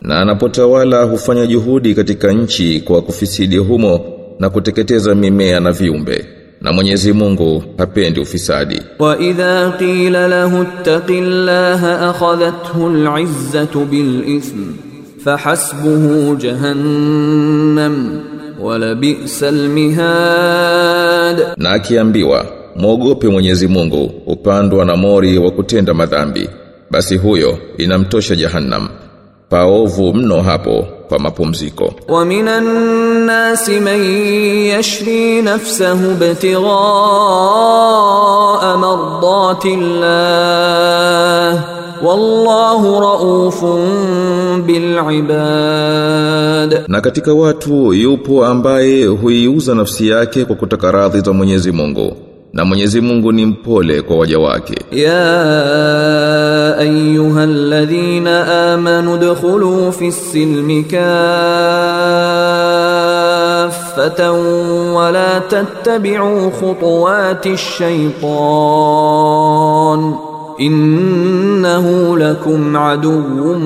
na anapotawala hufanya juhudi katika nchi kwa kufisidi humo na kuteketeza mimea na viumbe. Na Mwenyezi Mungu hapendi ufisadi. Wa idha qila lahu ittaqillaha akhadhathu al'izzatu bil ithm fahasbuhu jahannam wa labisa mihad, na akiambiwa mwogope Mwenyezi Mungu upandwa na mori wa kutenda madhambi. Basi huyo inamtosha jahannam. Paovu mno hapo kwa mapumziko. Wa minan nas man yashri nafsahu btigha mardati wallahu raufun bilibad. Na katika watu yupo ambaye huiuza nafsi yake kwa kutaka radhi za Mwenyezi Mungu na Mwenyezi Mungu ni mpole kwa waja wake. Ya ayyuhalladhina amanu dkhulu fis silmi kaffatan wa la tattabi'u khutuwati shaytan. Innahu lakum aduwwun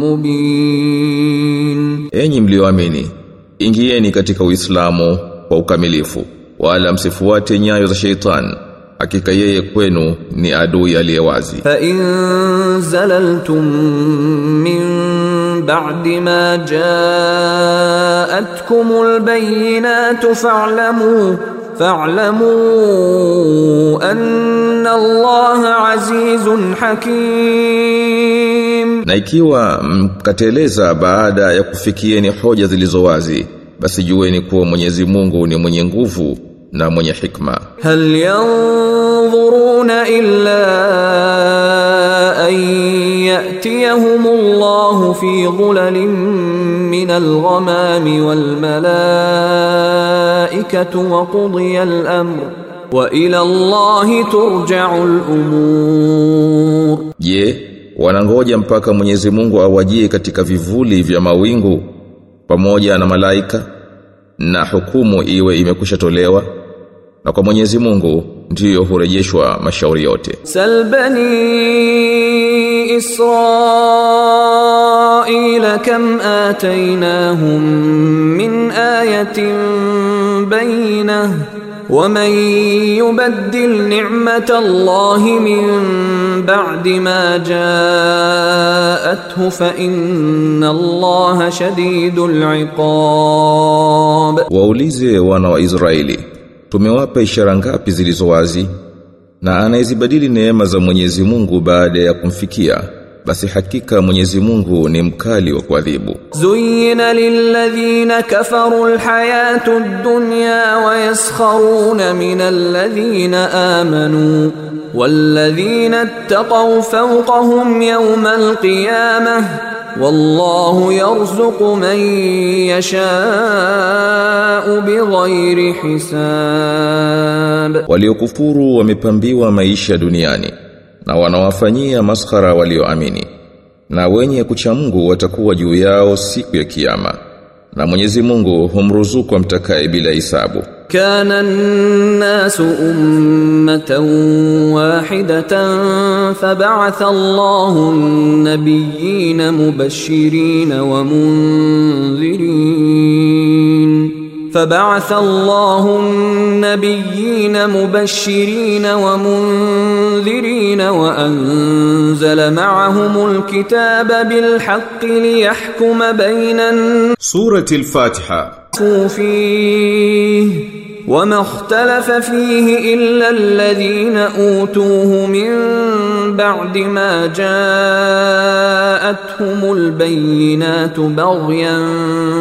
mubin, enyi mlioamini ingieni katika Uislamu kwa ukamilifu wala msifuate nyayo za sheitan hakika yeye kwenu ni adui aliyewazi fa inzalaltum min ba'di ma ja'atkumul bayyinatu fa'lamu fa'lamu anna Allah azizun hakim. Na ikiwa mkateleza baada ya kufikieni hoja zilizo wazi basi jueni kuwa Mwenyezi Mungu ni mwenye nguvu na mwenye hikma. Hal yanzuruna illa an yatiyahumullahu fi dhulalin min alghamami wal malaikatu wa qudiya al-amr wa ila Allahi turja'ul umur. Je, wanangoja mpaka Mwenyezi Mungu awajie katika vivuli vya mawingu pamoja na malaika na hukumu iwe imekushatolewa na kwa Mwenyezi Mungu ndiyo hurejeshwa mashauri yote. Salbani israila kam atainahum min ayatin bainah ومن يبدل نعمة الله من بعد ما جاءته فإن الله شديد العقاب Waulize wana wa Israeli, tumewapa ishara ngapi zilizo wazi? Na anayezibadili neema za Mwenyezi Mungu baada ya kumfikia, basi hakika Mwenyezi Mungu ni mkali wa kuadhibu. زين للذين كفروا الحياة الدنيا ويسخرون من الذين آمنوا والذين اتقوا فوقهم يوم القيامة والله يرزق من يشاء بغير حساب Waliokufuru wamepambiwa maisha duniani na wanawafanyia maskhara walioamini na wenye kucha Mungu watakuwa juu yao siku ya kiyama na Mwenyezi Mungu humruzuku mtakaye bila hisabu. Kana an-nas ummatan wahidatan fab'atha Allahu an-nabiyyin mubashirin wa munzirin. فبعث الله النبيين مبشرين ومنذرين وأنزل معهم الكتاب بالحق ليحكم بين al-Fatiha اختلفوا فيه وما اختلف فيه إلا الذين أوتوه من بعد ما جاءتهم البينات بغيا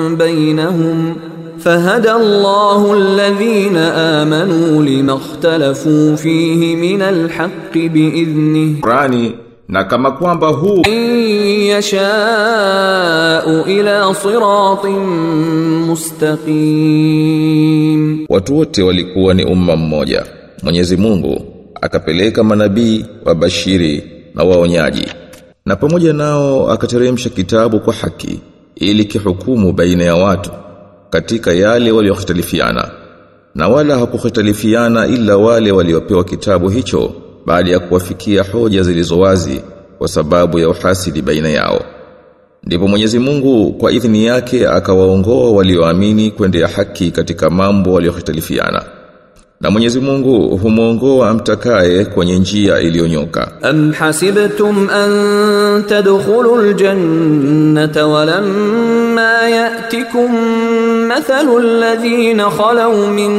بينهم فهدى الله الذين آمنوا لما اختلفوا فيه من الحق بإذنه Qurani na kama kwamba huu من يشاء إلى صراط مستقيم Watu wote walikuwa ni umma mmoja. Mwenyezi Mungu akapeleka manabii, wabashiri na waonyaji. Na pamoja nao akateremsha kitabu kwa haki ili kihukumu baina ya watu katika yale waliokhitalifiana. Na wala hakukhitalifiana ila wale waliopewa kitabu hicho baada ya kuwafikia hoja zilizowazi kwa sababu ya uhasidi baina yao. Ndipo Mwenyezi Mungu kwa idhini yake akawaongoa walioamini kwendea haki katika mambo waliokhitalifiana. Na Mwenyezi Mungu humuongoa amtakaye kwenye njia iliyonyoka. Am hasibtum an tadkhulul jannata walamma ya'tikum مثل الذين خلوا من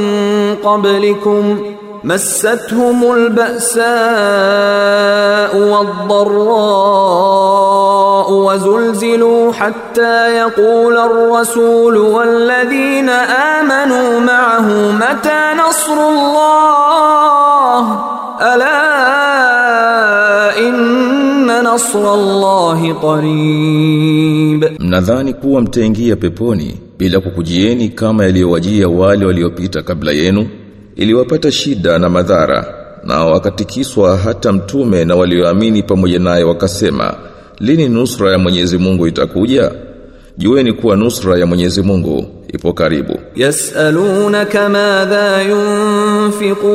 قبلكم مستهم البأساء والضراء وزلزلوا حتى يقول الرسول والذين آمنوا معه متى نصر الله؟ ألا إن نصر الله قريب. Mnadhani kuwa mtaingia peponi bila kukujieni kama yaliyowajia wale waliopita kabla yenu iliwapata shida na madhara na wakatikiswa hata mtume na walioamini pamoja naye wakasema lini nusra ya Mwenyezi Mungu itakuja? Jueni kuwa nusra ya Mwenyezi Mungu ipo karibu. Yasalunaka madha yunfiqun.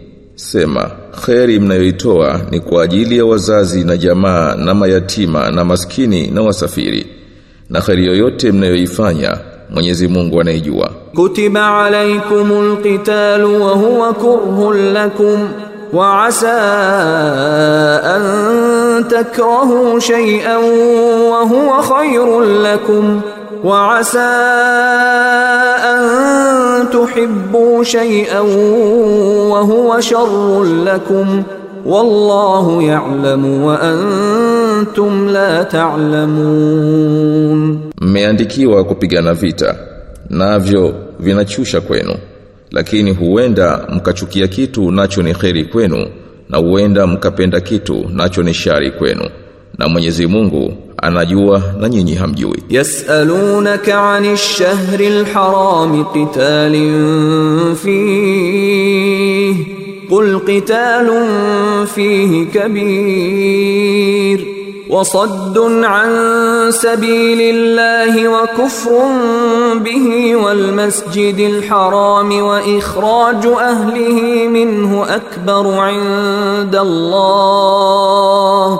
Sema, kheri mnayoitoa ni kwa ajili ya wazazi na jamaa na mayatima na maskini na wasafiri. Na kheri yoyote mnayoifanya Mwenyezi Mungu anaijua. Kutiba alaykumul qital wa huwa kurhul lakum wa asa an takrahu shay'an wa huwa khairul lakum wa asa an tuhibbuu shay'an wa huwa sharrun lakum wallahu ya'lamu wa antum la ta'lamun, mmeandikiwa kupigana vita navyo vinachusha kwenu, lakini huenda mkachukia kitu nacho ni kheri kwenu, na huenda mkapenda kitu nacho ni shari kwenu, na Mwenyezi Mungu anajua na nyinyi hamjui. يسألونك عن الشهر الحرام قتال فيه قل قتال فيه كبير وصد عن سبيل الله وكفر به والمسجد الحرام وإخراج أهله منه أكبر عند الله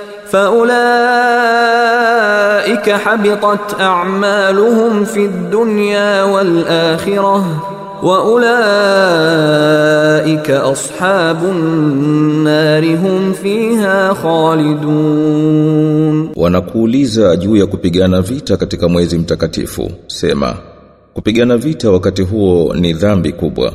faulaika habitat a'maluhum fid dunya wal akhirah wa ulaika ashabun nari fiha khalidun, wanakuuliza juu ya kupigana vita katika mwezi mtakatifu. Sema, kupigana vita wakati huo ni dhambi kubwa,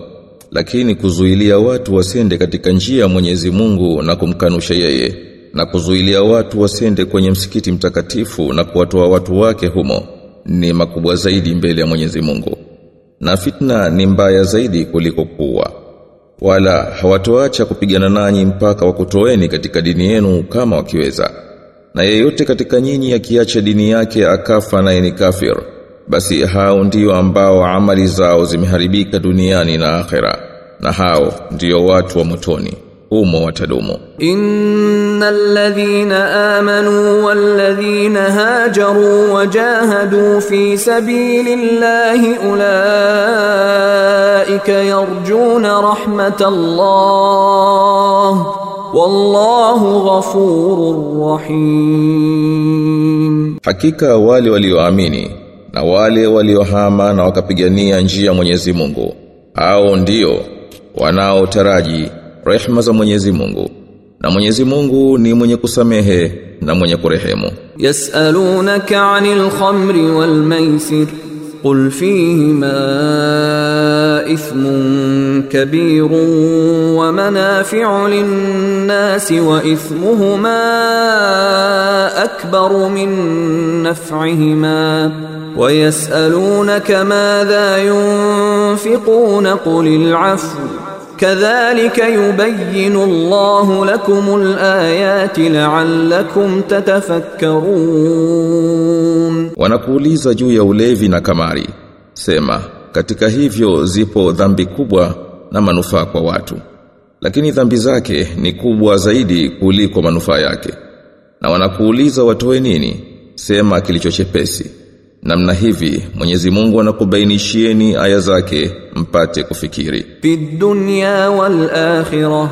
lakini kuzuilia watu wasende katika njia ya Mwenyezi Mungu na kumkanusha yeye na kuzuilia watu wasende kwenye msikiti mtakatifu na kuwatoa watu wake humo ni makubwa zaidi mbele ya Mwenyezi Mungu. Na fitna ni mbaya zaidi kuliko kuwa. Wala hawatoacha kupigana nanyi mpaka wakutoeni katika dini yenu kama wakiweza. Na yeyote katika nyinyi akiacha dini yake akafa naye ni kafir, basi hao ndio ambao amali zao zimeharibika duniani na akhera, na hao ndio watu wa motoni, humo watadumu. Innal ladhina amanu wal ladhina hajaru wajahadu fi sabilillahi ulaika yarjuna rahmatallah wallahu ghafurur rahim. Hakika wale walioamini na wale waliohama na wakapigania njia Mwenyezi Mungu hao ndio wanaotaraji rehma za Mwenyezi Mungu. Na Mwenyezi Mungu ni mwenye kusamehe na mwenye kurehemu. يسألونك عن الخمر والميسر قل فيهما إثم كبير ومنافع للناس وإثمهما أكبر من نفعهما ويسألونك ماذا ينفقون قل العفو kadhalika yubayyinu Allahu lakumul ayati la'allakum tatafakkarun wanakuuliza juu ya ulevi na kamari. Sema katika hivyo zipo dhambi kubwa na manufaa kwa watu. Lakini dhambi zake ni kubwa zaidi kuliko manufaa yake. Na wanakuuliza watoe nini? Sema kilichochepesi namna hivi Mwenyezi Mungu anakubainishieni aya zake mpate kufikiri fid dunya wal akhirah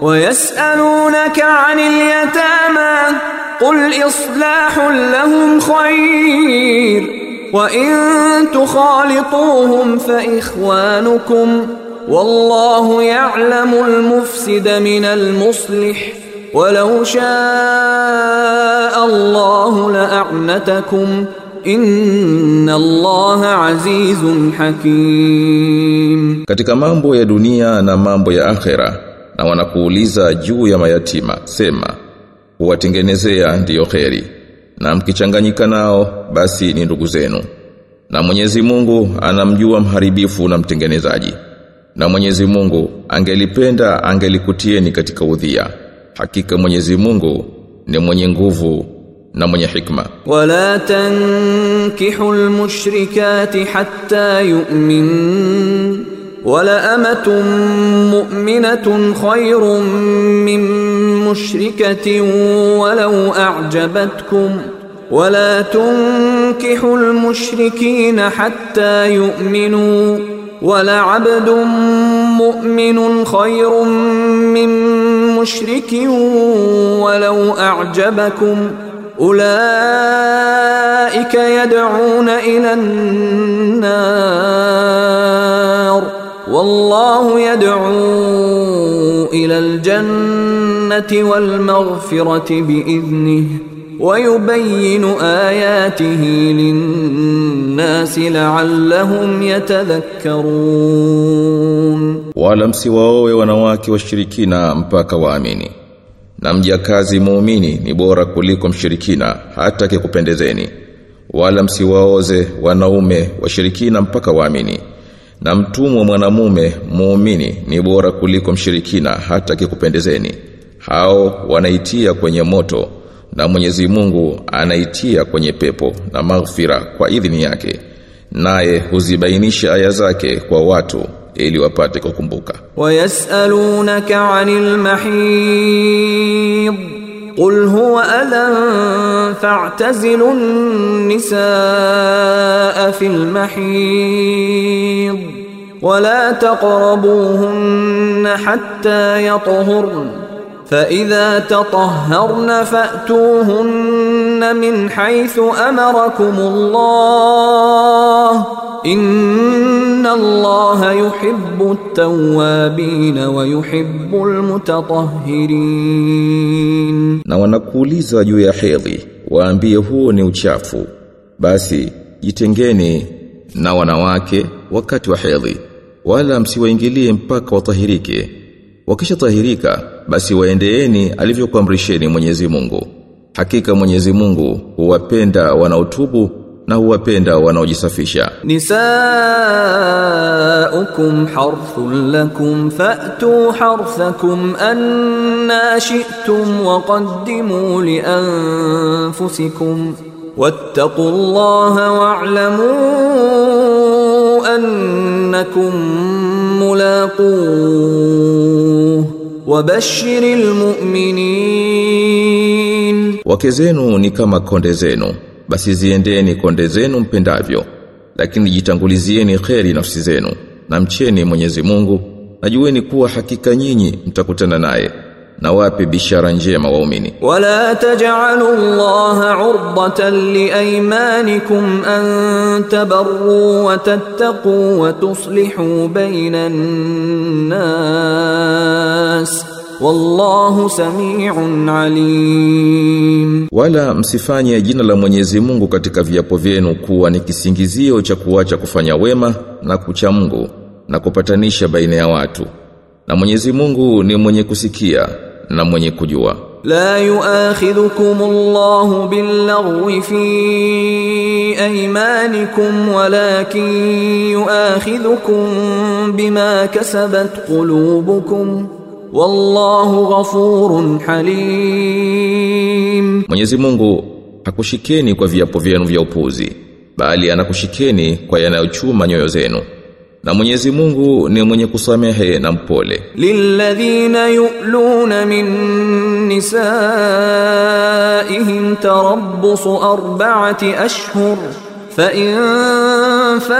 wayasalunaka 'anil yatama qul islahun lahum khair wa in tukhalituhum fa ikhwanukum wallahu ya'lamu al mufsida min al muslih ولو شاء الله la'anatakum Inna Allaha azizun hakim. Katika mambo ya dunia na mambo ya akhera na wanakuuliza juu ya mayatima sema huwatengenezea ndiyo kheri na mkichanganyika nao basi ni ndugu zenu. Na Mwenyezi Mungu anamjua mharibifu na mtengenezaji. Na Mwenyezi Mungu angelipenda angelikutieni katika udhia. Hakika Mwenyezi Mungu ni mwenye nguvu na mwenye hikma wala tankihu almushrikati hatta yu'min wala amatun mu'minatun khayrun min mushrikatin walau a'jabatkum Wala ولا تنكحوا hatta yu'minu. Wala abdun mu'minun khayrun min mushrikin walau a'jabakum. ۖ أولئك يدعون إلى النار والله يدعو إلى الجنة والمغفرة بإذنه ويبين آياته للناس لعلهم يتذكرون Wala msiwaoe wanawake washirikina mpaka waamini. Na mjakazi muumini ni bora kuliko mshirikina hata kikupendezeni. Wala msiwaoze wanaume washirikina mpaka waamini. Na mtumwa mwanamume muumini ni bora kuliko mshirikina hata kikupendezeni. Hao wanaitia kwenye moto na Mwenyezi Mungu anaitia kwenye pepo na maghfira kwa idhini yake. Naye huzibainisha aya zake kwa watu ili wapate kukumbuka. ويسألونك عن المحيض قل هو أذى فاعتزلوا النساء في المحيض ولا تقربوهن حتى يطهرن فإذا تطهرن فأتوهن من حيث أمركم الله إن الله يحب التوابين ويحب المتطهرين Na wanakuuliza juu ya hedhi, waambie huo ni uchafu. Basi jitengeni na wanawake wakati wa hedhi, wala msiwaingilie mpaka watahirike. Wakishatahirika, basi waendeeni alivyokuamrisheni Mwenyezi Mungu. Hakika Mwenyezi Mungu huwapenda wanaotubu na huwapenda wanaojisafisha. نساؤكم حرث لكم فأتوا حرثكم أنا شئتم وقدموا لأنفسكم واتقوا الله واعلموا أنكم ملاقوه wabashiril mu'minin, wake zenu ni kama konde zenu, basi ziendeni konde zenu mpendavyo, lakini jitangulizieni kheri nafsi zenu, na mcheni Mwenyezi Mungu, najueni kuwa hakika nyinyi mtakutana naye na wapi bishara njema waumini? Wala taj'alu Allah urdatan liaymanikum an tabarru wa tattaqu wa tuslihu bainan nas Wallahu samii'un 'aliim Wala msifanye jina la Mwenyezi Mungu katika viapo vyenu kuwa ni kisingizio cha kuacha kufanya wema na kucha Mungu na kupatanisha baina ya watu na Mwenyezi Mungu ni mwenye kusikia na mwenye kujua. La yuakhidhukum Allahu billaghwi fi aymanikum walakin yuakhidhukum bima kasabat qulubukum. Wallahu ghafurun halim. Mwenyezi Mungu hakushikeni kwa viapo vyenu vya upuzi bali anakushikeni kwa yanayochuma nyoyo zenu na Mwenyezi Mungu ni mwenye kusamehe na mpole. Lilladhina yu'luna min nisaihim tarabbusu arba'ati ashhur fa in fa'u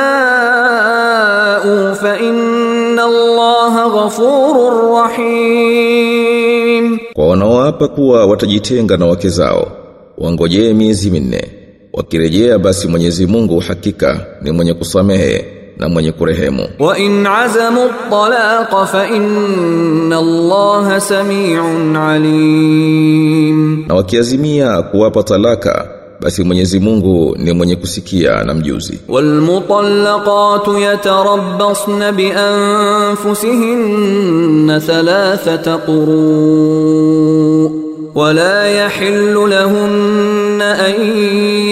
fa inna Allaha ghafurur rahim. Kwa wanaoapa kuwa watajitenga na wake zao, wangojee miezi minne. Wakirejea basi Mwenyezi Mungu hakika ni mwenye kusamehe na mwenye kurehemu. وإن عزموا الطلاق فإن الله سميع عليم Na wakiazimia kuwapa talaka, basi Mwenyezi Mungu ni mwenye kusikia na mjuzi. والمطلقات يتربصن بأنفسهن ثلاثة قروء ولا يحل لهن أن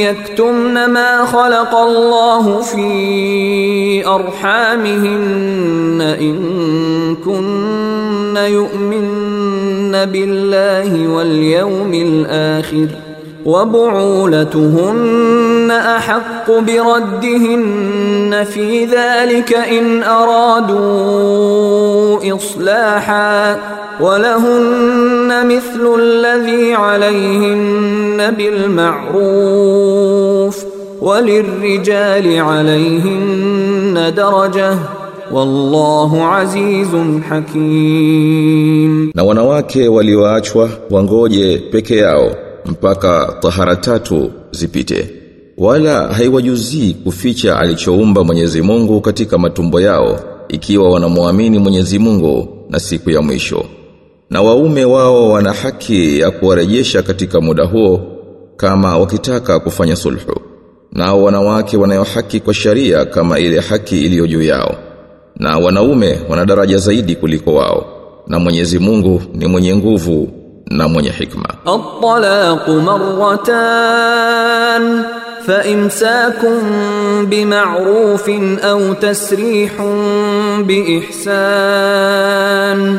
يكتمن ما خلق الله في أرحامهن إن كن يؤمن بالله واليوم الآخر وبعولتهن أحق بردهن في ذلك إن أرادوا إصلاحا ولهن مثل الذي عليهن بالمعروف وللرجال عليهن درجة والله عزيز حكيم. Na wanawake walioachwa wangoje peke yao. Mpaka tahara tatu zipite. Wala haiwajuzii kuficha alichoumba Mwenyezi Mungu katika matumbo yao ikiwa wanamwamini Mwenyezi Mungu na siku ya mwisho. Na waume wao wana haki ya kuwarejesha katika muda huo kama wakitaka kufanya sulhu. Nao wanawake wanayo haki kwa sharia kama ile haki iliyo juu yao. Na wanaume wana daraja zaidi kuliko wao. Na Mwenyezi Mungu ni mwenye nguvu na mwenye hikma. الطلاق مرتان فإمساك بمعروف أو تسريح بإحسان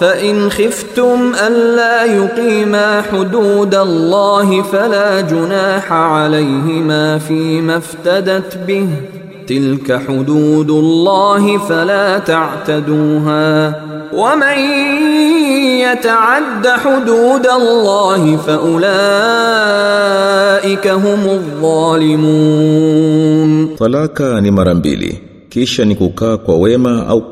فإن خفتم ألا يقيما حدود الله فلا جناح عليهما فيما افتدت به. تلك حدود الله فلا تعتدوها. ومن يتعد حدود الله فأولئك هم الظالمون. Ni mara mbili, kisha ni kukaa kwa wema au.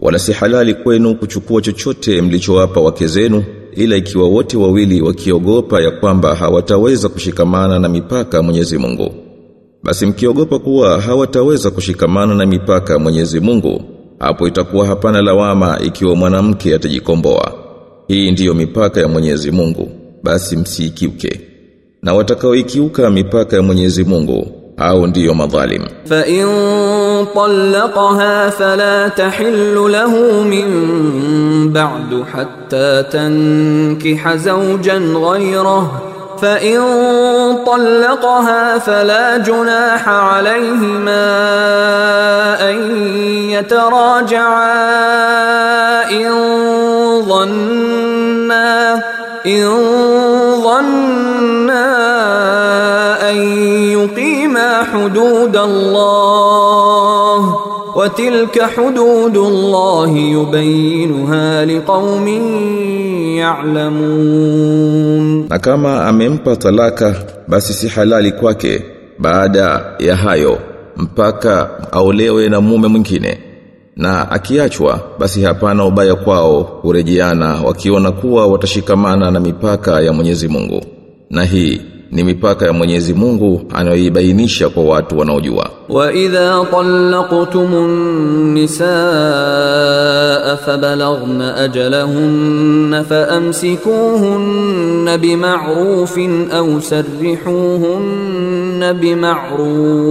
Wala si halali kwenu kuchukua chochote mlichowapa wake zenu ila ikiwa wote wawili wakiogopa ya kwamba hawataweza kushikamana na mipaka Mwenyezi Mungu. Basi mkiogopa kuwa hawataweza kushikamana na mipaka Mwenyezi Mungu, hapo itakuwa hapana lawama ikiwa mwanamke atajikomboa. Hii ndiyo mipaka ya Mwenyezi Mungu, basi msiikiuke. Na watakaoikiuka mipaka ya Mwenyezi Mungu, au ndiyo madhalim fa in talaqaha fala tahillu lahu min ba'du hatta tankiha zawjan ghayrahu فإن طلقها فلا جناح عليهما أن يتراجعا إن ظنّا إن ظنا أن يقيما حدود الله وتلك حدود الله يبينها لقوم يعلمون Na kama amempa talaka basi si halali kwake baada ya hayo mpaka aolewe na mume mwingine. na akiachwa basi hapana ubaya kwao kurejeana wakiona kuwa watashikamana na mipaka ya Mwenyezi Mungu na hii ni mipaka ya Mwenyezi Mungu anayoibainisha kwa watu wanaojua. Wa idha talaqtumun nisaa fabalaghna ajalahunna faamsikuhunna bima'rufin aw sarrihuhunna bima'ruf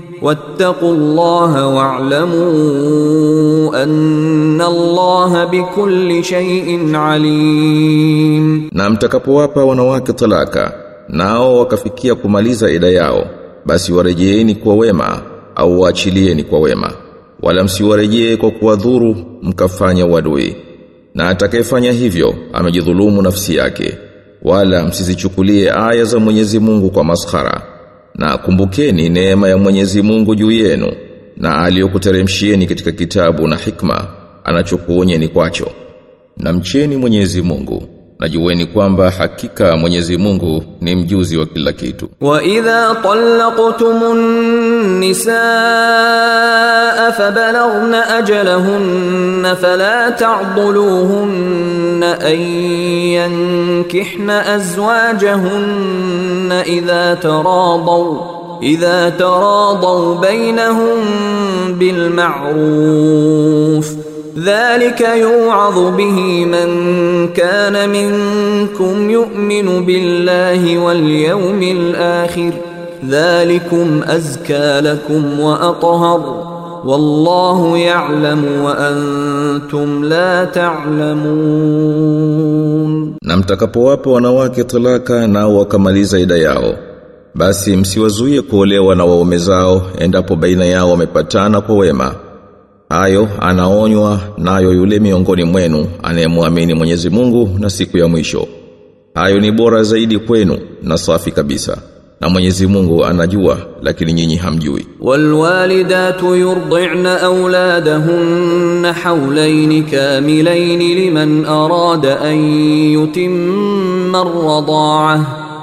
wattaqu llaha wa'lamu anna allaha bikulli shay'in alim, na mtakapowapa wanawake talaka nao wakafikia kumaliza ida yao basi warejeeni kwa wema au waachilieni kwa wema. Wala msiwarejee kwa kuwadhuru mkafanya uadui. Na atakayefanya hivyo amejidhulumu nafsi yake. Wala msizichukulie aya za Mwenyezi Mungu kwa maskhara. Na kumbukeni neema ya Mwenyezi Mungu juu yenu na aliyokuteremshieni katika kitabu na hikma anachokuonyeni kwacho. na mcheni Mwenyezi Mungu najueni kwamba hakika Mwenyezi Mungu ni mjuzi wa kila kitu. Wa idha talaqtumun nisaa fabalaghna ajalahunna fala ta'dhuluhunna an yankihna azwajahunna idha taradaw إذا تراضوا بينهم بالمعروف Dhalika yu'adhu bihi man kana minkum yu'minu billahi wal yawmil akhir dhalikum azka lakum wa athhar wallahu ya'lamu wa antum la ta'lamun, na mtakapowapa wanawake talaka nao wakamaliza ida yao basi msiwazuie kuolewa na waume zao endapo baina yao wamepatana kwa wema. Hayo anaonywa nayo yule miongoni mwenu anayemwamini Mwenyezi Mungu na siku ya mwisho. Hayo ni bora zaidi kwenu na safi kabisa. Na Mwenyezi Mungu anajua lakini nyinyi hamjui. Walwalidatu yurdi'na auladahunna hawlayn kamilayn liman arada an yutimma ar-radha'ah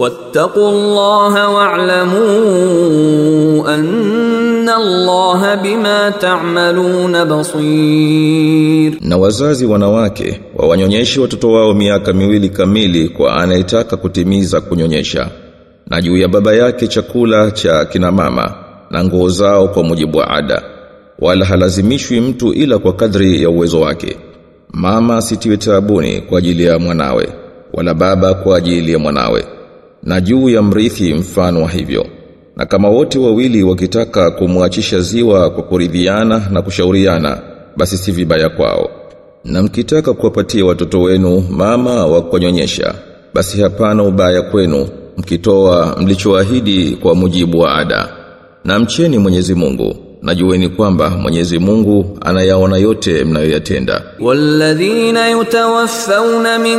wattaqu Allaha wa'lamu anna Allaha bima ta'maluna basir. Na wazazi wanawake wawanyonyeshe watoto wao miaka miwili kamili kwa anayetaka kutimiza kunyonyesha. Na juu ya baba yake chakula cha kina mama na nguo zao kwa mujibu wa ada. Wala halazimishwi mtu ila kwa kadri ya uwezo wake. Mama sitiwe taabuni kwa ajili ya mwanawe wala baba kwa ajili ya mwanawe na juu ya mrithi mfano wa hivyo. Na kama wote wawili wakitaka kumwachisha ziwa kwa kuridhiana na kushauriana basi si vibaya kwao. Na mkitaka kuwapatia watoto wenu mama wa kunyonyesha basi hapana ubaya kwenu mkitoa mlichoahidi kwa mujibu wa ada. Na mcheni Mwenyezi Mungu najueni kwamba Mwenyezi Mungu anayaona yote mnayoyatenda. Walladhina yutawaffawna min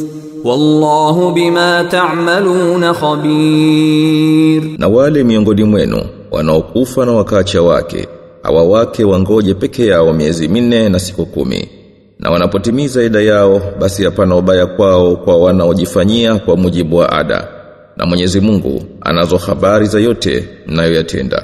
Wallahu bima ta'maluna khabir. Na wale miongoni mwenu wanaokufa na wakacha wake, hawa wake wangoje peke yao miezi minne na siku kumi. Na wanapotimiza ida yao basi hapana ubaya kwao kwa wanaojifanyia kwa mujibu wa ada. Na Mwenyezi Mungu anazo habari za yote mnayoyatenda.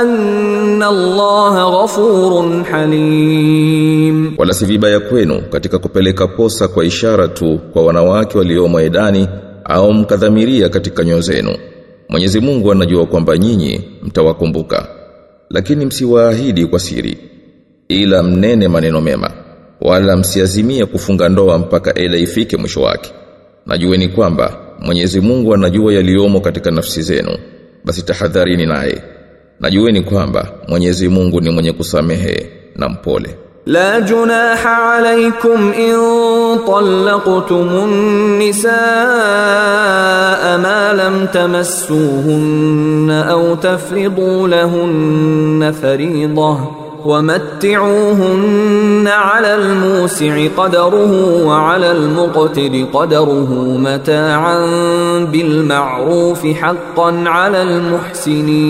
anna Allaha ghafurun halim. Wala si vibaya kwenu katika kupeleka posa kwa ishara tu kwa wanawake walio edani au mkadhamiria katika nyoyo zenu. Mwenyezi Mungu anajua kwamba nyinyi mtawakumbuka. Lakini msiwaahidi kwa siri ila mnene maneno mema wala msiazimie kufunga ndoa mpaka eda ifike mwisho wake. Najueni kwamba Mwenyezi Mungu anajua yaliyomo katika nafsi zenu. Basi tahadharini naye. Najueni kwamba Mwenyezi Mungu ni mwenye kusamehe na mpole. La junaha alaykum in talaqtumun nisaa ma lam tamassuhunna aw tafridu lahunna fariidhah ومتعوهن على الموسع قدره وعلى المقتر قدره متاعا بالمعروف حقا على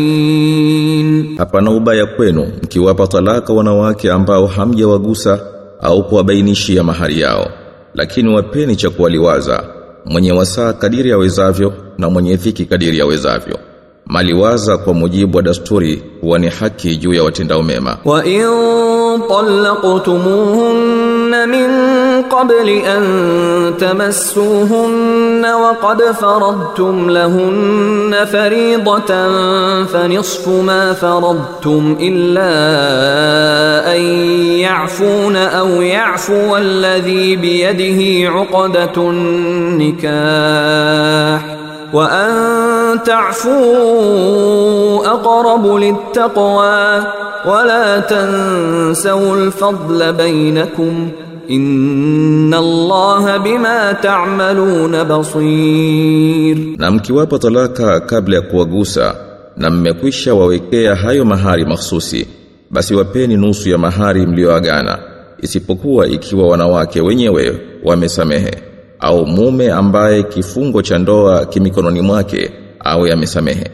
المحسنين Hapana ubaya kwenu mkiwapa talaka wanawake ambao hamjawagusa au kuwabainishia mahari yao lakini wapeni cha kuwaliwaza mwenye wasaa kadiri yawezavyo na mwenye dhiki kadiri yawezavyo maliwaza kwa mujibu wa dasturi huwa ni haki juu ya watendao mema وإن طلقتموهن من قبل أن تمسوهن وقد فرضتم لهن فريضة فنصف ما فرضتم إلا أن يعفون أو يعفو الذي بيده wa an ta'fu aqrabu littaqwa wa la tansaw alfadla bainakum inna Allaha bima ta'maluna basir, na mkiwapa talaka kabla ya kuwagusa na mmekwisha wawekea hayo mahari mahsusi basi wapeni nusu ya mahari mlioagana isipokuwa ikiwa wanawake wenyewe wamesamehe au mume ambaye kifungo cha ndoa kimikononi mwake au yamesamehe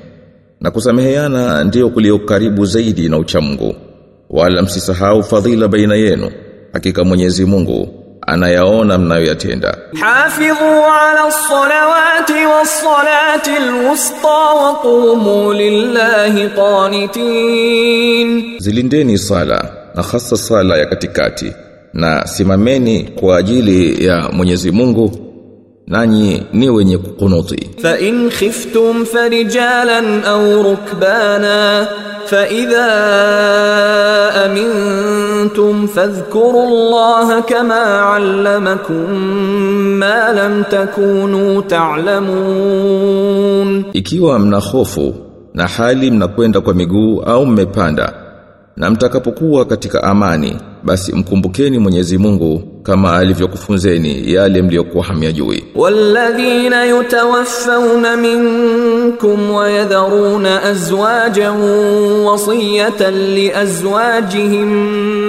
na kusameheana ndiyo kulio karibu zaidi na uchamungu. Wala msisahau fadhila baina yenu. Hakika Mwenyezi Mungu anayaona mnayoyatenda. Hafidhu ala salawati wa qumu lillahi qanitin. Zilindeni sala na hasa sala ya katikati na simameni kwa ajili ya Mwenyezi Mungu nanyi ni wenye kukunuti. Fa in khiftum farijalan aw rukbana fa idha amintum fadhkurullaha kama allamakum ma lam takunu ta'lamun. Ikiwa mna hofu na hali mnakwenda kwa miguu au mmepanda na mtakapokuwa katika amani basi mkumbukeni Mwenyezi Mungu kama alivyokufunzeni yale mliokuwa hamyajui. Walladhina yutawaffawna minkum wa yadharuna azwajan wasiyatan li azwajihim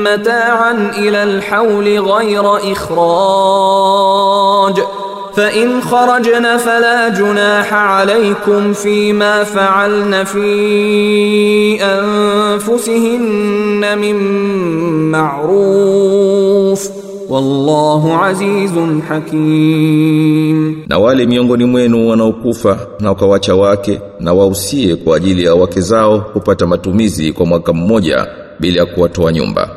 mata'an ila al-hawli ghayra ikhraj فإن خرجن فلا جناح عليكم فيما فعلن في أنفسهن من معروف والله عزيز حكيم na wale miongoni mwenu wanaokufa na wakawacha wake na wausie kwa ajili ya wake zao kupata matumizi kwa mwaka mmoja bila ya kuwatoa nyumba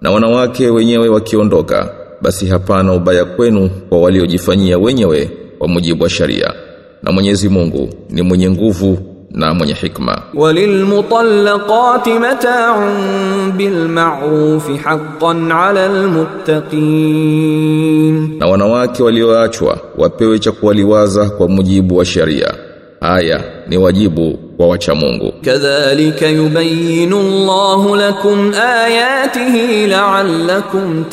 na wanawake wenyewe wakiondoka basi hapana ubaya kwenu kwa waliojifanyia wenyewe kwa mujibu wa sharia na Mwenyezi Mungu ni mwenye nguvu na mwenye hikma. Walilmutallaqati mata'un bilma'ruf haqqan 'alal muttaqin, na wanawake walioachwa wapewe cha kuwaliwaza kwa mujibu wa sharia. Haya ni wajibu kwa wacha Mungu كذلك يبين الله لكم آياته لعلكم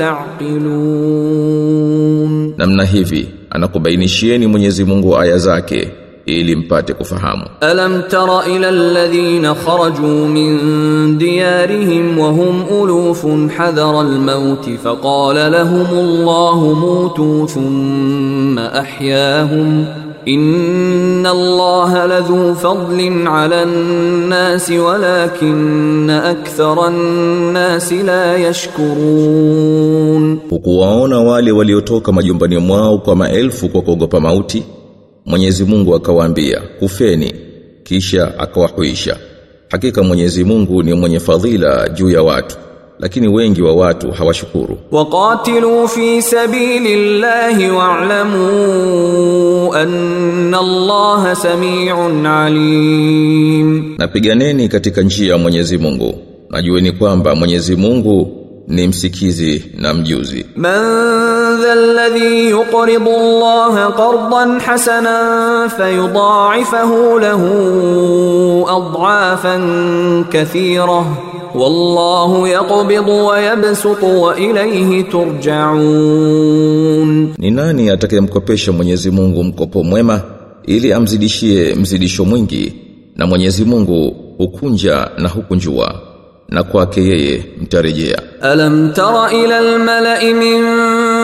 تعقلون namna hivi anakubainishieni Mwenyezi Mungu aya zake ili mpate kufahamu ألم تر إلى الذين خرجوا من ديارهم وهم ألوف حذر الموت فقال لهم الله موتوا ثم أحياهم Inna Allah ladhu fadlin ala nnasi walakinna akthara nasi la yashkurun, ukuwaona wale waliotoka majumbani mwao kwa maelfu kwa kuogopa mauti, Mwenyezi Mungu akawaambia kufeni, kisha akawahuisha. Hakika Mwenyezi Mungu ni mwenye fadhila juu ya watu lakini wengi wa watu hawashukuru. Waqatilu fi sabilillahi wa'lamu anna allaha samiun alim. Napiganeni katika njia ya Mwenyezi Mungu. Najueni kwamba Mwenyezi Mungu ni msikizi na mjuzi. Alladhi yuqridu Allah qardan hasanan fayudha'ifahu lahu adhafan kathirah wallahu yaqbidu wa yabsutu wa ilayhi turja'un, ni nani atakayemkopesha Mwenyezi Mungu mkopo mwema ili amzidishie mzidisho mwingi na Mwenyezi Mungu hukunja na hukunjua na kwake yeye mtarejea. Alam tara ila almala'i min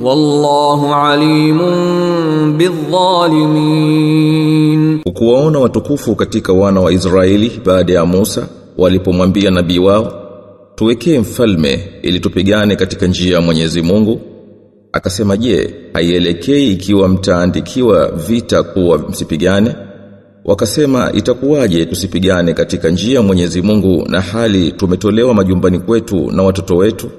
Wallahu alimun bidhalimin. Ukuwaona watukufu katika wana wa Israeli baada ya Musa walipomwambia nabii wao tuwekee mfalme ili tupigane katika njia ya Mwenyezi Mungu. Akasema je haielekei ikiwa mtaandikiwa vita kuwa msipigane? Wakasema itakuwaje tusipigane katika njia ya Mwenyezi Mungu na hali tumetolewa majumbani kwetu na watoto wetu?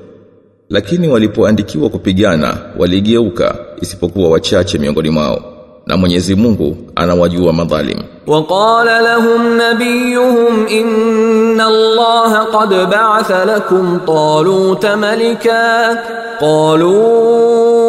Lakini walipoandikiwa kupigana waligeuka isipokuwa wachache miongoni mwao na Mwenyezi Mungu anawajua madhalimu. Waqala lahum nabiyuhum inna Allah qad ba'atha lakum Talut malika qalu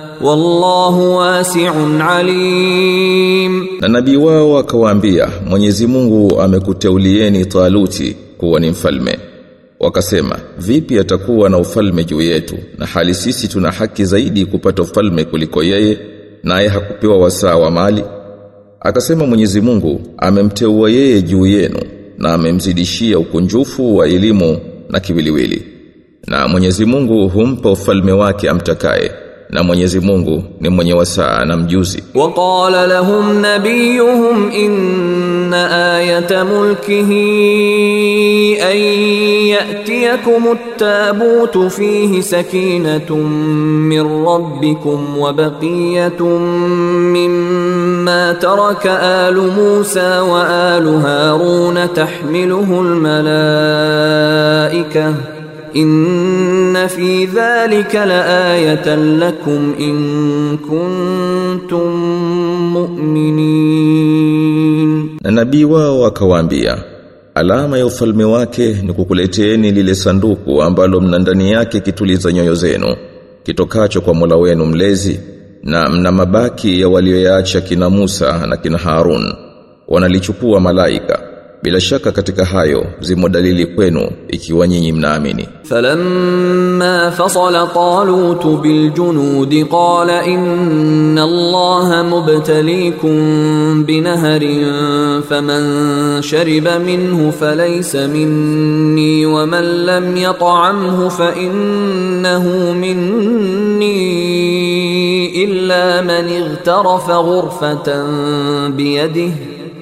wallahu wasi'un alim. Na nabii wao akawaambia Mwenyezi Mungu amekuteulieni Taluti kuwa ni mfalme. Wakasema vipi atakuwa na ufalme juu yetu na hali sisi tuna haki zaidi kupata ufalme kuliko yeye naye hakupewa wasaa wa mali? Akasema Mwenyezi Mungu amemteua yeye juu yenu na amemzidishia ukunjufu wa elimu na kiwiliwili. Na Mwenyezi Mungu humpa ufalme wake amtakaye. na Mwenyezi Mungu ni mwenye wasaa na mjuzi. وقال لهم نبيهم إن آية ملكه أن يأتيكم التابوت فيه سكينة من ربكم وبقية مما ترك آل موسى وآل هارون تحمله الملائكة inna fi dhalika laayatan lakum in kuntum mu'minin. Na nabii wao akawaambia, alama ya ufalme wake ni kukuleteeni lile sanduku ambalo mna ndani yake kituliza nyoyo zenu kitokacho kwa Mola wenu mlezi na mna mabaki ya walioyaacha kina Musa na kina Harun wanalichukua malaika bila shaka katika hayo zimo dalili kwenu ikiwa nyinyi mnaamini فلما فصل طالوت بالجنود قال إن الله مبتليكم بنهر فمن شرب منه فليس مني ومن لم يطعمه فإنه مني إلا من اغترف غرفة بيده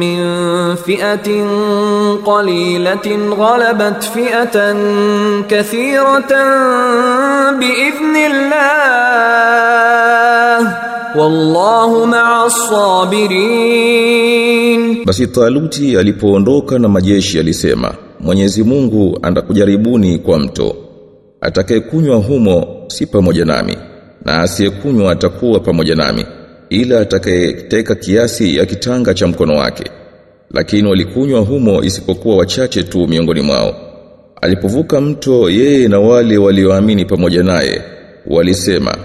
min fi'atin qalilatin ghalabat fi'atan kathiratan biidhnillah wallahu ma'as sabirin basi Taluti alipoondoka na majeshi alisema Mwenyezi Mungu andakujaribuni kwa mto. Atakayekunywa humo si pamoja nami na asiyekunywa atakuwa pamoja nami ila atakayeteka kiasi ya kitanga cha mkono wake. Lakini walikunywa humo isipokuwa wachache tu miongoni mwao. Alipovuka mto yeye na wale walioamini pamoja naye, walisema,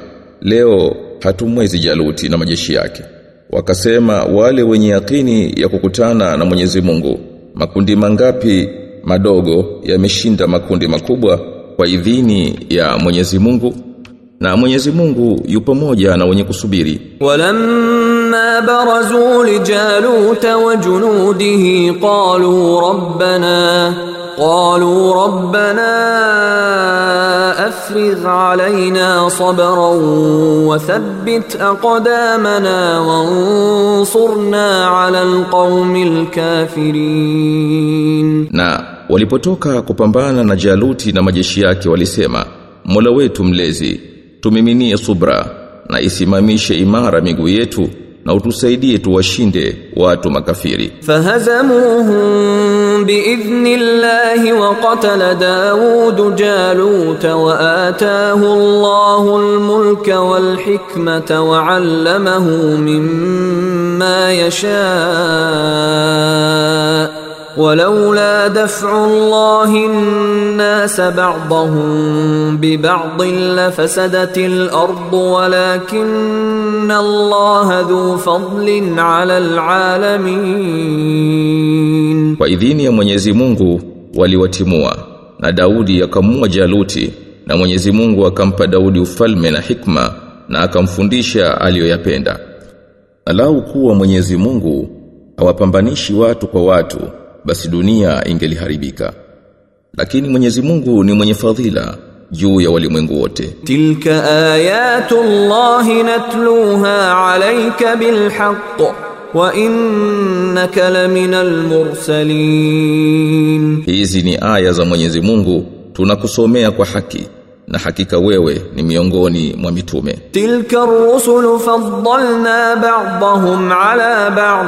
leo hatumwezi Jaluti na majeshi yake. Wakasema wale wenye yakini ya kukutana na Mwenyezi Mungu, makundi mangapi madogo yameshinda makundi makubwa kwa idhini ya Mwenyezi Mungu na Mwenyezi Mungu yu pamoja na wenye kusubiri. Walamma barazu li Jalut wa junudihi qalu rabbana qalu rabbana afrigh alaina sabran wa thabbit aqdamana wansurna ala alqawmil kafirin. Na walipotoka kupambana na Jaluti na majeshi yake walisema Mola wetu mlezi tumiminie subra na isimamishe imara migu yetu na utusaidie tuwashinde watu makafiri. Fahazamuhum biidhnillahi wa qatala Daud jaluta wa ataahu Allahu almulka walhikmata wa 'allamahu mimma yashaa. ولولا دفع الله الناس بعضهم ببعض لفسدت الأرض ولكن الله ذو فضل على العالمين Kwa idhini ya Mwenyezi Mungu waliwatimua na Daudi akamua Jaluti na Mwenyezi Mungu akampa Daudi ufalme na hikma na akamfundisha aliyoyapenda. Alau kuwa Mwenyezi Mungu hawapambanishi watu kwa watu basi dunia ingeliharibika. Lakini Mwenyezi Mungu ni mwenye fadhila juu ya walimwengu wote. Tilka ayatu llahi natluha alayka bilhaq wa innaka laminal mursalin. Hizi ni aya za Mwenyezi Mungu tunakusomea kwa haki na hakika wewe ni miongoni mwa mitume. Tilka rusulu faddalna ba'dahum ala ba'd.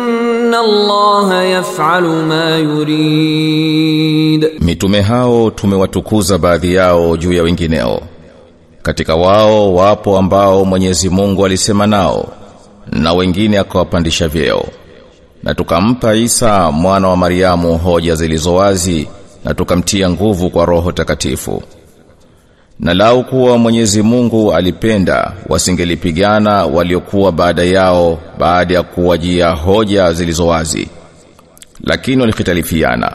inna Allah yaf'alu ma yurid mitume hao tumewatukuza baadhi yao juu ya wengineo. Katika wao wapo ambao Mwenyezi Mungu alisema nao na wengine akawapandisha vyeo. Na tukampa Isa mwana wa Mariamu hoja zilizowazi na tukamtia nguvu kwa roho takatifu. Na lau kuwa Mwenyezi Mungu alipenda wasingelipigana waliokuwa baada yao baada ya kuwajia hoja zilizowazi. Lakini walikhitalifiana.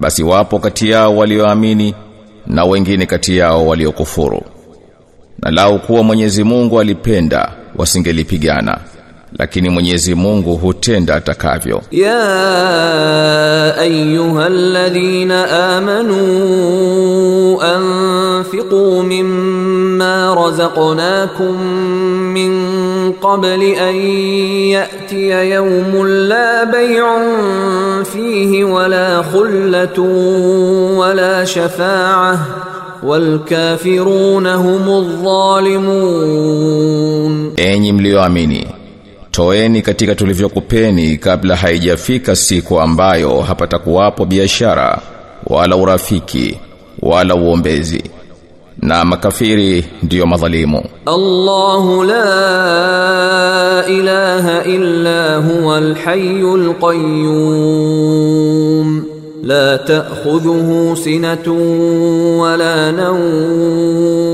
Basi wapo kati yao walioamini na wengine kati yao waliokufuru. Na lau kuwa Mwenyezi Mungu alipenda wasingelipigana lakini Mwenyezi Mungu hutenda atakavyo. Ya ayyuhalladhina amanu anfiqu mimma razaqnakum min qabli an ya'tiya yawmun la bay'un fihi wala khullatun wala shafa'ah walkafiruna humudh dhalimun, enyi mlioamini Toeni katika tulivyokupeni kabla haijafika siku ambayo hapatakuwapo biashara wala urafiki wala uombezi. Na makafiri ndiyo madhalimu. Allahu la ilaha illa huwa alhayyul qayyum. La ta'khudhuhu sinatun wala nawm.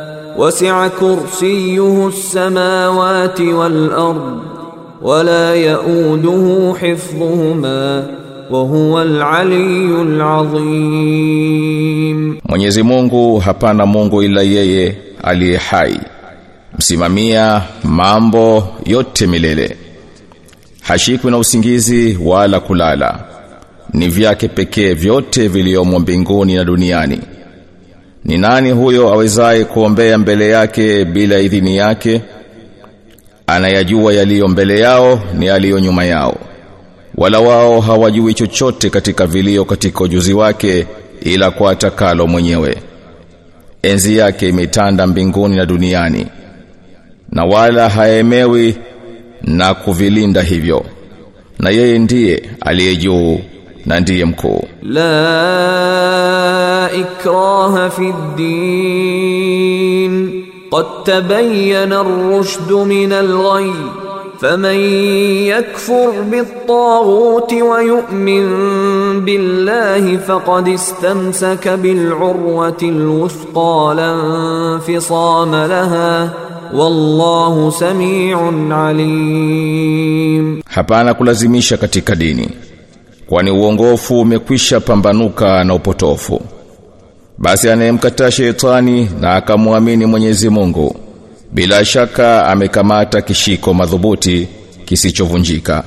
وسع كرسيه السماوات والارض ولا يئوده حفظهما وهو العلي العظيم Mwenyezi Mungu hapana Mungu ila yeye aliye hai msimamia mambo yote milele hashikwi na usingizi wala kulala ni vyake pekee vyote viliomo mbinguni na duniani ni nani huyo awezaye kuombea mbele yake bila idhini yake? Anayajua yaliyo mbele yao ni yaliyo nyuma yao. Wala wao hawajui chochote katika vilio katika ujuzi wake ila kwa atakalo mwenyewe. Enzi yake imetanda mbinguni na duniani na wala haemewi na kuvilinda hivyo. Na yeye ndiye aliye juu na ndiye mkuu لا إكراه في الدين. قد تبين الرشد من الغي. فمن يكفر بالطاغوت ويؤمن بالله فقد استمسك بالعروة الوثقى لا انفصام لها. والله سميع عليم. Hapana kulazimisha katika dini. kwani uongofu umekwisha pambanuka na upotofu. Basi anayemkataa sheitani na akamwamini Mwenyezi Mungu bila shaka amekamata kishiko madhubuti kisichovunjika.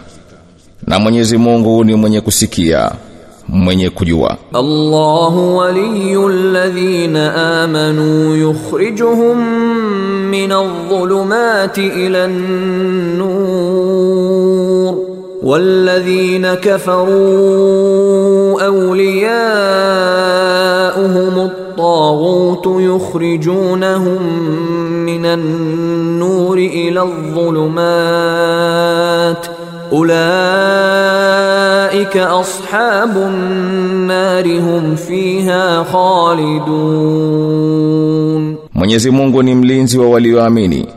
Na Mwenyezi Mungu ni mwenye kusikia mwenye kujua. Allahu waliyul ladhina amanu yukhrijuhum minadh dhulumati ilan nur والذين كفروا أولياؤهم الطاغوت يخرجونهم من النور إلى الظلمات أولئك أصحاب النار هم فيها خالدون Mwenyezi Mungu ni mlinzi wa walioamini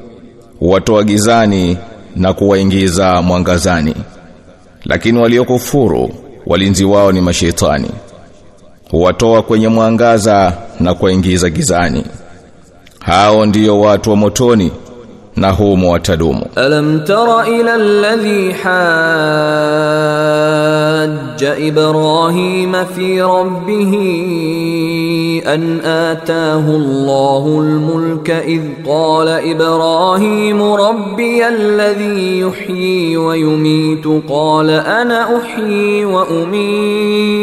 huwatoa gizani na kuwaingiza mwangazani lakini waliokufuru walinzi wao ni mashetani. Huwatoa kwenye mwangaza na kuingiza gizani. Hao ndiyo watu wa motoni na humo watadumu ألم تر إلى الذي حاج إبراهيم في ربه أن آتاه الله الملك إذ قال إبراهيم ربي الذي يحيي ويميت قال أنا أحيي وأميت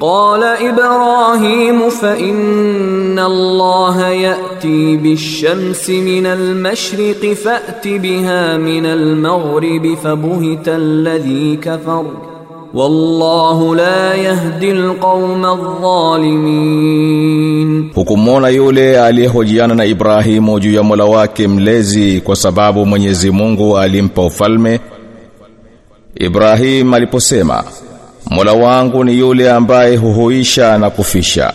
قال إبراهيم فإن الله يأتي بالشمس من المشرق فأت بها من المغرب فبهت الذي كفر والله لا يهدي القوم الظالمين. حكمونا يولي عليه وجيانا إبراهيم وجي مولا واكم لذي من يزي مونغو ألم بوفالمي إبراهيم ألي Mola wangu ni yule ambaye huhuisha na kufisha.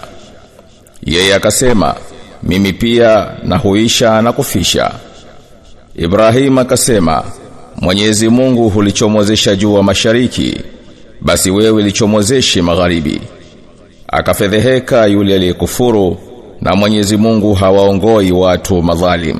Yeye akasema, mimi pia nahuisha na kufisha. Ibrahim akasema, Mwenyezi Mungu hulichomozesha jua mashariki, basi wewe lichomozeshe magharibi. Akafedheheka yule aliyekufuru na Mwenyezi Mungu hawaongoi watu madhalim.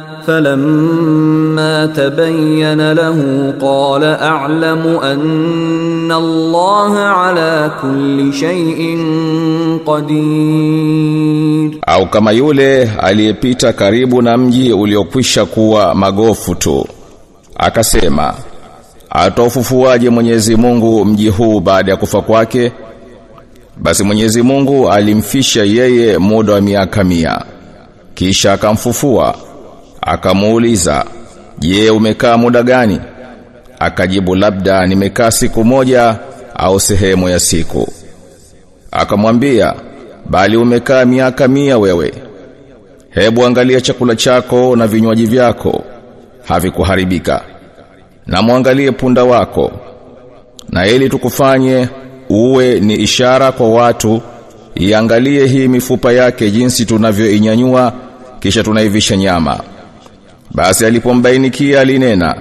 فلما تبين له قال أعلم أن الله على كل شيء قدير au kama yule aliyepita karibu na mji uliokwisha kuwa magofu tu akasema ataufufuaje Mwenyezi Mungu mji huu baada ya kufa kwake basi Mwenyezi Mungu alimfisha yeye muda wa miaka mia kisha akamfufua akamuuliza je umekaa muda gani? Akajibu labda nimekaa siku moja au sehemu ya siku. Akamwambia bali umekaa miaka mia wewe. Hebu angalia chakula chako na vinywaji vyako. Havikuharibika. Na muangalie punda wako. Na ili tukufanye uwe ni ishara kwa watu iangalie hii mifupa yake jinsi tunavyoinyanyua kisha tunaivisha nyama basi alipombainikia alinena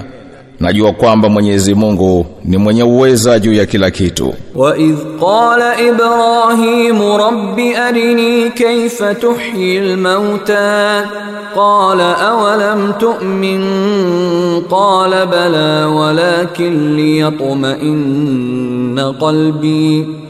najua kwamba Mwenyezi Mungu ni mwenye uweza juu ya kila kitu وإذ قال إبراهيم رب أرني كيف تحيي الموتى قال أولم تؤمن قال بلى ولكن ليطمئن قلبي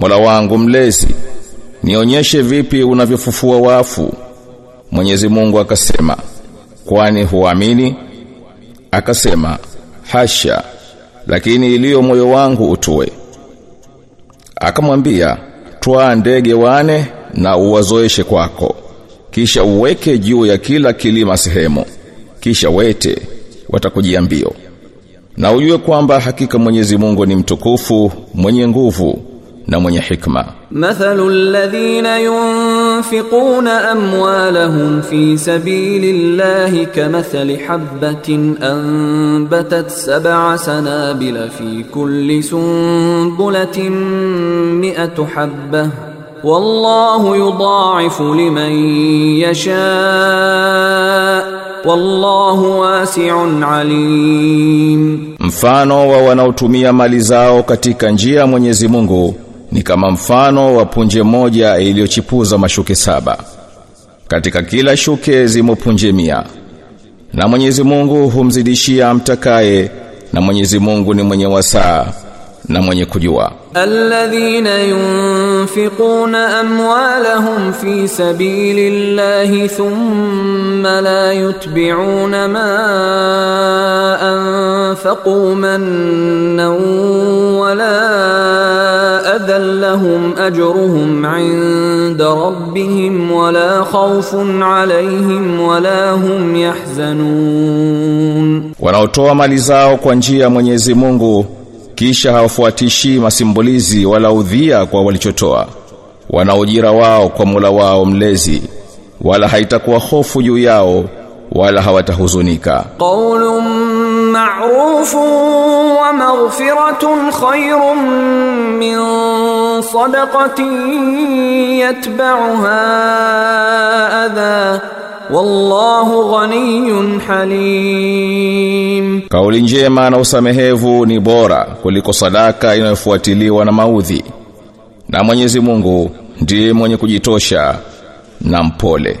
Mola wangu mlezi nionyeshe vipi unavyofufua wafu. Mwenyezi Mungu akasema kwani huamini? Akasema hasha lakini iliyo moyo wangu utue. Akamwambia twaa ndege wane na uwazoeshe kwako kisha uweke juu ya kila kilima sehemu kisha wete watakujia mbio na ujue kwamba hakika Mwenyezi Mungu ni mtukufu mwenye nguvu na mwenye hikma. Mathalul ladhina yunfiquna amwalahum fi sabilillahi kamathali habatin anbatat sab'a sanabila fi kulli sunbulatin mi'atu habbah wallahu yudha'ifu liman yasha' wallahu wasi'un alim. Mfano wa wanaotumia mali zao katika njia Mwenyezi Mungu ni kama mfano wa punje moja iliyochipuza mashuke saba. Katika kila shuke zimo punje mia. Na Mwenyezi Mungu humzidishia amtakaye na Mwenyezi Mungu ni mwenye wasaa na mwenye kujua. Alladhina yun yunfiquna amwalahum fi sabilillahi thumma la yutbi'una ma anfaqu mannan wala adhan lahum ajruhum 'inda rabbihim wala khawfun 'alayhim wala hum yahzanun wanaotoa mali zao kwa njia ya Mwenyezi Mungu kisha hawafuatishi masimbulizi wala udhia kwa walichotoa wana ujira wao kwa Mola wao mlezi wala haitakuwa hofu juu yao wala hawatahuzunika. Qaulun ma'rufu wa maghfiratun khayrun min sadaqatin yatba'uha adha wallahu ghaniyun halim. Kauli njema na usamehevu ni bora kuliko sadaka inayofuatiliwa na maudhi. Na Mwenyezi Mungu ndiye mwenye kujitosha na mpole.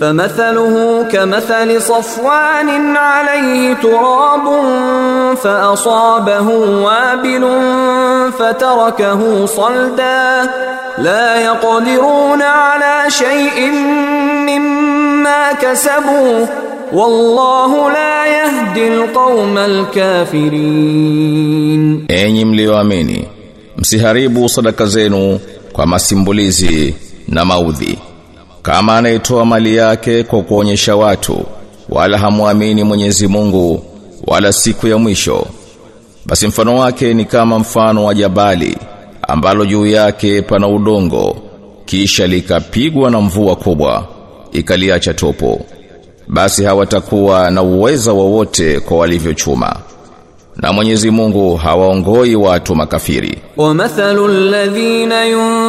فمثله كمثل صفوان عليه تراب فأصابه وابل فتركه صلدا لا يقدرون على شيء مما كسبوا والله لا يهدي القوم الكافرين Enyi mlioamini, msiharibu sadaka zenu kwa masimbulizi na maudhi. kama anaitoa mali yake kwa kuonyesha watu wala hamwamini Mwenyezi Mungu wala siku ya mwisho basi mfano wake ni kama mfano wa jabali ambalo juu yake pana udongo kisha likapigwa na mvua kubwa ikaliacha topo. Basi hawatakuwa na uweza wowote kwa walivyochuma. Na Mwenyezi Mungu hawaongoi watu makafiri. Wa mathalul ladhina yun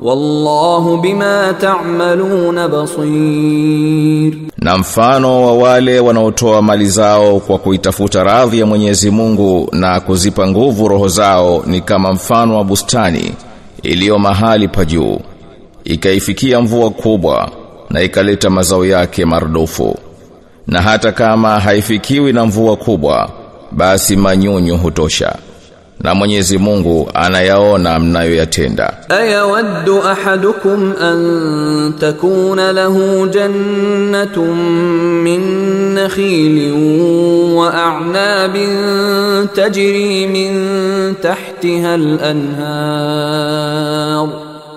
Wallahu bima ta'maluna basir. Na mfano wa wale wanaotoa mali zao kwa kuitafuta radhi ya Mwenyezi Mungu na kuzipa nguvu roho zao ni kama mfano wa bustani iliyo mahali pa juu ikaifikia mvua kubwa na ikaleta mazao yake mardufu na hata kama haifikiwi na mvua kubwa basi manyunyu hutosha na Mwenyezi Mungu anayaona mnayoyatenda. Ayawaddu ahadukum an takuna lahu jannatun min nakhilin wa a'nabin tajri min tahtiha al-anhar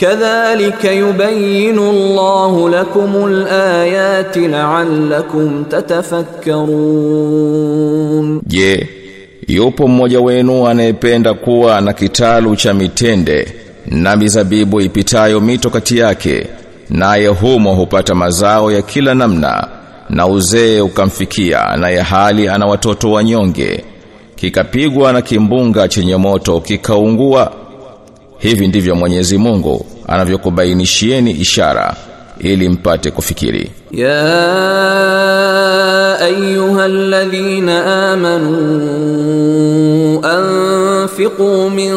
kadhalika yubayinu Allahu lakumul ayati la'allakum tatafakkarun je. Yupo mmoja wenu anayependa kuwa na kitalu cha mitende na mizabibu ipitayo mito kati yake naye humo hupata mazao ya kila namna na uzee ukamfikia na ya hali ana watoto wanyonge kikapigwa na kimbunga chenye moto kikaungua hivi ndivyo Mwenyezi Mungu anavyokubainishieni ishara ili mpate kufikiri. Ya ayyuhalladhina amanu anfiqu min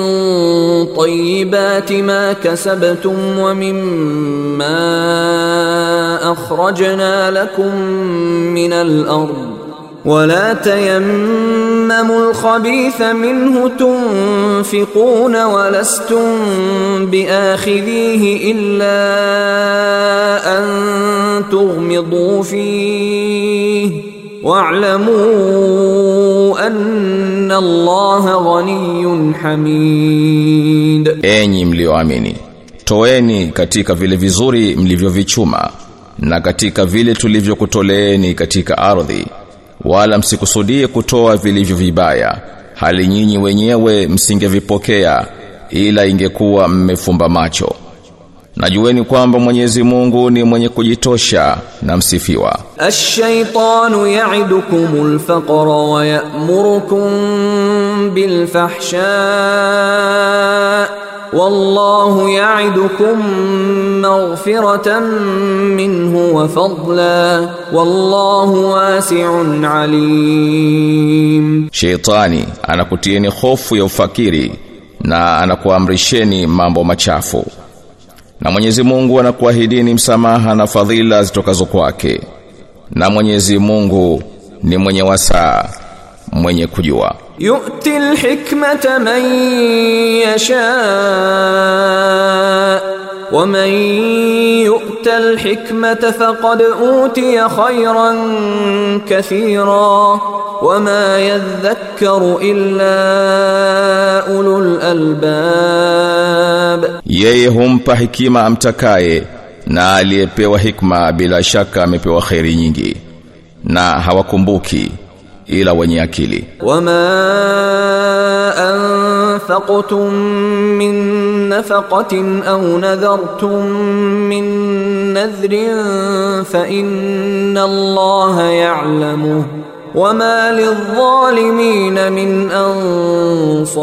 tayyibati ma kasabtum wa mimma akhrajna lakum min al-ardh ولا تيمموا الخبيث منه تنفقون ولستم باخذيه الا ان تغمضوا فيه واعلموا ان الله غني حميد Enyi mlioamini, toeni katika vile vizuri mlivyovichuma na katika vile tulivyokutoleeni katika ardhi, wala msikusudie kutoa vilivyo vibaya, hali nyinyi wenyewe msingevipokea ila ingekuwa mmefumba macho. Najueni kwamba Mwenyezi Mungu ni mwenye kujitosha na msifiwa. Ash-shaytanu ya'idukumul faqra wa ya'murukum bil fahsha wallahu ya'idukum maghfiratan minhu wa fadla wallahu wasi'un alim. Shaytani anakutieni hofu ya ufakiri na anakuamrisheni mambo machafu na Mwenyezi Mungu anakuahidini msamaha na fadhila zitokazo kwake. Na Mwenyezi Mungu ni mwenye wasaa, mwenye kujua. يؤتي الحكمة من يشاء ومن يُؤْتَى الحكمة فقد أوتي خيرا كثيرا وما يذكر إلا أولو الألباب. يأي هم حكيمة أمتكاي نا ليبيوا حكمة بلا شك ميبيوا خير نيجي نا هوا كمبوكي ila wenye akili. Wama anfaqtum min nafaqatin au nadhartum min nadhrin fa inna allaha ya'lamu. Wama lidhalimin min ansar.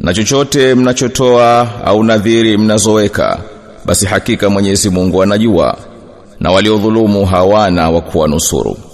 Na chochote mnachotoa au nadhiri mnazoweka basi hakika Mwenyezi Mungu anajua na waliodhulumu hawana wa kuwanusuru. nusuru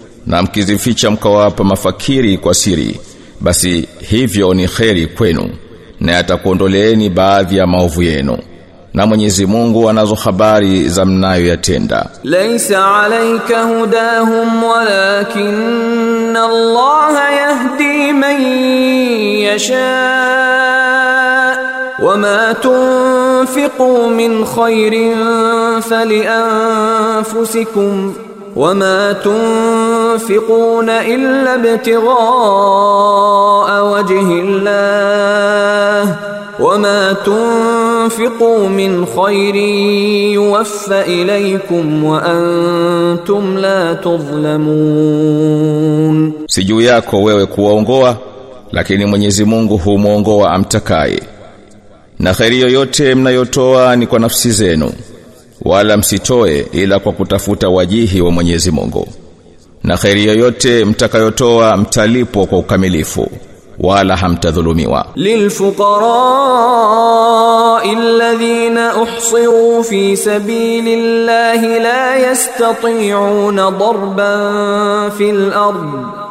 na mkizificha mkawapa mafakiri kwa siri basi hivyo ni kheri kwenu na atakuondoleeni baadhi ya maovu yenu na Mwenyezi Mungu anazo habari za mnayoyatenda. Laisa alayka hudahum walakinna Allah yahdi man yasha wama tunfiqu min khairin fali anfusikum wama tunfiquna illa ibtighaa wajhi llah wama tunfiqu min khairin yuwaffa ilaykum wa antum la tudhlamun, si juu yako wewe kuwaongoa, lakini Mwenyezi Mungu humwongoa amtakaye, na kheri yoyote mnayotoa ni kwa nafsi zenu wala msitoe ila kwa kutafuta wajihi wa Mwenyezi Mungu. Na khairi yoyote mtakayotoa mtalipwa kwa ukamilifu wala hamtadhulumiwa. Lilfuqara alladhina uhsiru fi sabilillahi la yastati'una darban fil ardh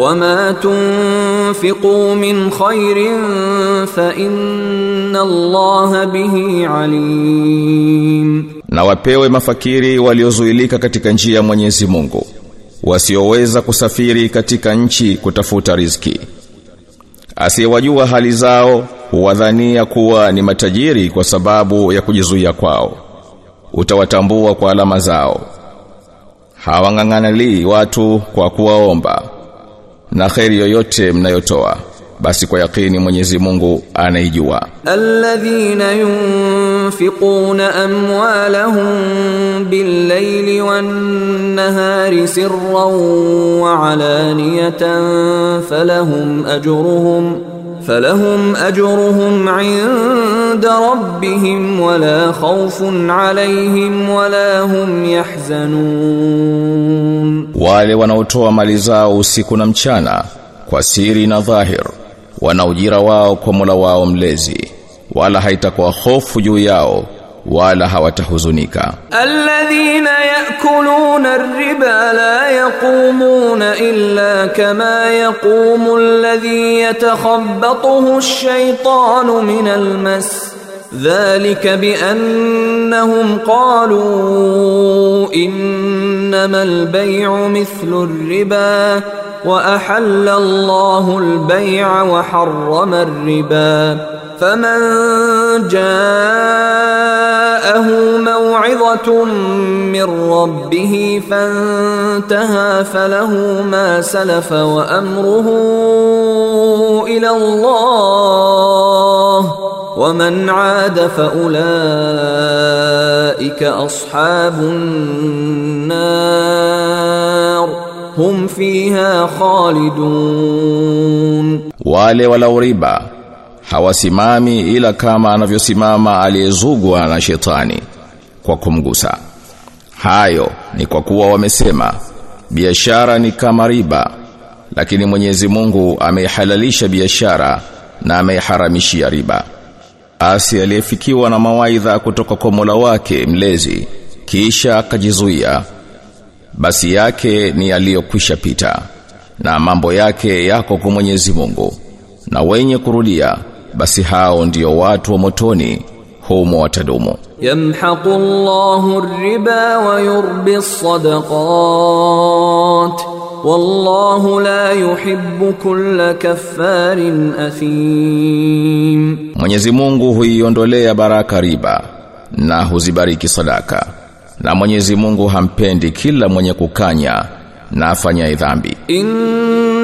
wama tunfiqu min khairin fa inna Allaha bihi alim, na wapewe mafakiri waliozuilika katika njia ya Mwenyezi Mungu wasioweza kusafiri katika nchi kutafuta riziki. Asiyewajua hali zao huwadhania kuwa ni matajiri kwa sababu ya kujizuia kwao. Utawatambua kwa alama zao. Hawang'ang'analii watu kwa kuwaomba na khairi yoyote mnayotoa basi kwa yakini Mwenyezi Mungu anaijua. Alladhina yunfiquna amwalahum bil-laili wan-nahari sirran wa alaniyatan falahum ajruhum falahum ajruhum inda rabbihim wala khawfun alayhim wala hum yahzanun, wale wanaotoa mali zao usiku na mchana kwa siri na dhahir, wana ujira wao kwa mula wao mlezi, wala haitakuwa hofu juu yao wala hawatahuzunika alladhina yakuluna riba la yaqumuna illa kama yaqumu alladhi yatakhabbathu ash-shaytanu min al-mas ذلك بأنهم قالوا إنما البيع مثل الربا وأحل الله البيع وحرم الربا فمن جاءه موعظة من ربه فانتهى فله ما سلف وأمره إلى الله ومن عاد فأولئك أولئك أصحاب النار هم فيها خالدون. Wale walau riba hawasimami ila kama anavyosimama aliyezugwa na shetani kwa kumgusa. Hayo ni kwa kuwa wamesema biashara ni kama riba, lakini Mwenyezi Mungu ameihalalisha biashara na ameiharamishia riba. Asi aliyefikiwa na mawaidha kutoka kwa Mola wake mlezi kisha akajizuia basi yake ni aliyokwisha pita na mambo yake yako kwa Mwenyezi Mungu na wenye kurudia basi hao ndio watu wa motoni humo watadumu. Yamhaqu Allahu riba wa yurbi sadaqat wallahu la yuhibbu kulla kaffarin athim. Mwenyezi Mungu huiondolea baraka riba na huzibariki sadaka. Na Mwenyezi Mungu hampendi kila mwenye kukanya na afanyaye dhambi. In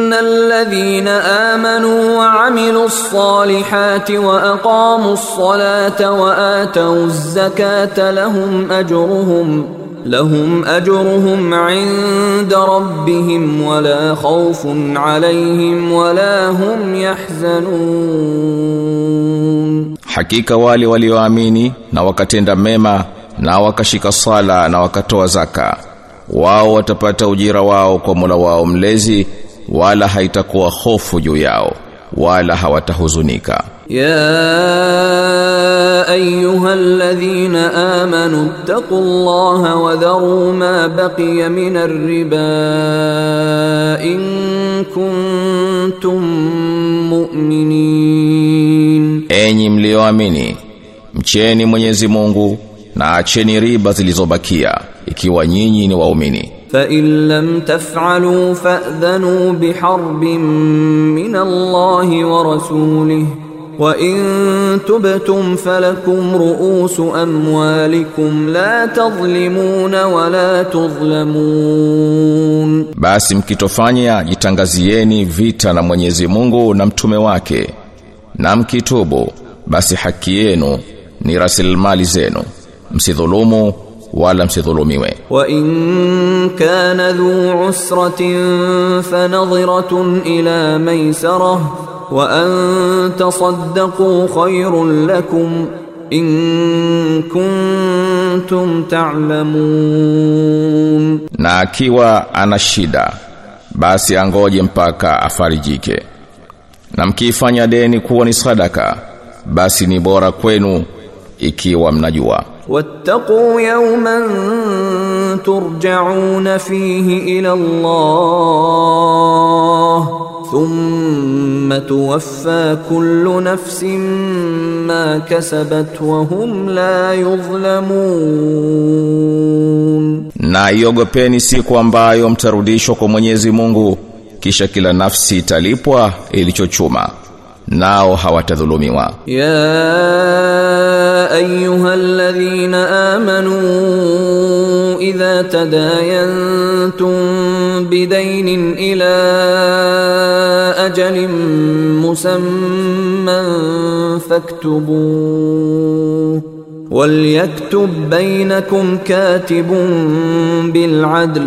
ان الذين امنوا وعملوا الصالحات واقاموا الصلاه واتوا الزكاه لهم اجرهم لهم اجرهم عند ربهم ولا خوف عليهم ولا هم يحزنون حقيقه والي والياميني نا وكتند مما نا وكشيك الصلاه نا وكتوا زكاه واو وتطاطا اجره واو كمولا واو ملزي wala haitakuwa hofu juu yao wala hawatahuzunika. Ya ayyuhalladhina amanu taqullaha wa dharu ma baqiya min ar-riba in kuntum mu'minin. Enyi mlioamini mcheni Mwenyezi Mungu na acheni riba zilizobakia ikiwa nyinyi ni waumini. فان لم تفعلوا فاذنوا بحرب من الله ورسوله وان تبتم فلكم رؤوس اموالكم لا تظلمون ولا تظلمون Basi mkitofanya jitangazieni vita na Mwenyezi Mungu na mtume wake na mkitubu basi haki yenu ni rasilimali zenu msidhulumu wala msidhulumiwe. Wa in kana dhu usratin fanadhiratun ila maisara wa an tasaddaqu khairun lakum in kuntum ta'lamun. Na akiwa ana shida basi angoje mpaka afarijike. Na mkifanya deni kuwa ni sadaka basi ni bora kwenu ikiwa mnajua wattaqu yawman turja'un fihi ila Allah thumma tuwaffa kullu nafsin ma kasabat wa hum la yudhlamun, na iogopeni siku ambayo mtarudishwa kwa Mwenyezi Mungu, kisha kila nafsi italipwa ilichochuma. nao hawatadhulumiwa ya ayyuhalladhina amanu idha tadayantum bidaynin ila ajalin musamman faktubuhu وليكتب بينكم كاتب بالعدل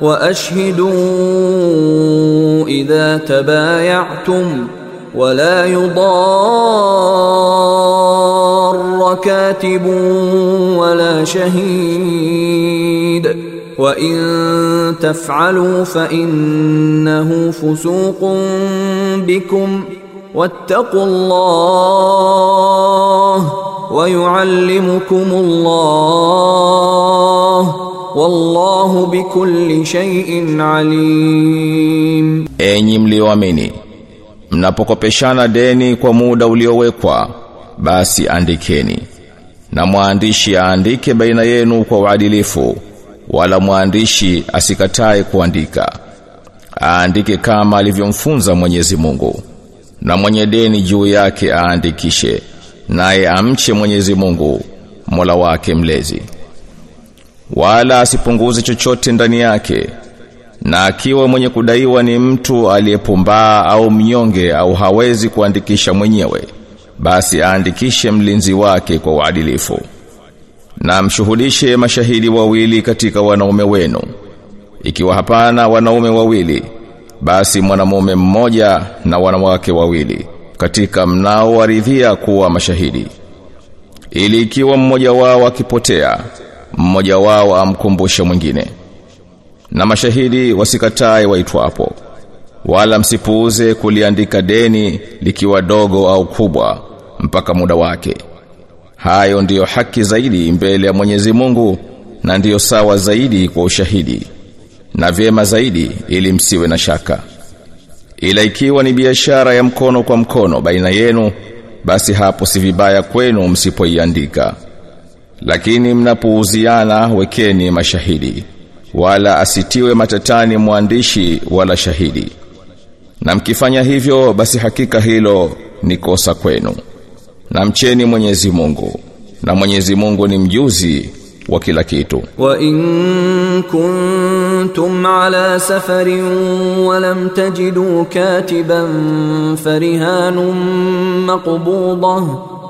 وأشهدوا إذا تبايعتم ولا يضار كاتب ولا شهيد وإن تفعلوا فإنه فسوق بكم واتقوا الله ويعلمكم الله wallahu bikulli shay'in alim. Enyi mlioamini mnapokopeshana deni kwa muda uliowekwa basi andikeni. Na mwandishi aandike baina yenu kwa uadilifu wala mwandishi asikatae kuandika. Aandike kama alivyomfunza Mwenyezi Mungu. Na mwenye deni juu yake aandikishe naye amche Mwenyezi Mungu Mola wake mlezi wala asipunguze chochote ndani yake na akiwa mwenye kudaiwa ni mtu aliyepumbaa au mnyonge au hawezi kuandikisha mwenyewe basi aandikishe mlinzi wake kwa uadilifu. Na mshuhudishe mashahidi wawili katika wanaume wenu. Ikiwa hapana wanaume wawili basi mwanamume mmoja na wanawake wawili katika mnaowaridhia kuwa mashahidi. Ili ikiwa mmoja wao akipotea mmoja wao amkumbushe mwingine. Na mashahidi wasikatae waitwapo wala msipuuze kuliandika deni likiwa dogo au kubwa mpaka muda wake. Hayo ndiyo haki zaidi mbele ya Mwenyezi Mungu na ndiyo sawa zaidi kwa ushahidi na vyema zaidi ili msiwe na shaka. Ila ikiwa ni biashara ya mkono kwa mkono baina yenu basi hapo si vibaya kwenu msipoiandika lakini mnapouziana wekeni mashahidi. Wala asitiwe matatani mwandishi wala shahidi. Na mkifanya hivyo basi hakika hilo ni kosa kwenu. Na mcheni Mwenyezi Mungu. Na Mwenyezi Mungu ni mjuzi wa kila kitu. Wa in kuntum ala safarin wa lam tajidu katiban farihanum maqbudah.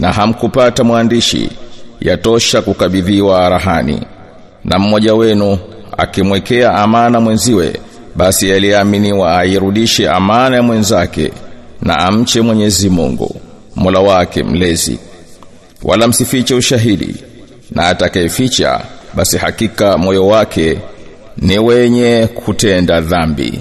na hamkupata mwandishi yatosha kukabidhiwa rahani. Na mmoja wenu akimwekea amana mwenziwe basi aliyeaminiwa airudishe amana ya mwenzake na amche Mwenyezi Mungu Mola wake mlezi. Wala msifiche ushahidi na atakayeficha basi hakika moyo wake ni wenye kutenda dhambi.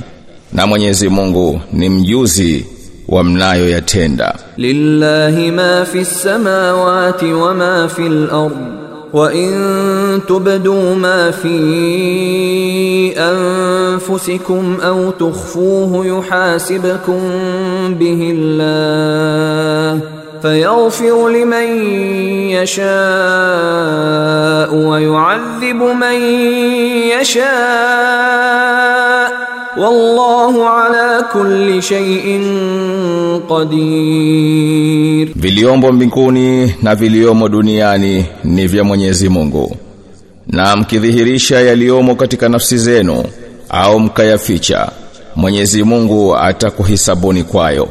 Na Mwenyezi Mungu ni mjuzi wa mnayoyatenda لله ما في السماوات وما في الأرض وإن تبدوا ما في أنفسكم أو تخفوه يحاسبكم به الله فيغفر لمن يشاء ويعذب من يشاء Wallahu ala kulli shay'in qadir. Viliombo mbinguni na viliomo duniani ni vya Mwenyezi Mungu. Na mkidhihirisha yaliomo katika nafsi zenu au mkayaficha, Mwenyezi Mungu atakuhisabuni kwayo.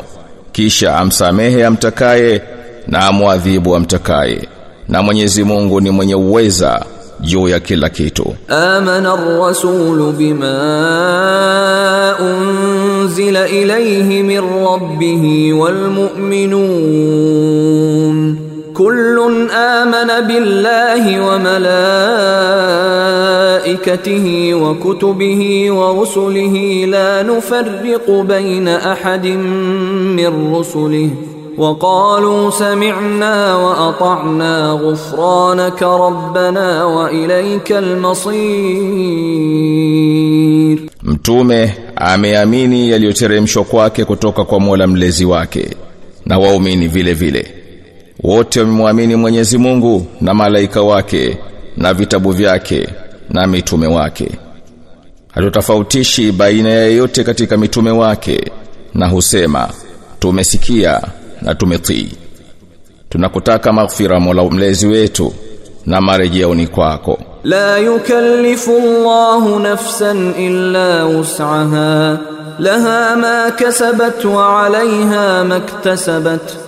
Kisha amsamehe amtakaye na amwadhibu amtakaye. Na Mwenyezi Mungu ni mwenye uweza juu ya kila kitu. آمن الرسول بما أنزل إليه من ربه والمؤمنون كل آمن بالله وملائكته وكتبه ورسله لا نفرق بين أحد من رسله وقالوا سمعنا وأطعنا غفرانك ربنا وإليك المصير Mtume ameamini yaliyoteremshwa kwake kutoka kwa Mola mlezi wake na waumini vile vile. Wote wamemwamini Mwenyezi Mungu na malaika wake na vitabu vyake na mitume wake. Hatutofautishi baina ya yeyote katika mitume wake na husema tumesikia na tumetii. Tunakutaka maghfira Mola mlezi wetu na marejeo ni kwako. La yukallifu allah nafsan illa wus'aha. Laha ma kasabat wa 'alayha maktasabat.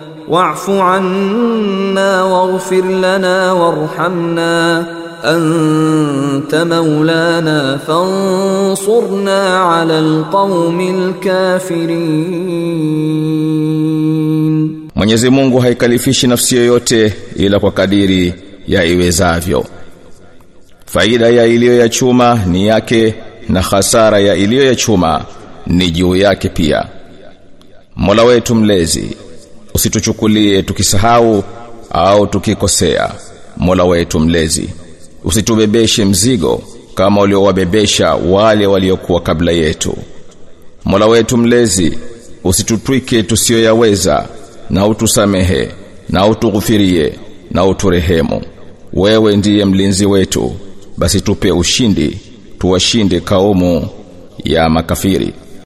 wa'fu anna waghfir lana warhamna anta maulana fansurna ala alqawmil kafirin, Mwenyezi Mungu haikalifishi nafsi yoyote ila kwa kadiri ya iwezavyo. Faida ya iliyo ya chuma ni yake na hasara ya iliyo ya chuma ni juu yake pia. Mola wetu mlezi usituchukulie tukisahau au tukikosea. Mola wetu mlezi, usitubebeshe mzigo kama uliowabebesha wale waliokuwa kabla yetu. Mola wetu mlezi, usitutwike tusiyoyaweza na utusamehe na utughufirie na uturehemu. Wewe ndiye mlinzi wetu, basi tupe ushindi, tuwashinde kaumu ya makafiri.